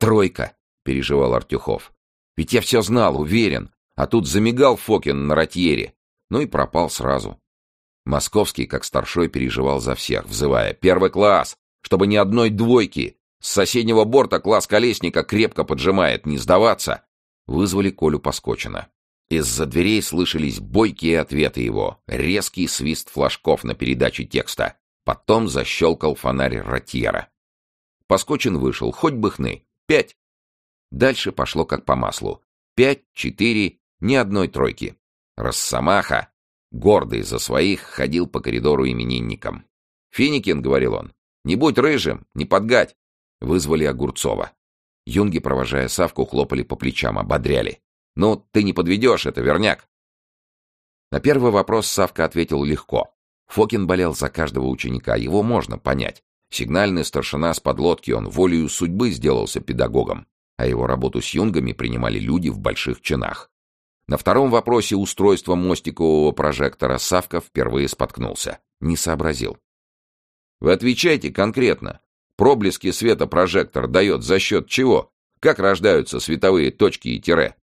«Тройка!» — переживал Артюхов. «Ведь я все знал, уверен. А тут замигал Фокин на ротьере. Ну и пропал сразу. Московский, как старшой, переживал за всех, взывая «Первый класс! Чтобы ни одной двойки! С соседнего борта класс Колесника крепко поджимает, не сдаваться!» Вызвали Колю Поскочина. Из-за дверей слышались бойкие ответы его, резкий свист флажков на передаче текста. Потом защелкал фонарь ротьера. Поскочин вышел, хоть бы хны. Пять. Дальше пошло как по маслу. Пять, четыре, ни одной тройки. Росомаха, гордый за своих, ходил по коридору именинникам. «Финикин», — говорил он, — «не будь рыжим, не подгать!» Вызвали Огурцова. Юнги, провожая Савку, хлопали по плечам, ободряли. «Ну, ты не подведешь, это верняк!» На первый вопрос Савка ответил легко. Фокин болел за каждого ученика, его можно понять. Сигнальный старшина с подлодки, он волею судьбы сделался педагогом, а его работу с юнгами принимали люди в больших чинах. На втором вопросе устройства мостикового прожектора Савка впервые споткнулся. Не сообразил. Вы отвечайте конкретно. Проблески света прожектор дает за счет чего? Как рождаются световые точки и тире?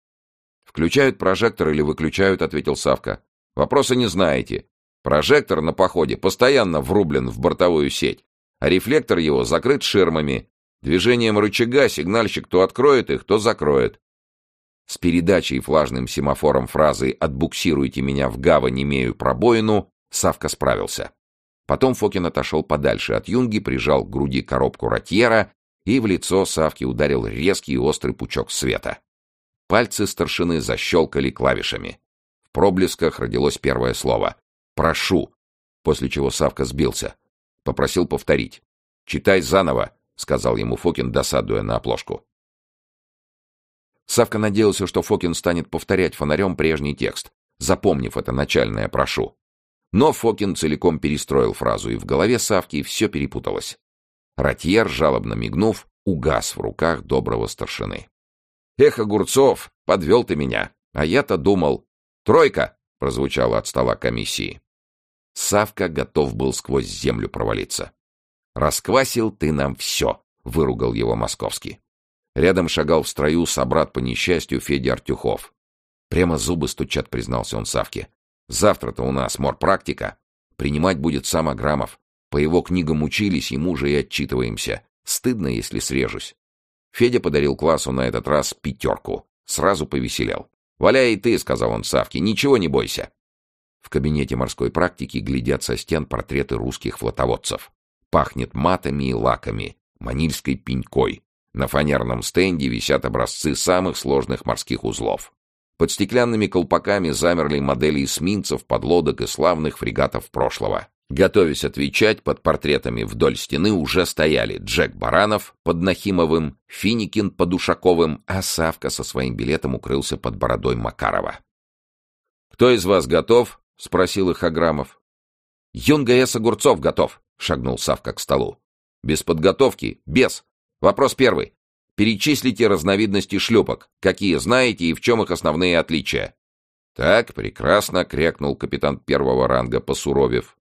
Включают прожектор или выключают, ответил Савка. Вопроса не знаете. Прожектор на походе постоянно врублен в бортовую сеть, а рефлектор его закрыт ширмами. Движением рычага сигнальщик то откроет их, то закроет. С передачей флажным семафором фразы «Отбуксируйте меня в гавань, имею пробоину» Савка справился. Потом Фокин отошел подальше от юнги, прижал к груди коробку ротьера и в лицо Савке ударил резкий и острый пучок света. Пальцы старшины защелкали клавишами. В проблесках родилось первое слово «Прошу», после чего Савка сбился. Попросил повторить. «Читай заново», — сказал ему Фокин, досадуя на оплошку. Савка надеялся, что Фокин станет повторять фонарем прежний текст, запомнив это начальное «прошу». Но Фокин целиком перестроил фразу, и в голове Савки все перепуталось. Ратьер, жалобно мигнув, угас в руках доброго старшины. «Эх, Огурцов, подвел ты меня, а я-то думал...» «Тройка!» — прозвучало от стола комиссии. Савка готов был сквозь землю провалиться. «Расквасил ты нам все!» — выругал его московский. Рядом шагал в строю собрат по несчастью Федя Артюхов. «Прямо зубы стучат», — признался он Савке. «Завтра-то у нас морпрактика. Принимать будет сам Аграмов. По его книгам учились, ему же и отчитываемся. Стыдно, если срежусь». Федя подарил классу на этот раз пятерку. Сразу повеселел. «Валяй и ты», — сказал он Савке, — «ничего не бойся». В кабинете морской практики глядят со стен портреты русских флотоводцев. Пахнет матами и лаками, манильской пенькой, на фанерном стенде висят образцы самых сложных морских узлов. Под стеклянными колпаками замерли модели эсминцев, подлодок и славных фрегатов прошлого. Готовясь отвечать, под портретами вдоль стены уже стояли Джек Баранов под Нахимовым, Финикин под Ушаковым, а Савка со своим билетом укрылся под бородой Макарова. «Кто из вас готов?» — спросил их Аграмов. «Юнга С. Огурцов готов», — шагнул Савка к столу. «Без подготовки? Без. Вопрос первый. Перечислите разновидности шлюпок. Какие знаете и в чем их основные отличия? Так, прекрасно, крякнул капитан первого ранга, посуровев.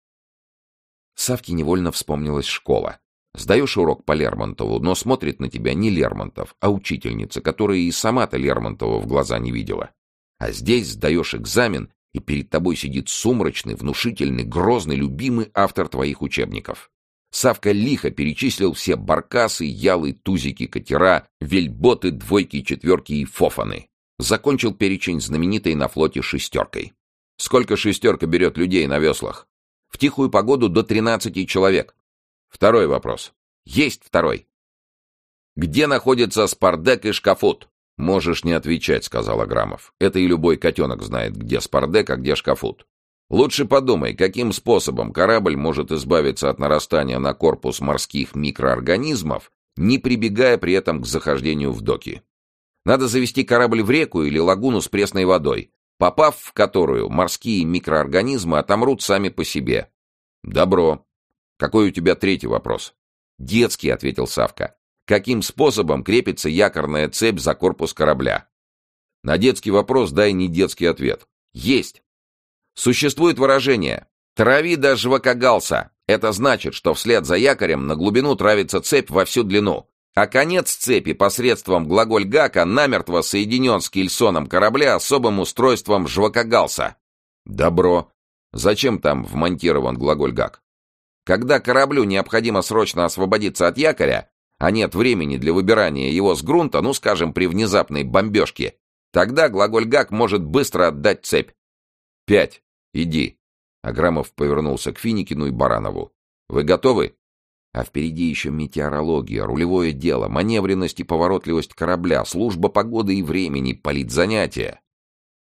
Савке невольно вспомнилась школа. Сдаешь урок по Лермонтову, но смотрит на тебя не Лермонтов, а учительница, которая и сама-то Лермонтова в глаза не видела. А здесь сдаешь экзамен, и перед тобой сидит сумрачный, внушительный, грозный, любимый автор твоих учебников. Савка лихо перечислил все баркасы, ялы, тузики, катера, вельботы, двойки, четверки и фофаны. Закончил перечень знаменитой на флоте шестеркой. Сколько шестерка берет людей на веслах? В тихую погоду до 13 человек. Второй вопрос. Есть второй. Где находится спардек и шкафут? Можешь не отвечать, сказал Аграмов. Это и любой котенок знает, где спардек, а где шкафут. Лучше подумай, каким способом корабль может избавиться от нарастания на корпус морских микроорганизмов, не прибегая при этом к захождению в доки. Надо завести корабль в реку или лагуну с пресной водой, попав в которую морские микроорганизмы отомрут сами по себе. Добро. Какой у тебя третий вопрос? Детский, ответил Савка. Каким способом крепится якорная цепь за корпус корабля? На детский вопрос дай не детский ответ. Есть. Существует выражение «трави до жвакогалса». Это значит, что вслед за якорем на глубину травится цепь во всю длину, а конец цепи посредством глаголь гака намертво соединен с кельсоном корабля особым устройством жвакогалса. Добро. Зачем там вмонтирован глаголь гак? Когда кораблю необходимо срочно освободиться от якоря, а нет времени для выбирания его с грунта, ну, скажем, при внезапной бомбежке, тогда глаголь гак может быстро отдать цепь. Пять. «Иди». Аграмов повернулся к Финикину и Баранову. «Вы готовы?» А впереди еще метеорология, рулевое дело, маневренность и поворотливость корабля, служба погоды и времени, политзанятия.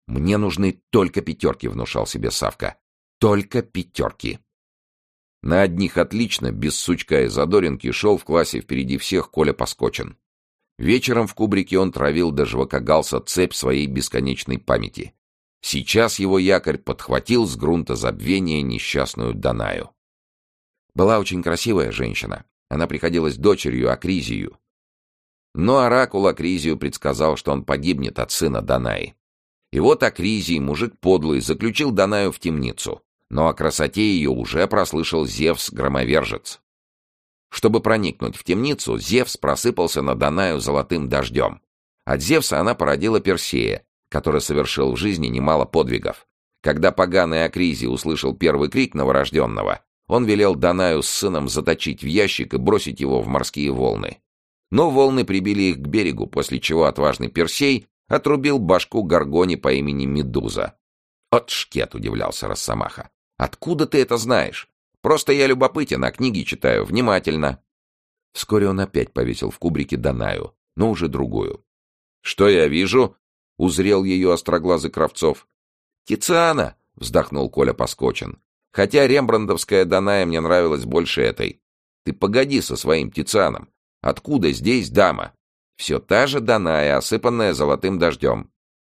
«Мне нужны только пятерки», — внушал себе Савка. «Только пятерки». На одних отлично, без сучка и задоринки, шел в классе впереди всех Коля Поскочен. Вечером в кубрике он травил до жвакогалса цепь своей бесконечной памяти. Сейчас его якорь подхватил с грунта забвения несчастную Данаю. Была очень красивая женщина. Она приходилась дочерью Акризию. Но оракул Акризию предсказал, что он погибнет от сына Данаи. И вот Акризий, мужик подлый, заключил Данаю в темницу. Но о красоте ее уже прослышал Зевс-громовержец. Чтобы проникнуть в темницу, Зевс просыпался на Данаю золотым дождем. От Зевса она породила Персея, который совершил в жизни немало подвигов. Когда поганый Акризи услышал первый крик новорожденного, он велел Данаю с сыном заточить в ящик и бросить его в морские волны. Но волны прибили их к берегу, после чего отважный Персей отрубил башку горгони по имени Медуза. «От шкет!» — удивлялся Росомаха. «Откуда ты это знаешь? Просто я любопытен, а книги читаю внимательно». Вскоре он опять повесил в кубрике Данаю, но уже другую. «Что я вижу?» — узрел ее остроглазый Кравцов. «Тициана!» — вздохнул Коля Поскочен. «Хотя рембрандовская Даная мне нравилась больше этой. Ты погоди со своим Тицианом. Откуда здесь дама?» «Все та же Даная, осыпанная золотым дождем.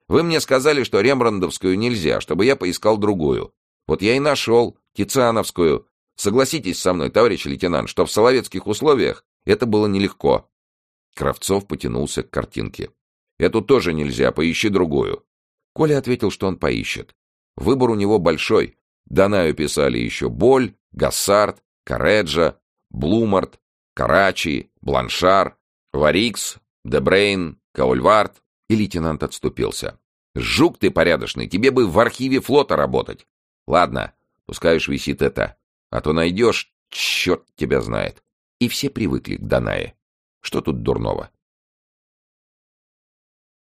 Вы мне сказали, что рембрандовскую нельзя, чтобы я поискал другую. Вот я и нашел, Тициановскую. Согласитесь со мной, товарищ лейтенант, что в соловецких условиях это было нелегко». Кравцов потянулся к картинке. «Эту тоже нельзя, поищи другую». Коля ответил, что он поищет. Выбор у него большой. Данаю писали еще Боль, Гассард, Кареджа, Блумарт, Карачи, Бланшар, Варикс, Дебрейн, Каульвард, и лейтенант отступился. «Жук ты порядочный, тебе бы в архиве флота работать. Ладно, пускай уж висит это, а то найдешь, черт тебя знает». И все привыкли к Данае. Что тут дурного?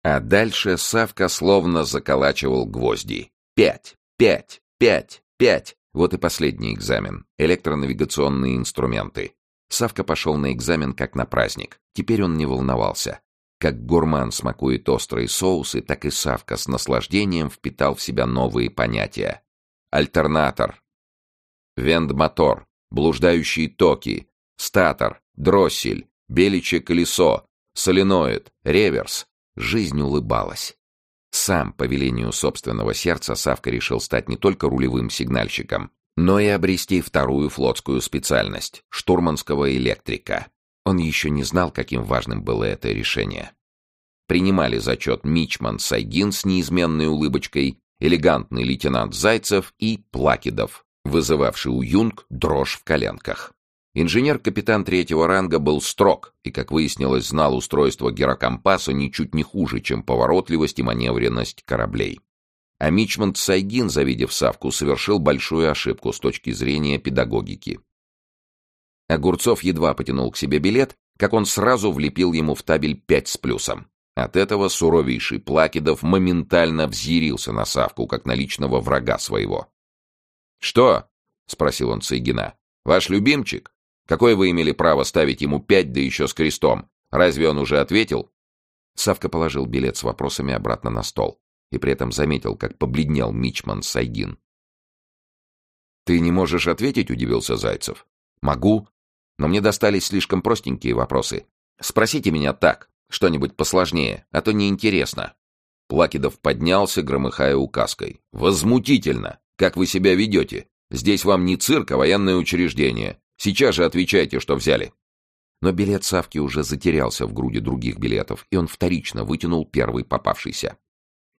А дальше Савка словно заколачивал гвозди. Пять, пять, пять, пять. Вот и последний экзамен. Электронавигационные инструменты. Савка пошел на экзамен как на праздник. Теперь он не волновался. Как гурман смакует острые соусы, так и Савка с наслаждением впитал в себя новые понятия. Альтернатор, вендмотор, блуждающие токи, статор, дроссель, беличье колесо, соленоид, реверс. Жизнь улыбалась. Сам, по велению собственного сердца, Савка решил стать не только рулевым сигнальщиком, но и обрести вторую флотскую специальность — штурманского электрика. Он еще не знал, каким важным было это решение. Принимали зачет Мичман Сайгин с неизменной улыбочкой, элегантный лейтенант Зайцев и Плакидов, вызывавший у Юнг дрожь в коленках. Инженер-капитан третьего ранга был строг и, как выяснилось, знал устройство гирокомпаса ничуть не хуже, чем поворотливость и маневренность кораблей. А Мичман Сайгин, завидев Савку, совершил большую ошибку с точки зрения педагогики. Огурцов едва потянул к себе билет, как он сразу влепил ему в табель пять с плюсом. От этого суровейший Плакидов моментально взъярился на Савку, как на личного врага своего. «Что?» — спросил он Сайгина. «Ваш любимчик? Какое вы имели право ставить ему пять, да еще с крестом? Разве он уже ответил?» Савка положил билет с вопросами обратно на стол и при этом заметил, как побледнел Мичман Сайгин. «Ты не можешь ответить?» — удивился Зайцев. «Могу, но мне достались слишком простенькие вопросы. Спросите меня так, что-нибудь посложнее, а то неинтересно». Плакидов поднялся, громыхая указкой. «Возмутительно! Как вы себя ведете? Здесь вам не цирк, а военное учреждение. Сейчас же отвечайте, что взяли». Но билет Савки уже затерялся в груди других билетов, и он вторично вытянул первый попавшийся.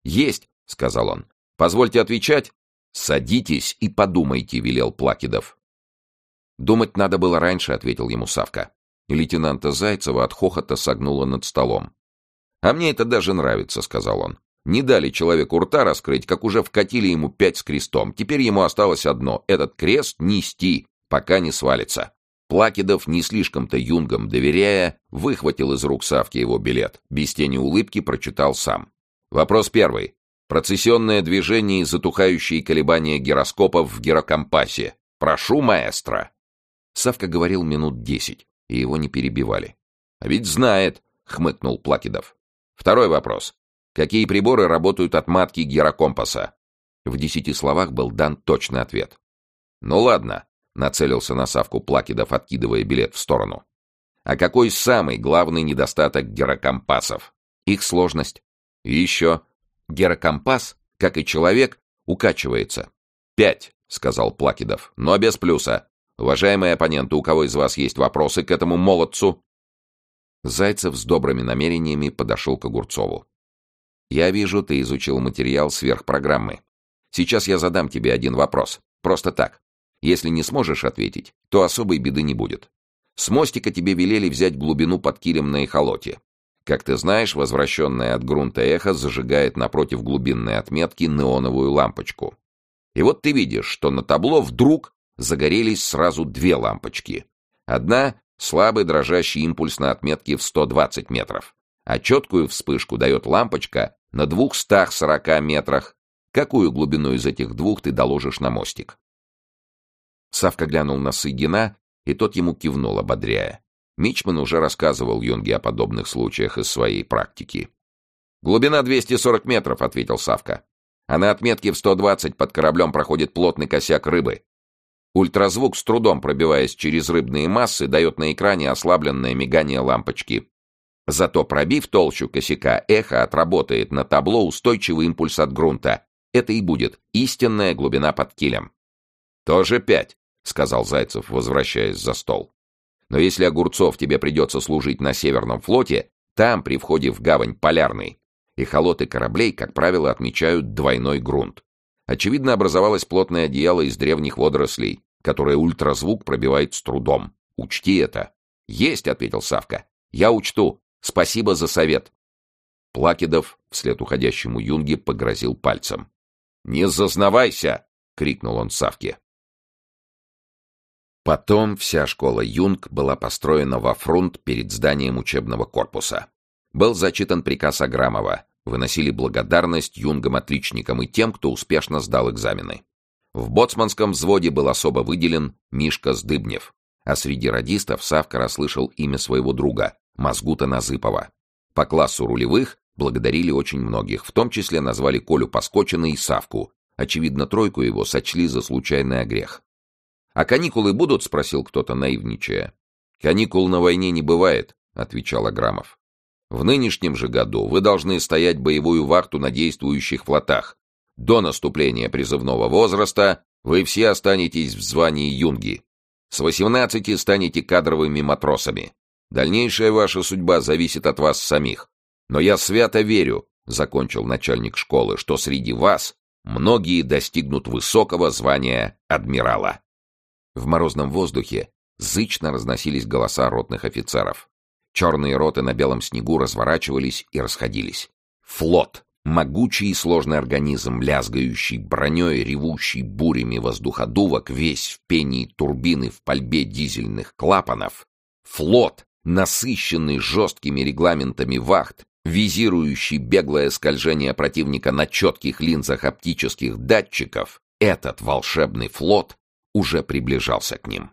«Есть!» — сказал он. «Позвольте отвечать?» «Садитесь и подумайте», — велел Плакидов. «Думать надо было раньше», — ответил ему Савка. Лейтенанта Зайцева от хохота согнуло над столом. «А мне это даже нравится», — сказал он. «Не дали человеку рта раскрыть, как уже вкатили ему пять с крестом. Теперь ему осталось одно — этот крест нести, пока не свалится». Плакидов, не слишком-то юнгам доверяя, выхватил из рук Савки его билет. Без тени улыбки прочитал сам. Вопрос первый. Процессионное движение и затухающие колебания гироскопов в гирокомпасе. Прошу, маэстро. Савка говорил минут десять, и его не перебивали. «А ведь знает», — хмыкнул Плакидов. «Второй вопрос. Какие приборы работают от матки гирокомпаса?» В десяти словах был дан точный ответ. «Ну ладно», — нацелился на Савку Плакидов, откидывая билет в сторону. «А какой самый главный недостаток гирокомпасов?» «Их сложность». «И еще. Герокомпас, как и человек, укачивается». «Пять», — сказал Плакидов, — «но без плюса. Уважаемые оппоненты, у кого из вас есть вопросы к этому молодцу?» Зайцев с добрыми намерениями подошел к Огурцову. «Я вижу, ты изучил материал сверхпрограммы. Сейчас я задам тебе один вопрос. Просто так. Если не сможешь ответить, то особой беды не будет. С мостика тебе велели взять глубину под килем на эхолоте. Как ты знаешь, возвращенное от грунта эхо зажигает напротив глубинной отметки неоновую лампочку. И вот ты видишь, что на табло вдруг загорелись сразу две лампочки. Одна — слабый дрожащий импульс на отметке в 120 метров, а четкую вспышку дает лампочка на 240 метрах. Какую глубину из этих двух ты доложишь на мостик? Савка глянул на Сыгина, и тот ему кивнул, ободряя. Мичман уже рассказывал Юнге о подобных случаях из своей практики. «Глубина 240 метров», — ответил Савка. «А на отметке в 120 под кораблем проходит плотный косяк рыбы. Ультразвук, с трудом пробиваясь через рыбные массы, дает на экране ослабленное мигание лампочки. Зато пробив толщу косяка, эхо отработает на табло устойчивый импульс от грунта. Это и будет истинная глубина под килем. «Тоже пять», — сказал Зайцев, возвращаясь за стол. «Но если Огурцов тебе придется служить на Северном флоте, там, при входе в гавань Полярный, эхолоты кораблей, как правило, отмечают двойной грунт. Очевидно, образовалось плотное одеяло из древних водорослей, которое ультразвук пробивает с трудом. Учти это. «Есть», — ответил Савка. «Я учту. Спасибо за совет». Плакидов вслед уходящему юнге погрозил пальцем. «Не зазнавайся!» — крикнул он Савке. Потом вся школа Юнг была построена во фронт перед зданием учебного корпуса. Был зачитан приказ Аграмова, выносили благодарность юнгам-отличникам и тем, кто успешно сдал экзамены. В боцманском взводе был особо выделен Мишка Сдыбнев, а среди радистов Савка расслышал имя своего друга, Мазгута Назыпова. По классу рулевых благодарили очень многих, в том числе назвали Колю Поскочина и Савку. Очевидно, тройку его сочли за случайный огрех. «А каникулы будут?» — спросил кто-то, наивничая. «Каникул на войне не бывает», — отвечал Аграмов. «В нынешнем же году вы должны стоять боевую вахту на действующих флотах. До наступления призывного возраста вы все останетесь в звании юнги. С 18 станете кадровыми матросами. Дальнейшая ваша судьба зависит от вас самих. Но я свято верю, — закончил начальник школы, — что среди вас многие достигнут высокого звания адмирала. В морозном воздухе зычно разносились голоса ротных офицеров. Черные роты на белом снегу разворачивались и расходились. Флот, могучий и сложный организм, лязгающий броней, ревущий бурями воздуходувок, весь в пении турбины в пальбе дизельных клапанов. Флот, насыщенный жесткими регламентами вахт, визирующий беглое скольжение противника на четких линзах оптических датчиков, этот волшебный флот уже приближался к ним.